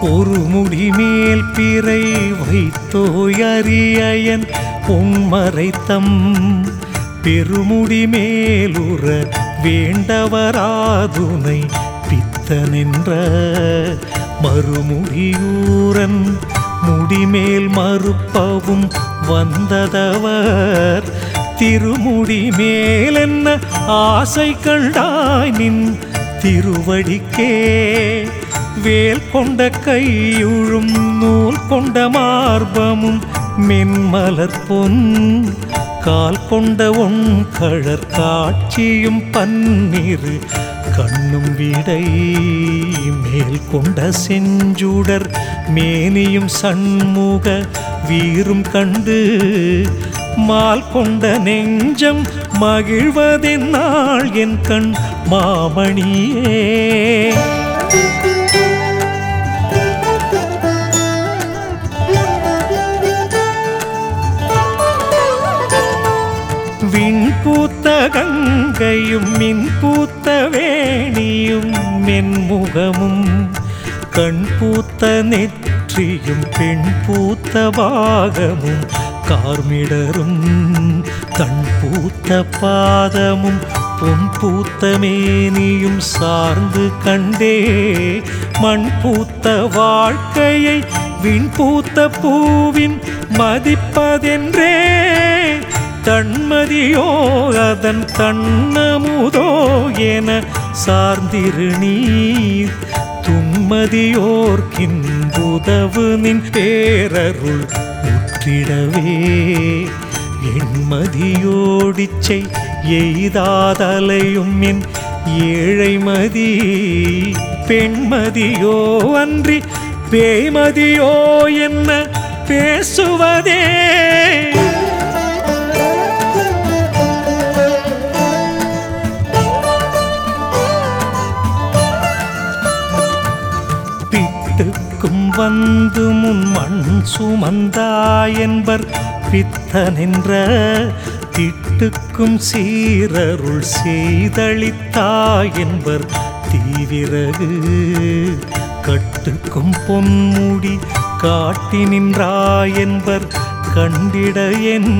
ஒரு முடி மேல் பிறை வைத்தோய் பொன்மறைத்தம் பெருமுடி மேலுற வேண்டவராதுனை பித்தனின்ற மறுமுடியூரன் முடிமேல் மறுப்பவும் வந்ததவர். திருமுடி மேலென்ன ஆசை கண்டாய் நின் திருவடிக்கே. வேல் கொண்ட கையுழும் நூல் கொண்ட மார்பமும் மென்மலர் பொன். கால் கொண்ட உன் கழற் காட்சியும் பன்னிரு கண்ணும் விடை. மேல் கொண்ட செஞ்சுடர் மேனியும் சண்முக வீரும் கண்டு. மால் கொண்ட நெஞ்சம் மகிழ்வதென்னாள் என் கண் மாமணியே. கங்கையும் மின் பூத்த வேணியும் மென்முகமும் கண் பூத்த நெற்றியும் பெண் பூத்த பாகமும் கார்மிடரும் கண் பூத்த பாதமும் பொன் பூத்த மேனியும் சார்ந்து கண்டே மண் பூத்த வாழ்க்கையை விண் பூத்த பூவின் மதிப்பதென்றே. தன்மதியோ அதன் தன்னமுதோ என சார்ந்திரு நீர். துன்மதியோர்க்கின்புதவு நின் பேரருள் முற்றிடவே. எண்மதியோடிச்சை எய்தாதலையும் என் ஏழைமதி. பெண்மதியோ அன்றி பேய்மதியோ என்ன பேசுவதே? வந்து முன் மண் சுமந்தாய் என்பர் பித்தனென்ற திட்டுக்கும் சீரருள் செய்தளித்தாய் என்பர் தீவிரகு கட்டுக்கும் பொன்முடி காட்டி நின்றாய் என்பர் கண்டிட என்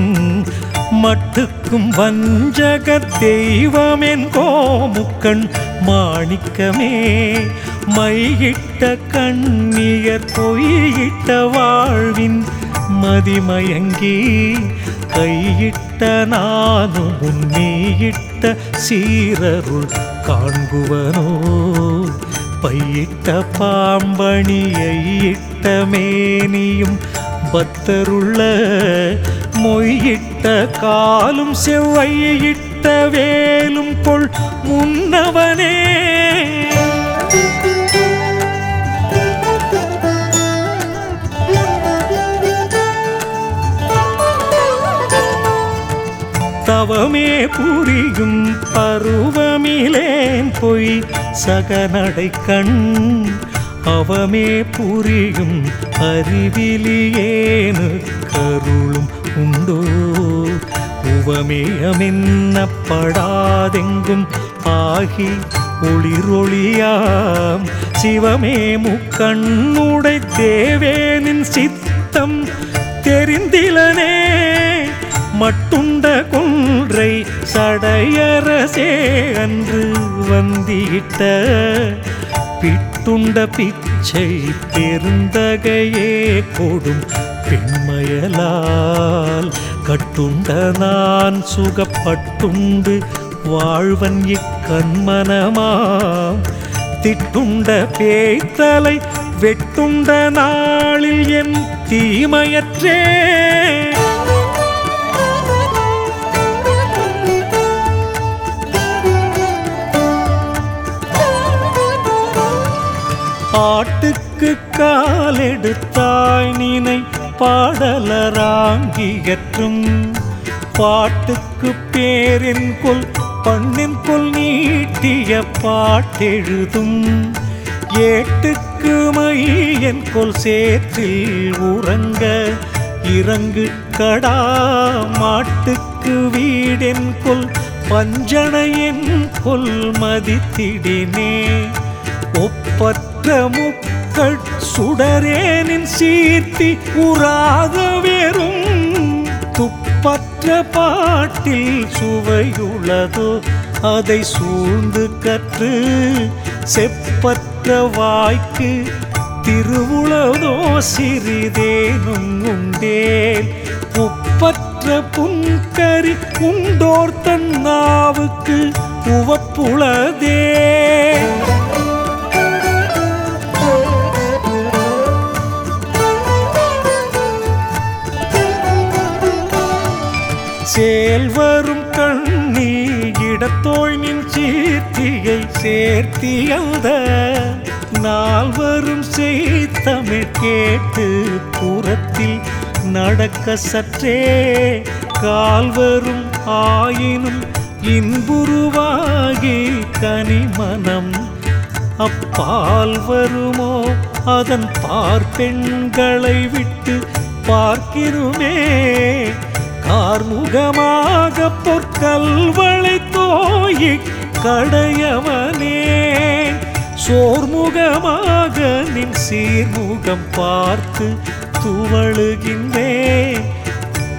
மட்டுக்கும் வஞ்சக தெய்வமென் கோமுக்கண் மாணிக்கமே. மையிட்ட கண்ணியர் பொய்யிட்ட வாழ்வின் மதிமயங்கி கையிட்ட நானும் உன்னியிட்ட சீரருள் காண்குவனோ பையிட்ட பாம்பணியிட்ட மேனியும் பத்தருள்ள மொய்யிட்ட காலும் செவ்வையிட்ட வேலும் கொள் முன்னவனே. பாவமே புரியும் பருவமிலேன் பொய் சகநடை கண். அவமே புரியும் அறிவிலியேனு கருளும் உண்டோ? உவமேயமென்னப்படாதெங்கும் ஆகி ஒளிரொளியாம். சிவமே முக்கண்ணுடை தேவேனின் சித்தம் தெரிந்திலனே. மட்டுண்ட குன்றை சடையரசே அன்று வந்திட்ட பிட்டுண்ட பிச்சை பெருந்தகையே கொடும் பெண்மயலால் கட்டுண்ட நான் சுகப்பட்டுண்டு வாழ்வன் இக்கண்மனமாம். திட்டுண்ட பேய்த்தலை வெட்டுண்ட நாளில் என் தீமையற்றே ஆட்டுக்கு காலெடுத்தாய் நினை பாடலராங்கியற்றும் பாட்டுக்கு பேரின் கொல் பண்ணின் கொல் நீட்டிய பாட்டெழுதும். ஏட்டுக்கு மையன் கொல் சேற்றில் உறங்க இறங்கு கடா மாட்டுக்கு வீடென் கொல் பஞ்சனையின் கொல் மதித்திடினே. ஒப்பத் ஒப்பற்ற முக்கள் சுடரேனின் சீர்த்தி உறாத வெறும். துப்பற்ற பாட்டில் சுவையுள்ளதோ அதை சூழ்ந்து கற்று செப்பற்ற வாய்க்கு திருவுளதோ சிறிதேனும் உண்டேன் உப்பற்ற புன்கறி உண்டோர் தன் நாவுக்கு சேல் வரும் கண்ணி இடத்தோய்மின் சீர்த்தியை சேர்த்தியல்த நால்வரும் செய்தமிழ் கேட்டு புறத்தில் நடக்க சற்றே கால் வரும் ஆயினும் இன்புருவாகி கனிமனம் அப்பால் வருமோ? அதன் பார்ப்பெண்களை விட்டு பார்க்கிறோமே. ஆர்முகமாக பொற்கல்வளை தோயி கடையவனே. சோர்முகமாக நின் சீர்முகம் பார்த்து துவழுகின்றேன்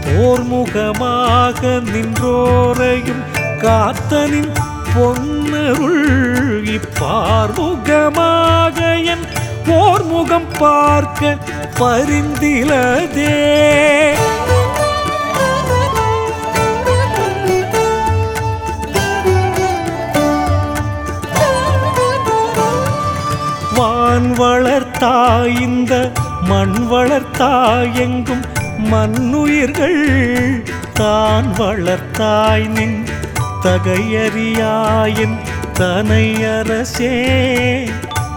போர்முகமாக நின்றோரையும் காத்தனின் பொன்னருள் இப்பார்முகமாக என் போர்முகம் பார்க்க பரிந்திலதே. வான் வளர்த்தா இந்த மண் வளர்த்தா எங்கும் மண்ணுயிர்கள் தான் வளர்த்தாய் நின் தகையறியாயின் தனையரசே.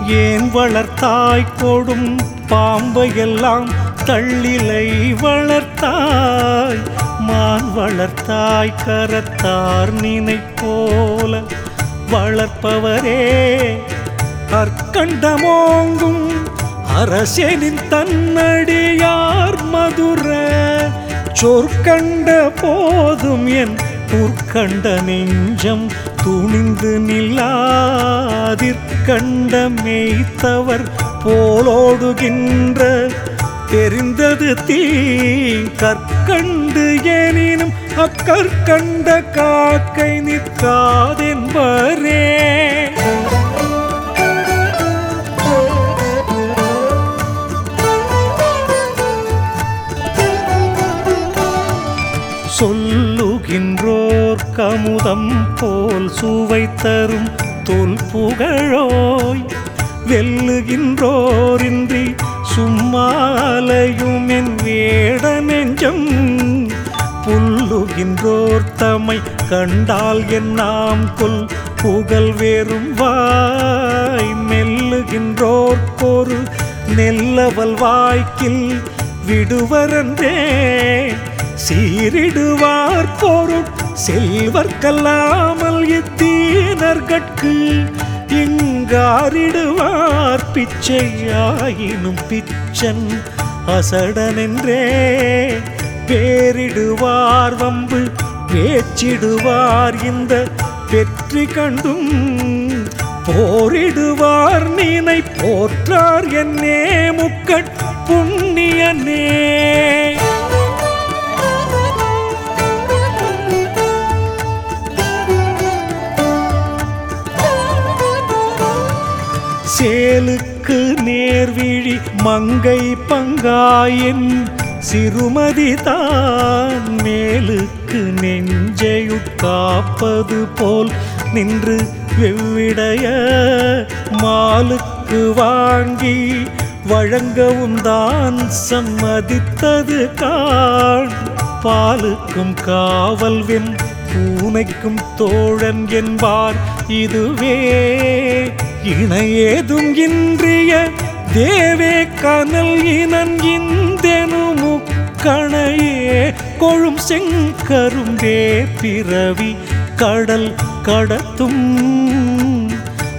ஏன் வளர்த்தாய் கொடும் பாம்பையெல்லாம் தள்ளிலை வளர்த்தாய்? மான் வளர்த்தாய் கரத்தார் நினை போல வளர்ப்பவரே. கற்கண்டமோங்கும் அரசனின் தன்னடியார் மதுர. சொற்கண்ட போதும் என் புற்கண்ட நெஞ்சம் துணிந்து நில்லாதிற்கண்ட மேய்த்தவர் போலோடுகின்ற. தெரிந்தது தீ கற்கண்டு எனினும் அக்கற்கண்ட காக்கை நிற்காதென்பரே. கமுதம் போல் சுவை தரும் தொல் புகழோய் வெல்லுகின்றோரின்றி சும்மாலையும் என் வேட நெஞ்சம் புல்லுகின்றோர் தமை கண்டால் என் நாம் கொல் புகழ் வேறும் வாய் மெல்லுகின்றோர்க்கொரு நெல்லவல் வாய்க்கில் விடுவரன்றே சீரிடுவார் பொருட் செல்வர்க்கல்லாமல் இத்தீனர்கட்கு இங்காரிடுவார் பிச்சையாயினும் பிச்சன் அசடனென்றே பேரிடுவார் வம்பு பேச்சிடுவார் இந்த வெற்றி கண்டும் போரிடுவார் நீனை போற்றார் என்னே முக்கட் புண்ணியனே. சேலுக்கு நேர்விழி மங்கை பங்காயின் சிறுமதி தான் மேலுக்கு நெஞ்சையுட்காப்பது போல் நின்று வெவ்விடைய மாலுக்கு வாங்கி வழங்கவும் தான் சம்மதித்தது காண். பாலுக்கும் காவல் வெம் பூனைக்கும் தோழன் என்பார். இதுவே இணையேதும் இன்றிய தேவே கனல் இனன் இந்தெனு முக்கணையே கொழும் செங்கரும்பே பிறவி கடல் கடத்தும்.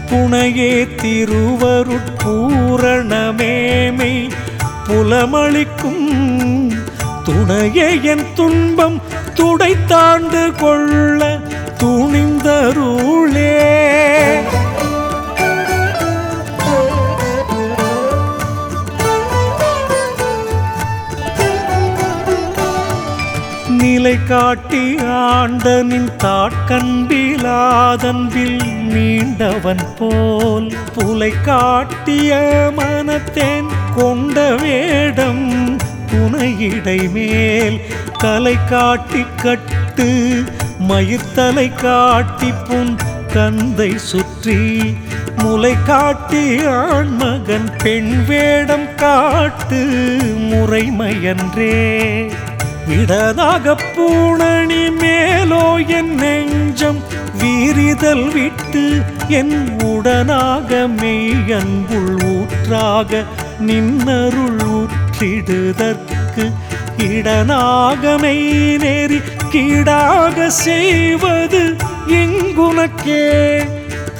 புனையே திருவருட்பூரணமேமை புலமளிக்கும். துணையே என் துன்பம் துடைத்தாண்டு கொள்ள துணிந்தருளே. நிலை காட்டி ஆண்டனின் தாட்கண்டிலாதன்பில் நீண்டவன் போல் புலை காட்டிய மனத்தேன் கொண்ட வேடம் துணையிடை மேல் தலை காட்டி கட்டு மயிர்த்தலை காட்டி புன் கந்தை சுற்றி முலை காட்டி ஆண்மகன் பெண் வேடம் காட்டு முறைமையன்றே. விடதாக பூணணி மேலோ என் நெஞ்சம் வீரிதல் விட்டு என் உடனாக மெய் அன்புள் ஊற்றாக நின்னருள் ஊற்றிடுதற்கு இடனாக மெய் நேரி கீடாக செய்வது எங்குனக்கே?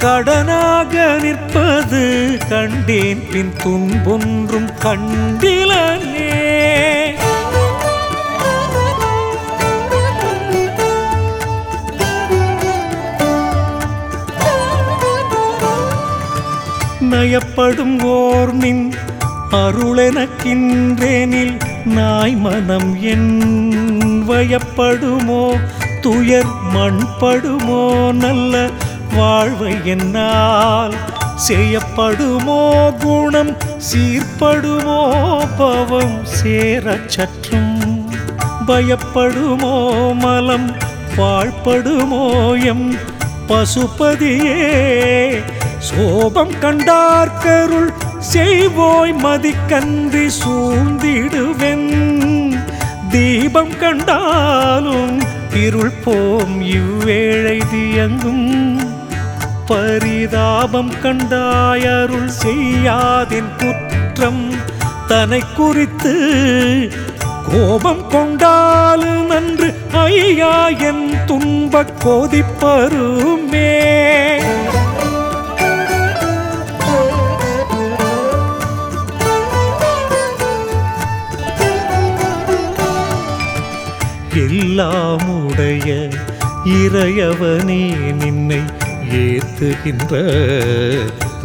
கடனாக நிற்பது கண்டேன் பின் துன்பொன்றும் கண்டிலனே. நயப்படும் ஓர் நின் அருளெனக்கின்றேனில் நாய் மனம் என் வயப்படுமோ? துயர் மண்படுமோ? நல்ல வாழ்வை என்னால் செய்யப்படுமோ? குணம் சீர்படுமோ? பவம் சேரச் சற்றும் பயப்படுமோ? மலம் வாழ்படுமோ எம் பசுபதியே சோபம் கண்டார்கருள் செய்வோய் மதிக்கன்றி சூழ்ந்திடுவென். தீபம் கண்டாலும் இருள் போம் இவ்வேளை தியங்கும். பரிதாபம் கண்டாயருள் செய்யாதின் குற்றம் தன்னை குறித்து கோபம் கொண்டாலும் நன்று ஐயா என் துன்பக் கோதிப்பருமே. எல்லாமுடைய இறையவனே நின்னை ஏத்துகின்ற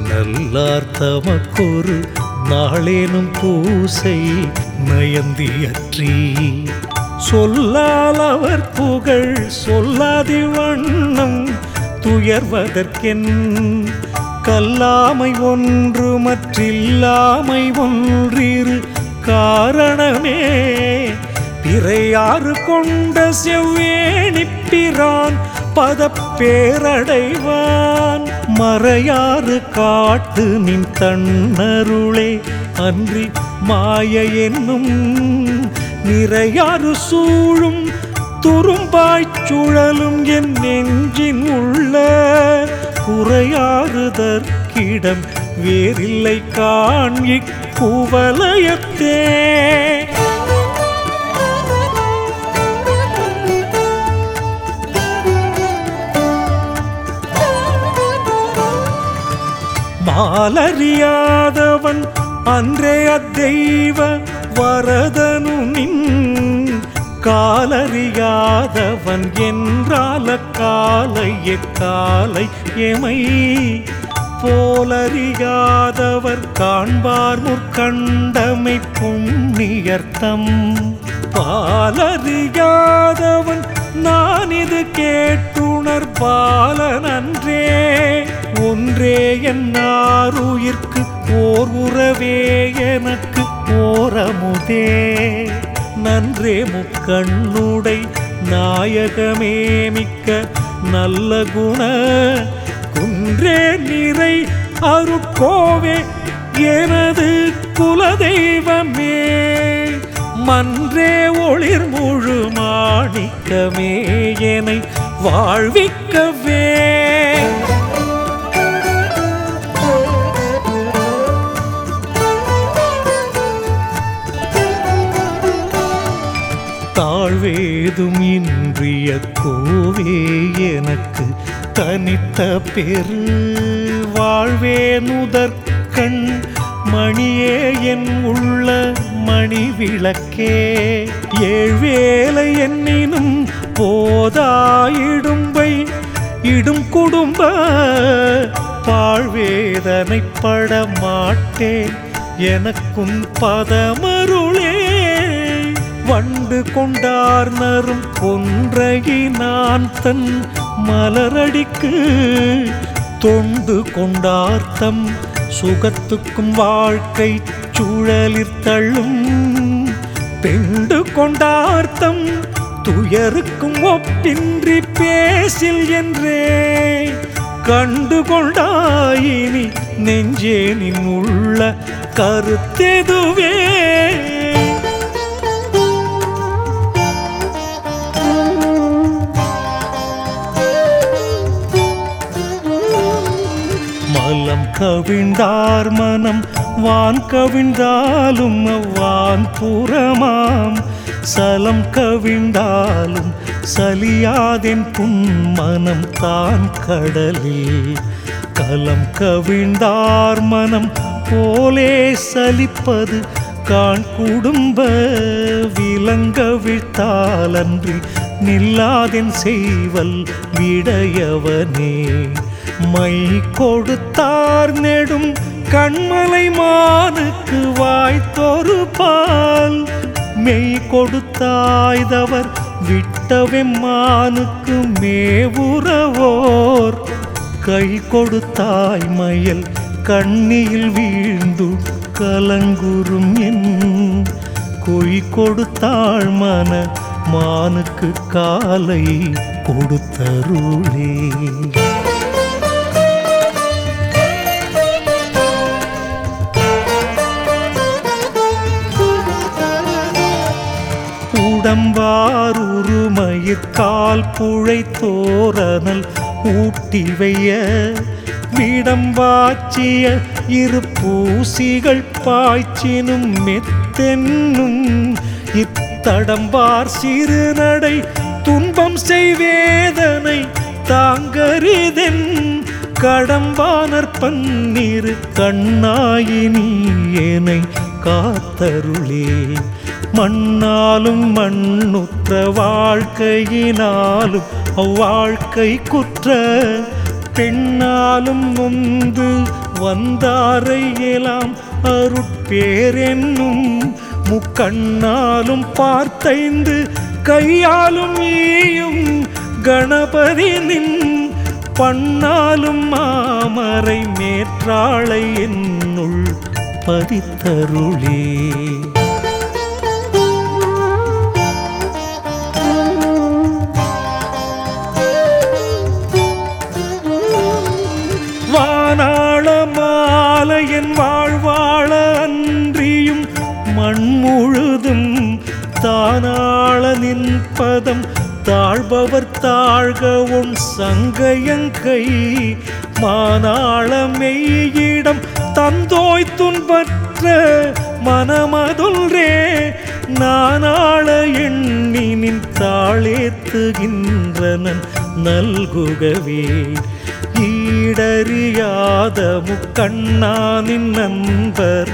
நல்லார் தமக்கொரு நாளேனும் பூசை நயந்தியற்றி. சொல்லால் அவர் புகழ் சொல்லாதி வண்ணம் துயர்வதற்கென். கல்லாமை ஒன்று மற்றில்லாமை ஒன்றிரு காரணமே. பிறையாறு கொண்ட செவ்வேணி பிரான் பதப்பேரடைவான் மறையாறு காட்டு நின் தன்னருளே அன்றி மாய என்னும் நிறையாறு சூழும் துரும்பாய்ச் சுழலும் என் நெஞ்சின் உள்ள குறையாறுதற்கிடம் வேறில்லை காண்கி குவலயத்தே. மாலறியாதவன் அன்றே அத்தெய்வ வரதனு நின். காலறியாதவன் என்றால காலை எக்காலை எமை. போலறியாதவர் காண்பார் முற்கண்டமை புண்ணியர்த்தம். பாலறியாதவன் நான் இது கேட்டுணர் பாலனன்றே. ஒன்றே என்னாருயிர்க்கு ஓர் உறவே எனக்கு ஓரமுதே. நன்றே முக்கண்ணுடை நாயகமே மிக்க நல்ல குண. குன்றே நிறை அருக்கோவே எனது குலதெய்வமே. மன்றே ஒளிர் முழு மாணிக்கமே என்னை வாழ்விக்கவே ஏதும் இன்றிய கோவே எனக்கு தனித்த பெரு வாழ்வே நுதற்கண் மணியே என் உள்ள மணி விளக்கே ஏழ்வேலை என்னினும் போதாயிடும்பை இடும் குடும்ப பாழ்வேதனைப்பட மாட்டேன். எனக்கும் பதம வண்டு கொண்டார் நரும் கொன்றையினான் தன் மலரடிக்கு. தொண்டு கொண்டார்த்தம் சுகத்துக்கும் வாழ்க்கை சூழலிற் பெண்டு கொண்டார்த்தம் துயருக்கும் ஒப்பின்றி பேசில் என்றே. கண்டு கொண்டாயினி நெஞ்சேனின் உள்ள கருத்தெதுவே. கவிழ்ந்தார் மனம் வான் கவிழ்ந்தாலும் அவ்வான் புறமாம். சலம் கவிழ்ந்தாலும் சலியாதென் புன்மனம் தான் கடலில். கலம் கவிழ்ந்தார் மனம் போலே சலிப்பது காண் குடும்ப விலங்கவிழ்த்தாலன்றி நில்லாதென் செய்வல் விடையவனே. மை கொடுத்தார் நெடும் கண்மலை மானுக்கு வாய்த்தொரு பால். மெய் கொடுத்தாய்தவர் விட்டவெம்மானுக்கு மேவுறவோர். கை கொடுத்தாய் மயல் கண்ணியில் வீழ்ந்து கலங்குறும் என். கொய் கொடுத்தாள் மன மானுக்கு காலை கொடுத்தருளே. உடம்பாருமயிர்கால் புழை தோரணல் ஊட்டி வைய விடம்பாச்சிய இரு பூசிகள் பாய்ச்சினும் மெத்தென்னும் இத்தடம்பார் சிறுநடை துன்பம் செய்வேதனை தாங்கரிதென் கடம்பானர் பன்னிரு கண்ணாயினி ஏனை காத்தருளே. மண்ணாலும் மண்ணுற்ற வாழ்க்கையினாலும் அவ்வாழ்க்கை குற்ற. பெண்ணாலும் நொந்து வந்தாரை அருட்பேரென்னும் முக்கண்ணாலும் பார்த்தைந்து கையாலும் ஈயும் கணபதி நின் பண்ணாலும் மாமரை மேற்றாளை என்னுள் பதித்தருளே. தாழ்பவர் தாழ்கவும் சங்கையங்கை. மானாளமெய்யிடம் தந்தோய் துன்பற்ற மனமதொன்றே. நானாள எண்ணினின் தாளேத்துகின்றனன் நல்குகவே. ஈடறியாத முக்கண்ணானின் நண்பர்.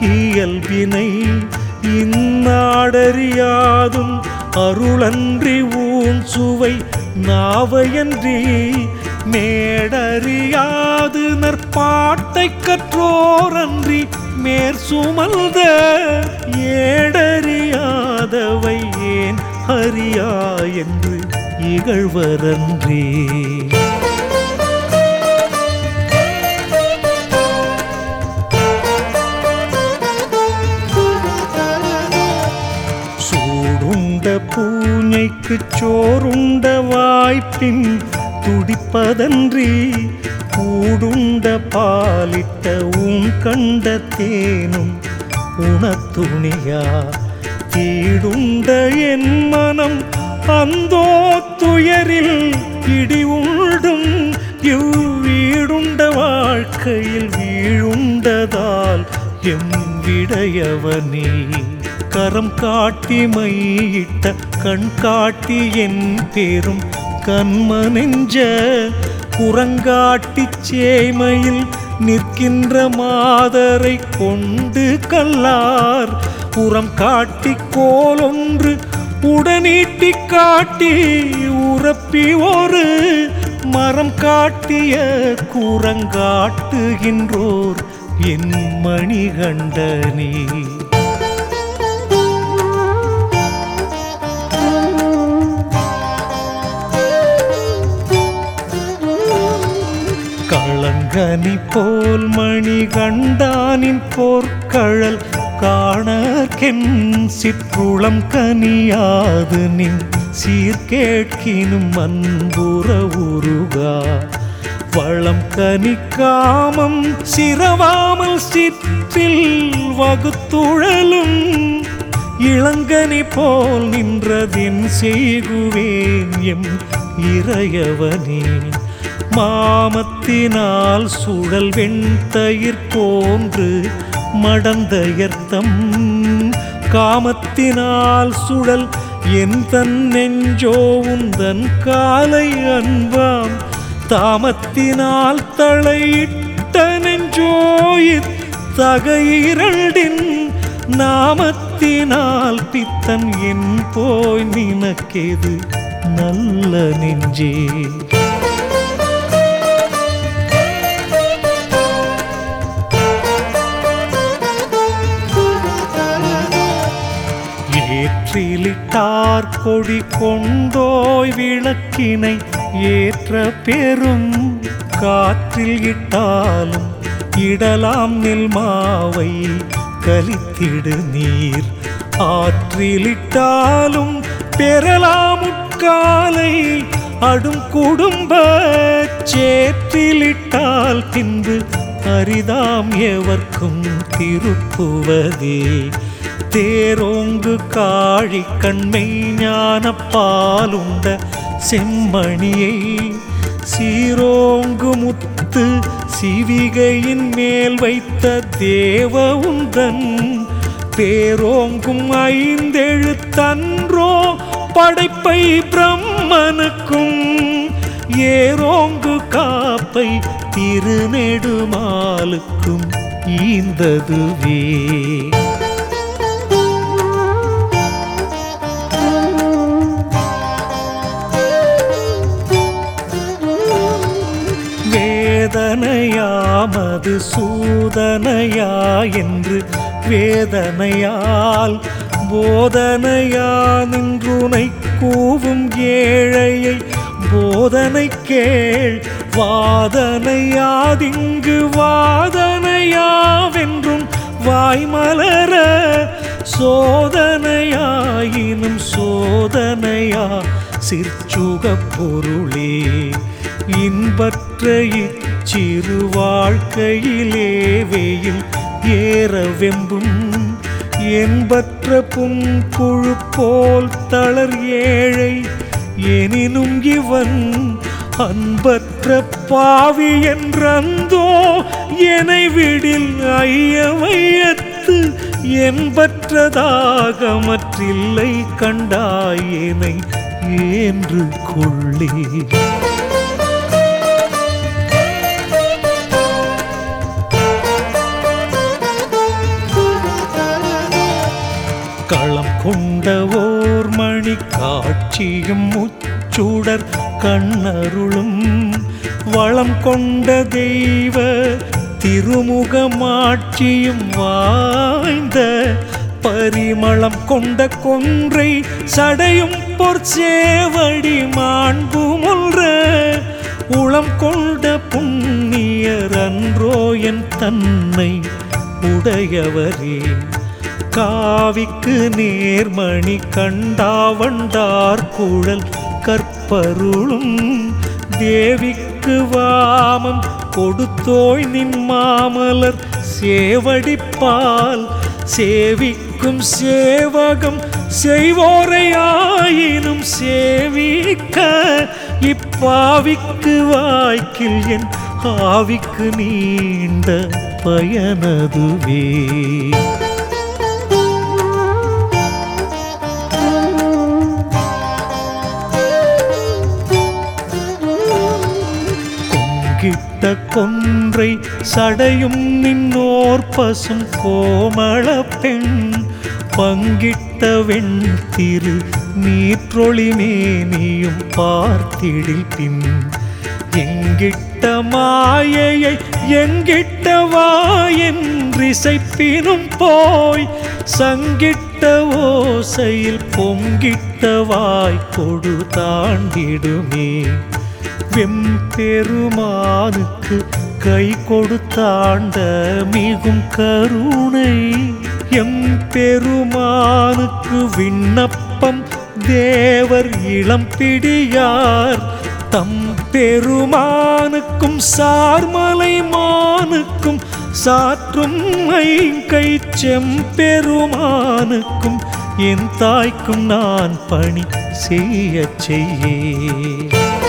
இயல்பினை இந்நாடறியாதும் அருளன்றி ஊ சுவை நாவையன்றி மேடறியாது நற்பாட்டை கற்றோரன்றி மேற் சுமல்த ஏடறியாதவை ஏன் அறியா என்று இகழ்வரன்றே பூஞைக்கு சோறுண்ட வாய்ப்பின் துடிப்பதன்றி கூடுண்ட பாலிட்ட உன் கண்ட தேனும் உணத்துணியா? தீடுண்ட என் மனம் அந்தோ துயரில் இடி உண்டும் இவ்வீடுண்ட வாழ்க்கையில் வீழுண்டதால் எம் விடையவனே. கரம் காட்டி மையிட்ட கண் காட்டி என் பேரும் கண்ம நெஞ்ச குரங்காட்டி சேமையில் நிற்கின்ற மாதரை கொண்டு கல்லார் புறம் காட்டி கோலொன்று உடனீட்டி காட்டி உறப்பி ஒரு மரம் காட்டிய குரங்காட்டுகின்றோர் என் மணிகண்டனே. கனி போல் மணி கண்டானின் போர்க்கழல் காணக்கென் சிற்றுளம் கனியாது நின் சீர்கேட்கினும் அன்புற உருகா வளம் கனி காமம் சிரவாமல் சிற்றில் வகுத்துழலும் இளங்கனி போல் நின்றதின் செய்குவேன் எம் இறையவனே. மாமத்தினால் சுழல் வெண்தயிர் போன்று மடந்தயர்த்தம் காமத்தினால் சுழல் என் தன் நெஞ்சோ உந்தன் காலை அன்பாம். தாமத்தினால் தலையிட்ட நெஞ்சோயித் தகையிரண்டின். நாமத்தினால் பித்தன் என் போய் நினக்கேது நல்ல நெஞ்சே. ஏற்றிலிட்டார் கொடி கொண்டோய் விளக்கினை ஏற்ற பெரும் காற்றில் இட்டாலும் இடலாம் நெல் மாவை கலித்திடு நீர். ஆற்றிலிட்டாலும் பெறலாம் உட்காலை அடும் குடும்ப சேற்றிலிட்டால் பின்பு அரிதாம் எவர்க்கும் திருப்புவதே. தேரோங்கு காழி கண்மை ஞான பாலுண்ட செம்மணியை சீரோங்கு முத்து சிவிகையின் மேல் வைத்த தேவ உந்தன் பேரோங்கும் ஐந்தெழுத்தன்றோ படைப்பை பிரம்மனுக்கும் ஏரோங்கு காப்பை திருநெடுமாலுக்கும் ஈந்ததுவே. வேதனையாமது சூதனையா என்று வேதனையால் போதனையா நின்றுனை கூவும் ஏழையை போதனை கேள். வாதனையாதிங்கு வாதனையாவென்றும் வாய்மலர சோதனையாயினும் சோதனையா சிற்சுகப் பொருளே. இன்பற்ற சிறு வாழ்க்கையிலே வெயில் ஏற வெம்பும் என்பற்ற புன்குழு போல் தளர் ஏழை எனினும் இவன் அன்பற்ற பாவி என்றந்தோ என்னை விடில் ஐயவையத்து உலகத்து என்பற்றதாக மற்றில்லை கண்டாயேனை ஏன்று கொள்ளே. கொண்ட ஓர் மணி காட்சியும் முச்சுடர் கண்ணருளும். வளம் கொண்ட தெய்வ திருமுகமாட்சியும் வாய்ந்த பரிமளம் கொண்ட கொன்றை சடையும் பொற்சேவடி மாண்பு முன்ற உளம் கொண்ட புண்ணியர் அன்றோ என் தன்னை உடையவரே. காவிக்கு நேர்மணி கண்டாவண்டார் குழல் கற்பருளும். தேவிக்கு வாமம் கொடுத்தோய் நின் மாமலர் சேவடிப்பால். சேவிக்கும் சேவகம் செய்வோரையாயினும் சேவிக்க இப்பாவிக்கு வாய்க்கில் என் ஆவிக்கு நீண்ட பயனதுவே. கொங்கிட்ட கொன்றை சடையும் நின்னோர் பசும் கோமள பெண். பங்கிட்ட வெண் திரு நீற்றொளி மேனியும் பார்த்திடில் பின். எங்கிட்ட மாயையை எங்கிட்ட வாயின்றிசைப்பினும் போய். சங்கிட்ட ஓசையில் பொங்கிட்ட வாய் கொடு தாண்டிடுமே வெம்பெருமானுக்கு கை கொடுத்தாண்ட மிகும் கருணை. எம் பெருமானுக்கு விண்ணப்பம் தேவர் இளம்பிடியார் தம் பெருமானுக்கும் சார்மலை மானுக்கும் சாற்றும் கை செம்பெருமானுக்கும் என் தாய்க்கும் நான் பணி செய்ய செய்யே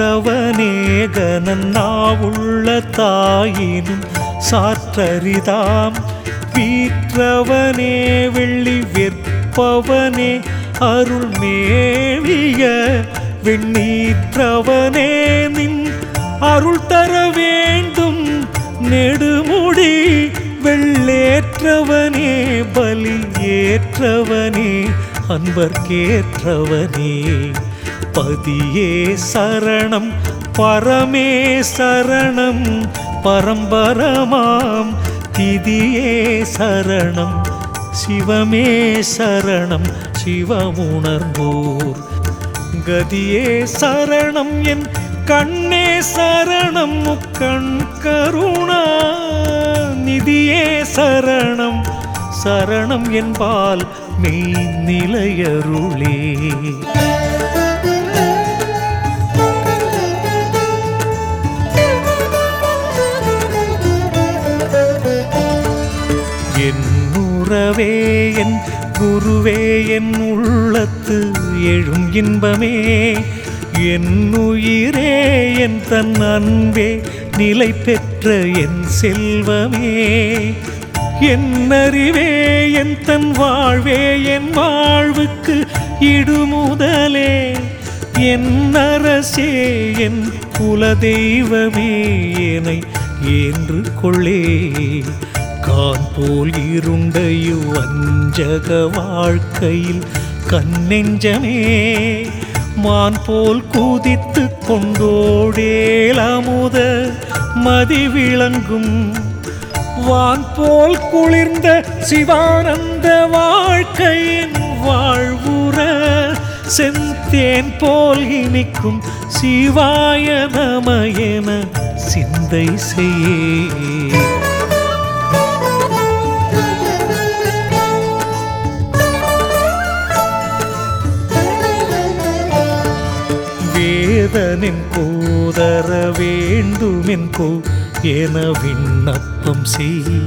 சாற்றவனேகனன் நாவுள்ள தாயினும் சாற்றரிதாம். வீற்றவனே வெள்ளி விற்பவனே அருள் மேவிய வெண்ணீற்றவனே நின் அருள் தர வேண்டும். நெடுமுடி வெள்ளேற்றவனே பலி ஏற்றவனே அன்பர்க்கேற்றவனே. பதியே சரணம் பரமே சரணம் பரம்பரமாம். திதியே சரணம் சிவமே சரணம் சிவமுணர்வோர். கதியே சரணம் என் கண்ணே சரணம் முக்கண் கருணா. நிதியே சரணம் சரணம் என்பால் மெய் நிலையருளே உறவே என் குருவே என் உள்ளத்து எழும் இன்பமே. என் உயிரே என் தன் அன்பே நிலை பெற்ற என் செல்வமே. என் அறிவே என் தன் வாழ்வே என் வாழ்வுக்கு இடுமுதலே. என் அரசே என் குலதெய்வமே என்னை ஏன்று கொள்ளே கான் போல் இருண்டையு வஞ்சக வாழ்க்கையில் கண்ணெஞ்சமே. மான் போல் குதித்து கொண்டோடேலமுத மதி விளங்கும் வான் போல் குளிர்ந்த சிவானந்த வாழ்க்கையின் வாழ்வுற செந்தேன் போல் இனிக்கும் சிவாய நமயன சிந்தை செய்யே. வேதனின் கூதர வேண்டுமென் கோ என விண்ணப்பம் செய்.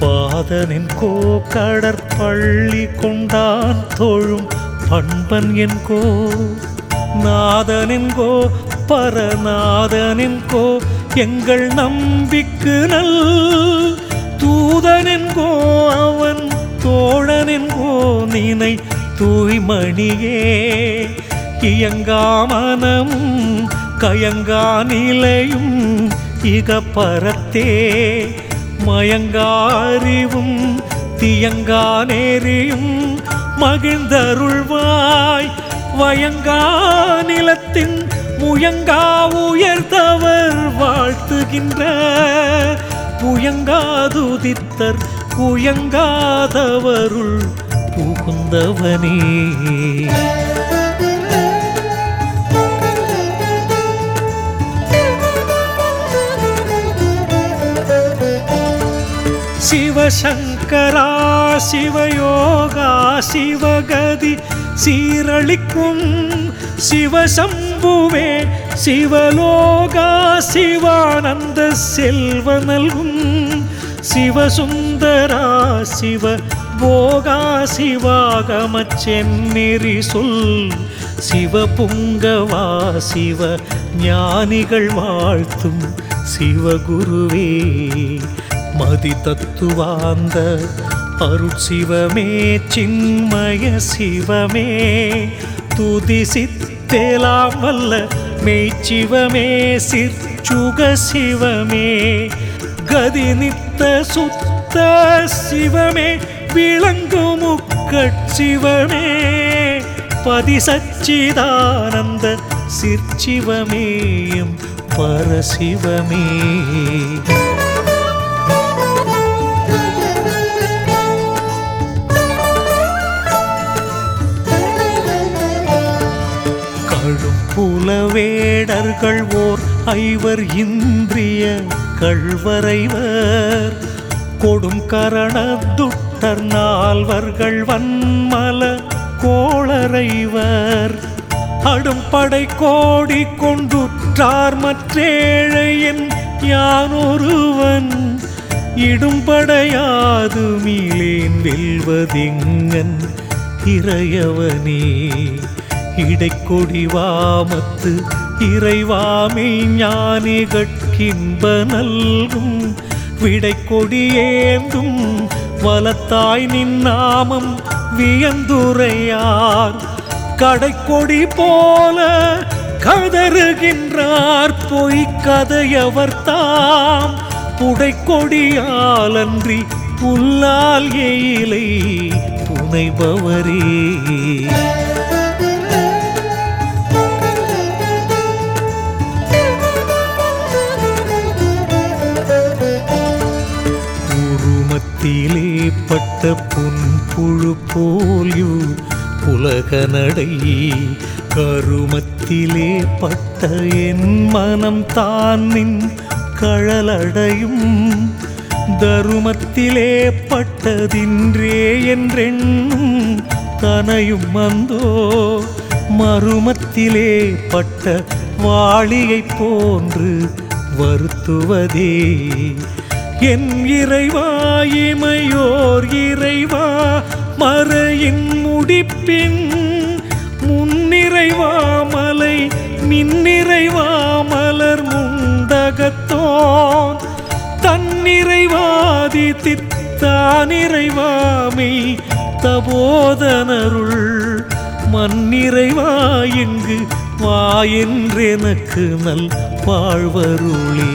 பாதனின் கோ கடற்பள்ளி கொண்டான் தோழும் பண்பன் என்கோ நாதனென்கோ பரநாதனென்கோ எங்கள் நம்பிக்கு நல். தூதனென்கோ அவன் தோழனென்கோ நினை தூய்மணியே. இயங்காமனமும் கயங்கா நிலையும் இக மயங்காறிவும் தியங்கா நேரியும் மகிழ்ந்தருள்வாய். வயங்கா நிலத்தின் முயங்கா உயர்ந்தவர் வாழ்த்துகின்ற. புயங்காதுதித்தர் புயங்காதவருள் புகுந்தவனே. சிவசங்கரா சிவயோகா சிவகதி சீரழிக்கும் சிவசம்புவே சிவலோகா சிவானந்த செல்வ நல்கும் சிவசுந்தரா சிவ போகா சிவாகமச் செந்நெறி சொல் சிவபுங்கவா சிவ ஞானிகள் வாழ்த்தும் சிவகுருவே. மதி தத்துவாந்த அருட்சிவமே சின்மய சிவமே. துதி சித்தேலாம் வல்ல மெய்ச்சிவமே சிற்சுக சிவமே. கதி நித்த சுத்த சிவமே விளங்கு முக்கட்சிவமே பதிசச்சிதானந்த சிற்சிவமேயும் பரசிவமே. புலவேடர்கள் ஓர் ஐவர் இந்திரிய கழ்வரைவர் கொடும் கரணத்துட்டர் நால்வர்கள் வன்மல கோளரைவர். அடும்படை கோடி கொண்டுற்றார் மற்றேழையன் யானொருவன். இடும்படையாது மீளேன் வெல்வதிங்கன் இறையவனே. இடைக்கொடி வாமத்து இறைவாமை ஞானிகட்கின்ப நல்கும். விடைக்கொடி ஏந்தும் வலத்தாய் நின் நாமம் வியந்துரையார். கடைக்கொடி போல கதறுகின்றார் பொய் கதையவர் தாம் புடைக்கொடியாலன்றி புல்லால் எயிலை புனைபவரே. உருமத்திலே பட்ட புன்புழு போலியு உலக நடை கருமத்திலே பட்ட என் மனம் தான் நின் கழலடையும். தருமத்திலே பட்டதின்றே என்றெண்ணும் தனையும் வந்தோ மருமத்திலே பட்ட வாளியைப் போன்று வருத்துவதே. என் இறைவா இமையோர் இறைவா மறையின் முடிப்பின் முன்னிறைவா மலை மின்னிறைவா மலர் முந்தகத்தோன் தன்னிறைவாதி தித்தானிறைவாமை தபோதனருள் மன்னிறைவா இங்கு வா என்றெனக்கு நல் வாழ்வருளே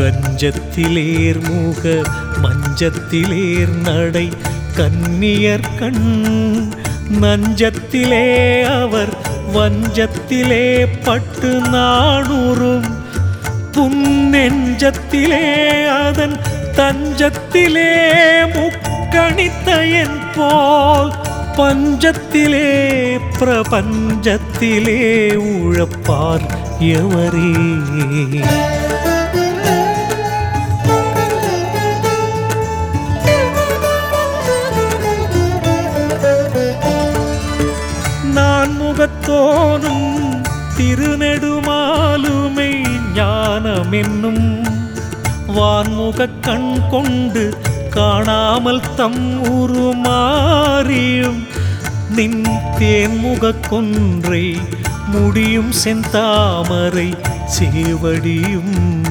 கஞ்சத்திலேர் மூக மஞ்சத்திலேர் நடை கன்னியர் கண். நஞ்சத்திலே அவர் வஞ்சத்திலே பட்டு நானூறும். புன்னெஞ்சத்திலே அதன் தஞ்சத்திலே முக்கணித்த என் போல். பஞ்சத்திலே பிரபஞ்சத்திலே உழப்பார் எவரே. நான் முகத்தோனும் திருநெடுமாலுமை ஞானம் என்னும் வான்முக கண் கொண்டு காணாமல் தம் உருமாறியும் நின் தேன்முக கொன்றை முடியும் செந்தாமரை சேவடியும்.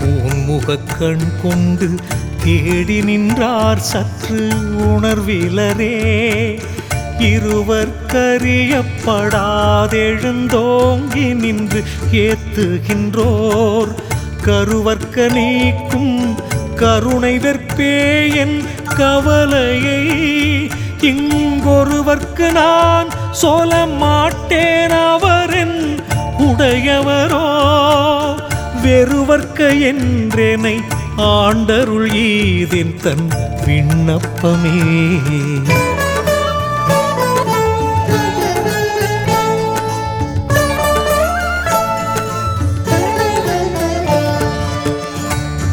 உன்முகக் கண் கொண்டு தேடி நின்றார் சற்று உணர்விலரே. இருவர் கரியப்படாதெழுந்தோங்கி நின்று ஏத்துகின்றோர். கருவர்க்க நீக்கும் கருணை வெற்பேயன் கவலையை. இங்கொருவர்க்கு நான் சொல்ல மாட்டேன் அவரின் உடையவரோ. வெறுவர்க்க என்றெனை ஆண்டருள் ஈதின் தன் விண்ணப்பமே.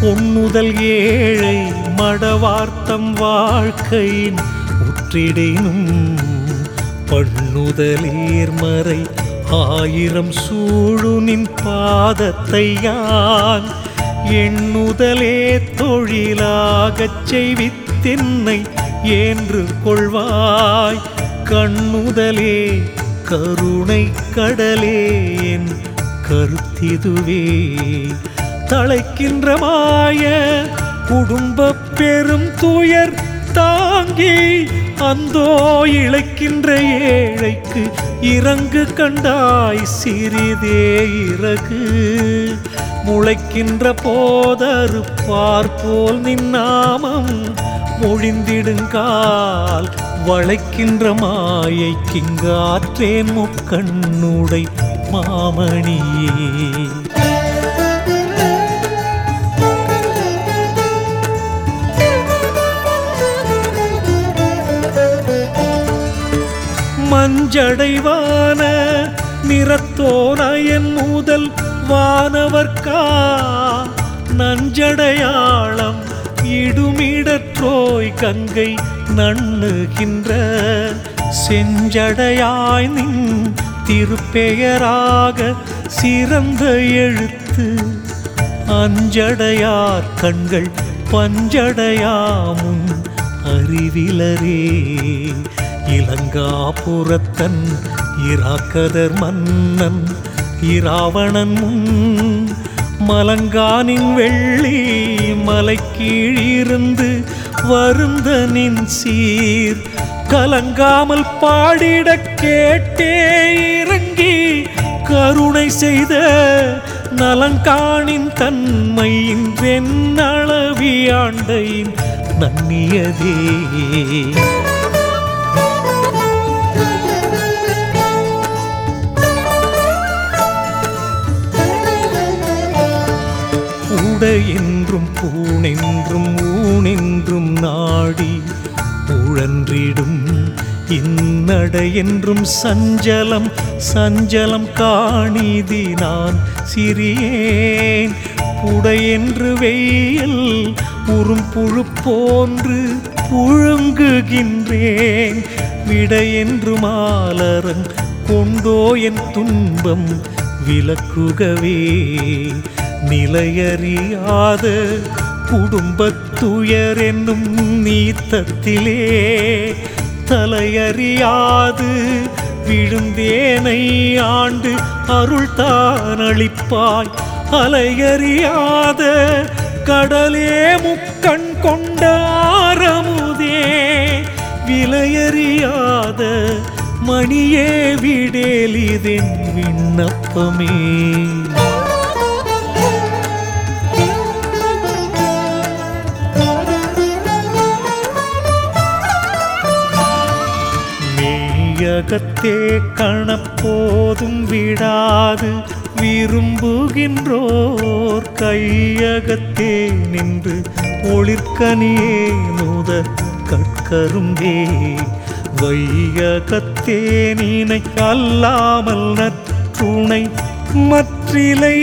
பொன்னுதல் ஏழை மடவார்த்தம் வாழ்க்கையின் உற்றிடினும் பண்ணுதலேர்மறை ஆயிரம் சூழுனின் பாதத்தை யான் எண்ணுதலே தொழிலாகச் செய்வித்தென்னை ஏன்று கொள்வாய். கண்ணுதலே கருணை கடலே என் கருத்திதுவே. தழைக்கின்ற மாய குடும்ப பெரும் துயர் தாங்கி அந்தோ இழைக்கின்ற ஏழைக்கு இறங்கு கண்டாய் சிறிதே இறகு. முளைக்கின்ற போதரு பார்ப்போல் நின்னாமம் மொழிந்திடுங்கால் வளைக்கின்ற மாயை கிங்காற்றேன் முக்கண்ணுடை மாமணியே. மஞ்சடைவான நிறத்தோனயன் முதல் வானவர்க்கா? நஞ்சடையாளம் இடுமிடற்றோய் கங்கை நண்ணுகின்ற செஞ்சடையாய் நின் திருப்பெயராக சிறந்த எழுத்து. அஞ்சடையார் கண்கள் பஞ்சடையாமும் அறிவிலரே. இலங்காபுரத்தன் இராக்கதர் மன்னன் இராவணன் முன். மலங்கானின் வெள்ளி மலை கீழிருந்து வருந்த சீர். கலங்காமல் பாடிடக் கேட்டே இறங்கி கருணை செய்த நலங்கானின் தன்மையின் வெண்ணளவியாண்டையின் நன்னியதே. உடை என்றும் பூணென்றும் ஊனென்றும் நாடி உழன்றிடும் இந்நடையென்றும் சஞ்சலம் சஞ்சலம் காணிதி நான் சிறியேன். புடையென்று வெயில் உறும் புழு போன்று புழுங்குகின்றேன் விடையென்று மாலரன் கொண்டோ என் துன்பம் விலக்குகவே நிலையறியாத. குடும்பத்துயர் என்னும் நீத்தத்திலே தலையறியாது. விழுந்தேனை ஆண்டு அருள் தான் அளிப்பாய். அலையறியாத கடலே முக்கண் கொண்ட ஆரமுதே. விலையறியாத மணியே விடேலிதென் விண்ணப்பமே. மெய்யகத்தே கணப்போதும் விடாது. விரும்புகின்றோர் கையகத்தே நின்று ஒளிர்கனியே நூத கற்கரும்பே வையகத்தே நீனை அல்லாமல் நற்றுணை மற்றிலை.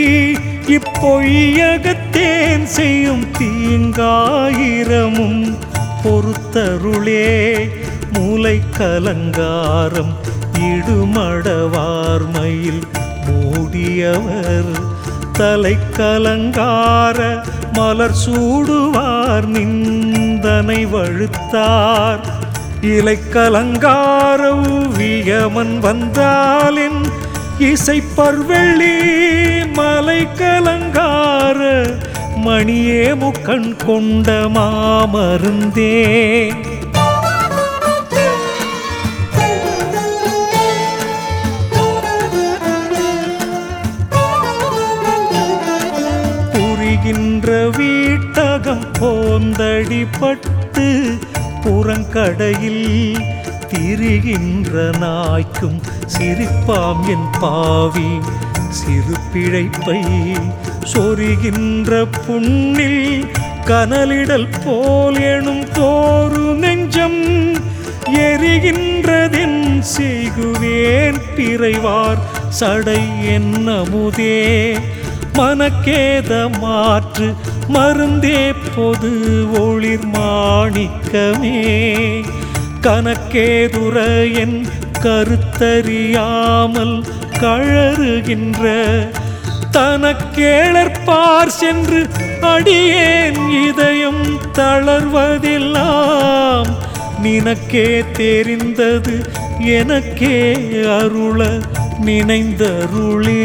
இப்பொய்யகத்தேன் செய்யும் தீங்காயிரமும் பொறுத்தருளே. மூளை கலங்காரம் இடுமடவார்மையில் மூடியவர். தலை கலங்கார மலர் சூடுவார் நிந்தனை வழுத்தார். இலை கலங்கார வியமன் வந்தாலின் இசை பர்வெள்ளி மலை கலங்கார மணியே முக்கண் கொண்ட மாமருந்தே. போந்தடிப்பட்டு புறங்கடையில் திரிகின்ற நாய்க்கும் சிரிப்பாம் என் பாவி. சிறு பிழைப்பை சொருகின்ற புண்ணில் கனலிடல் போல் எனும் தோறு நெஞ்சம் எரிகின்றதென் செய்குவேன் பிறைவார் சடை என்னமுதே. மனக்கேத மாற்று மருந்தே பொது ஒளிர் மாணிக்கமே. கணக்கேதுர என் கருத்தறியாமல் கழறுகின்ற தனக்கேளற்பார் சென்று அடியேன் இதயம் தளர்வதெல்லாம் நினக்கே தெரிந்தது எனக்கே அருள நினைந்தருளே.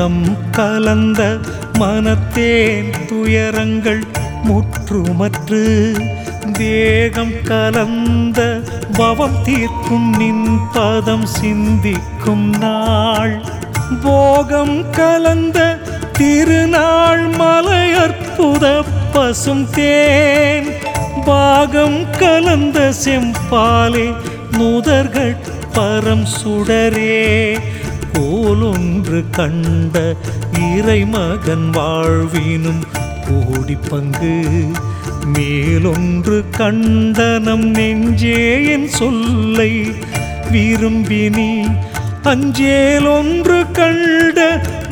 துக்கம் கலந்த மனத்தேன் துயரங்கள் முற்றுமற்று தேகம் கலந்த பவம் தீர்க்கும் நின் பதம் சிந்திக்கும் நாள். போகம் கலந்த திருநாள் மலை அற்புத பசும் தேன். பாகம் கலந்த செம்பாலே நுதர்கள் பரம் சுடரே. போலொன்று கண்ட இறைமகன் வாழ்வினும் கோடி பங்கு. மேலொன்று கண்டனம் நெஞ்சே என் சொல்லை விரும்பினி அஞ்சேலொன்று கண்ட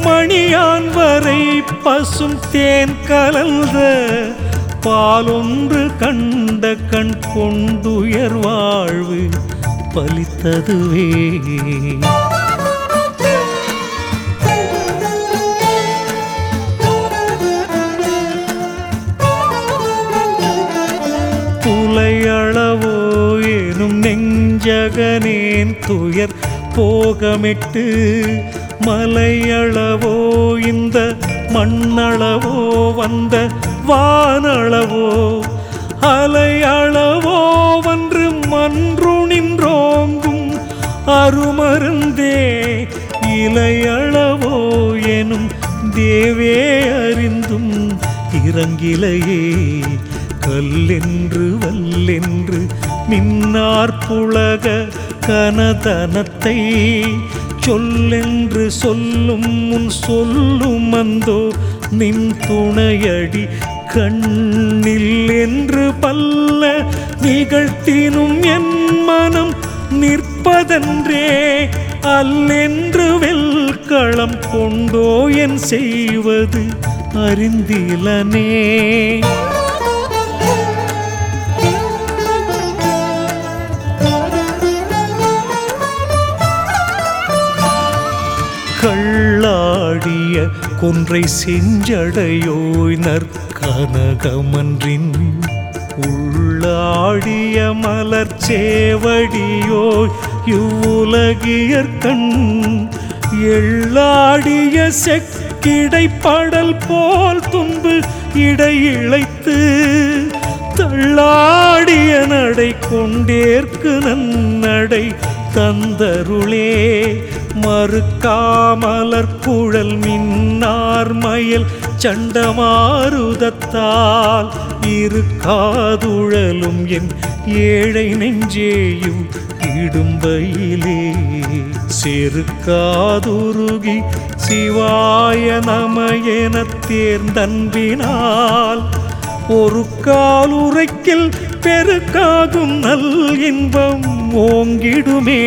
மணியான் வரை பசும் தேன் கலந்த பாலொன்று கண்ட கண் கொண்டுயர் வாழ்வு பலித்ததுவே. நெஞ்சகனேன் துயர் போகமிட்டு மலையளவோ இந்த மண்ணளவோ வந்த வானளவோ அலையளவோ வந்து மன்று நின்றோங்கும் அருமருந்தே இலையளவோ எனும் தேவே அறிந்தும் இறங்கிலையே கல்லென்று வல்லென்று மின்னார் புலக கனதனத்தை. சொல்லென்று சொல்லும் முன் சொல்லும் அந்தோ நின் துணையடி கண்ணில் என்று பல்ல நிகழ்த்தினும் என் மனம் நிற்பதன்றே. அல்லென்று வெல்களம் கொண்டோ என் செய்வது அறிந்திலனே. கொன்றை செஞ்சடையோய் நற்கனகமன்றின் உள்ளாடிய மலர் சேவடியோய் இவ்வுலகியற்கண் எள்ளாடிய செக்கிடைப்படல் போல் துன்பு இடையிழைத்து தள்ளாடிய நடை கொண்டேற்கு நன்னடை தந்தருளே மறுக்காமலர் குழல் மின்னார் மயல் சண்டமாருதத்தால் இருக்காதுழலும் என் ஏழை நெஞ்சேயும் இடும்பையிலே. செருக்காதுருகி சிவாய நம எனத் தேர்ந்தன்பினால் ஒரு காலுரைக்கில் பெருக்காகும் நல் இன்பம் ஓங்கிடுமே.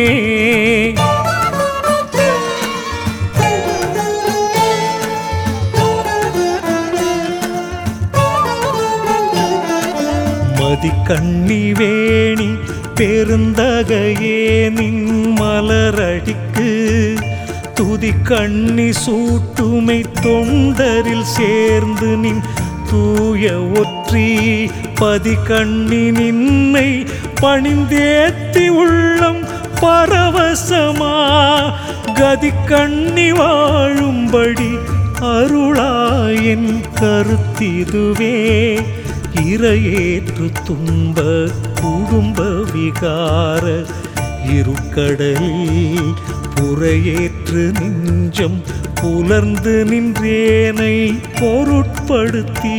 கண்ணி வேணி பெருந்தகையே நின் மலரடிக்கு. துதி கண்ணி சூட்டுமை தொண்டரில் சேர்ந்து நின் தூய ஒற்றி. பதி கண்ணி நின்னை பணிந்தேத்தி உள்ளம் பரவசமா. கதி கண்ணி வாழும்படி அருளாயின் கருத்திதுவே. இரையேற்று துன்ப குடும்ப விகார இருக்கடலில் புறையேற்று நெஞ்சம் புலர்ந்து நின்றேனை பொருட்படுத்தி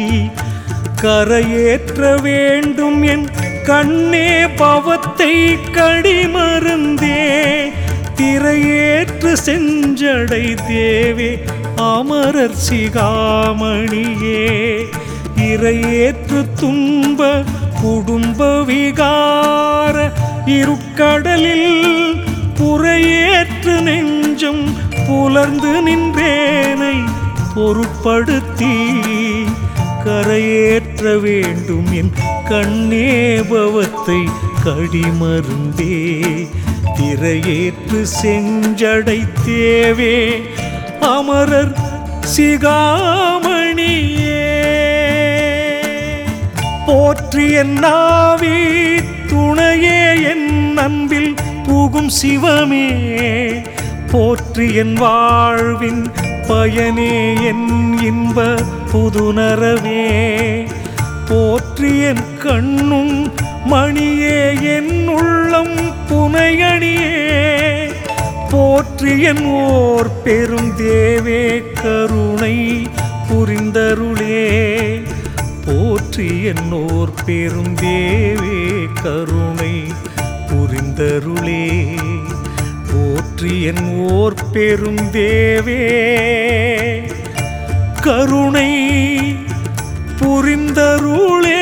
கரையேற்ற வேண்டும் என் கண்ணே பவத்தை கடிமருந்தே திரையேற்று செஞ்சடை தேவே அமரர் சிகாமணியே. இரையேற்று துன்ப குடும்ப விகார இருக்கடலில் புறையேற்று நெஞ்சம் புலர்ந்து நின்றேனை பொருட்படுத்தி கரையேற்ற வேண்டும் என் கண்ணேபவத்தை கடிமருந்தே. திரையேற்று செஞ்சடை தேவே அமரர் சிகாம போற்றி என்னாவி துணையே என் அன்பில் புகும் சிவமே. போற்றி என் வாழ்வின் பயனே என் இன்ப புதுணரவே போற்றி என் கண்ணும் மணியே என் உள்ளம் புனையணியே. போற்றி என் ஓர் பெரும் தேவே கருணை புரிந்தருளே. போற்றி என்னோர் பெருந்தேவே கருணை புரிந்தருளே. போற்றி என் ஓர் பெருந்தேவே கருணை புரிந்தருளே.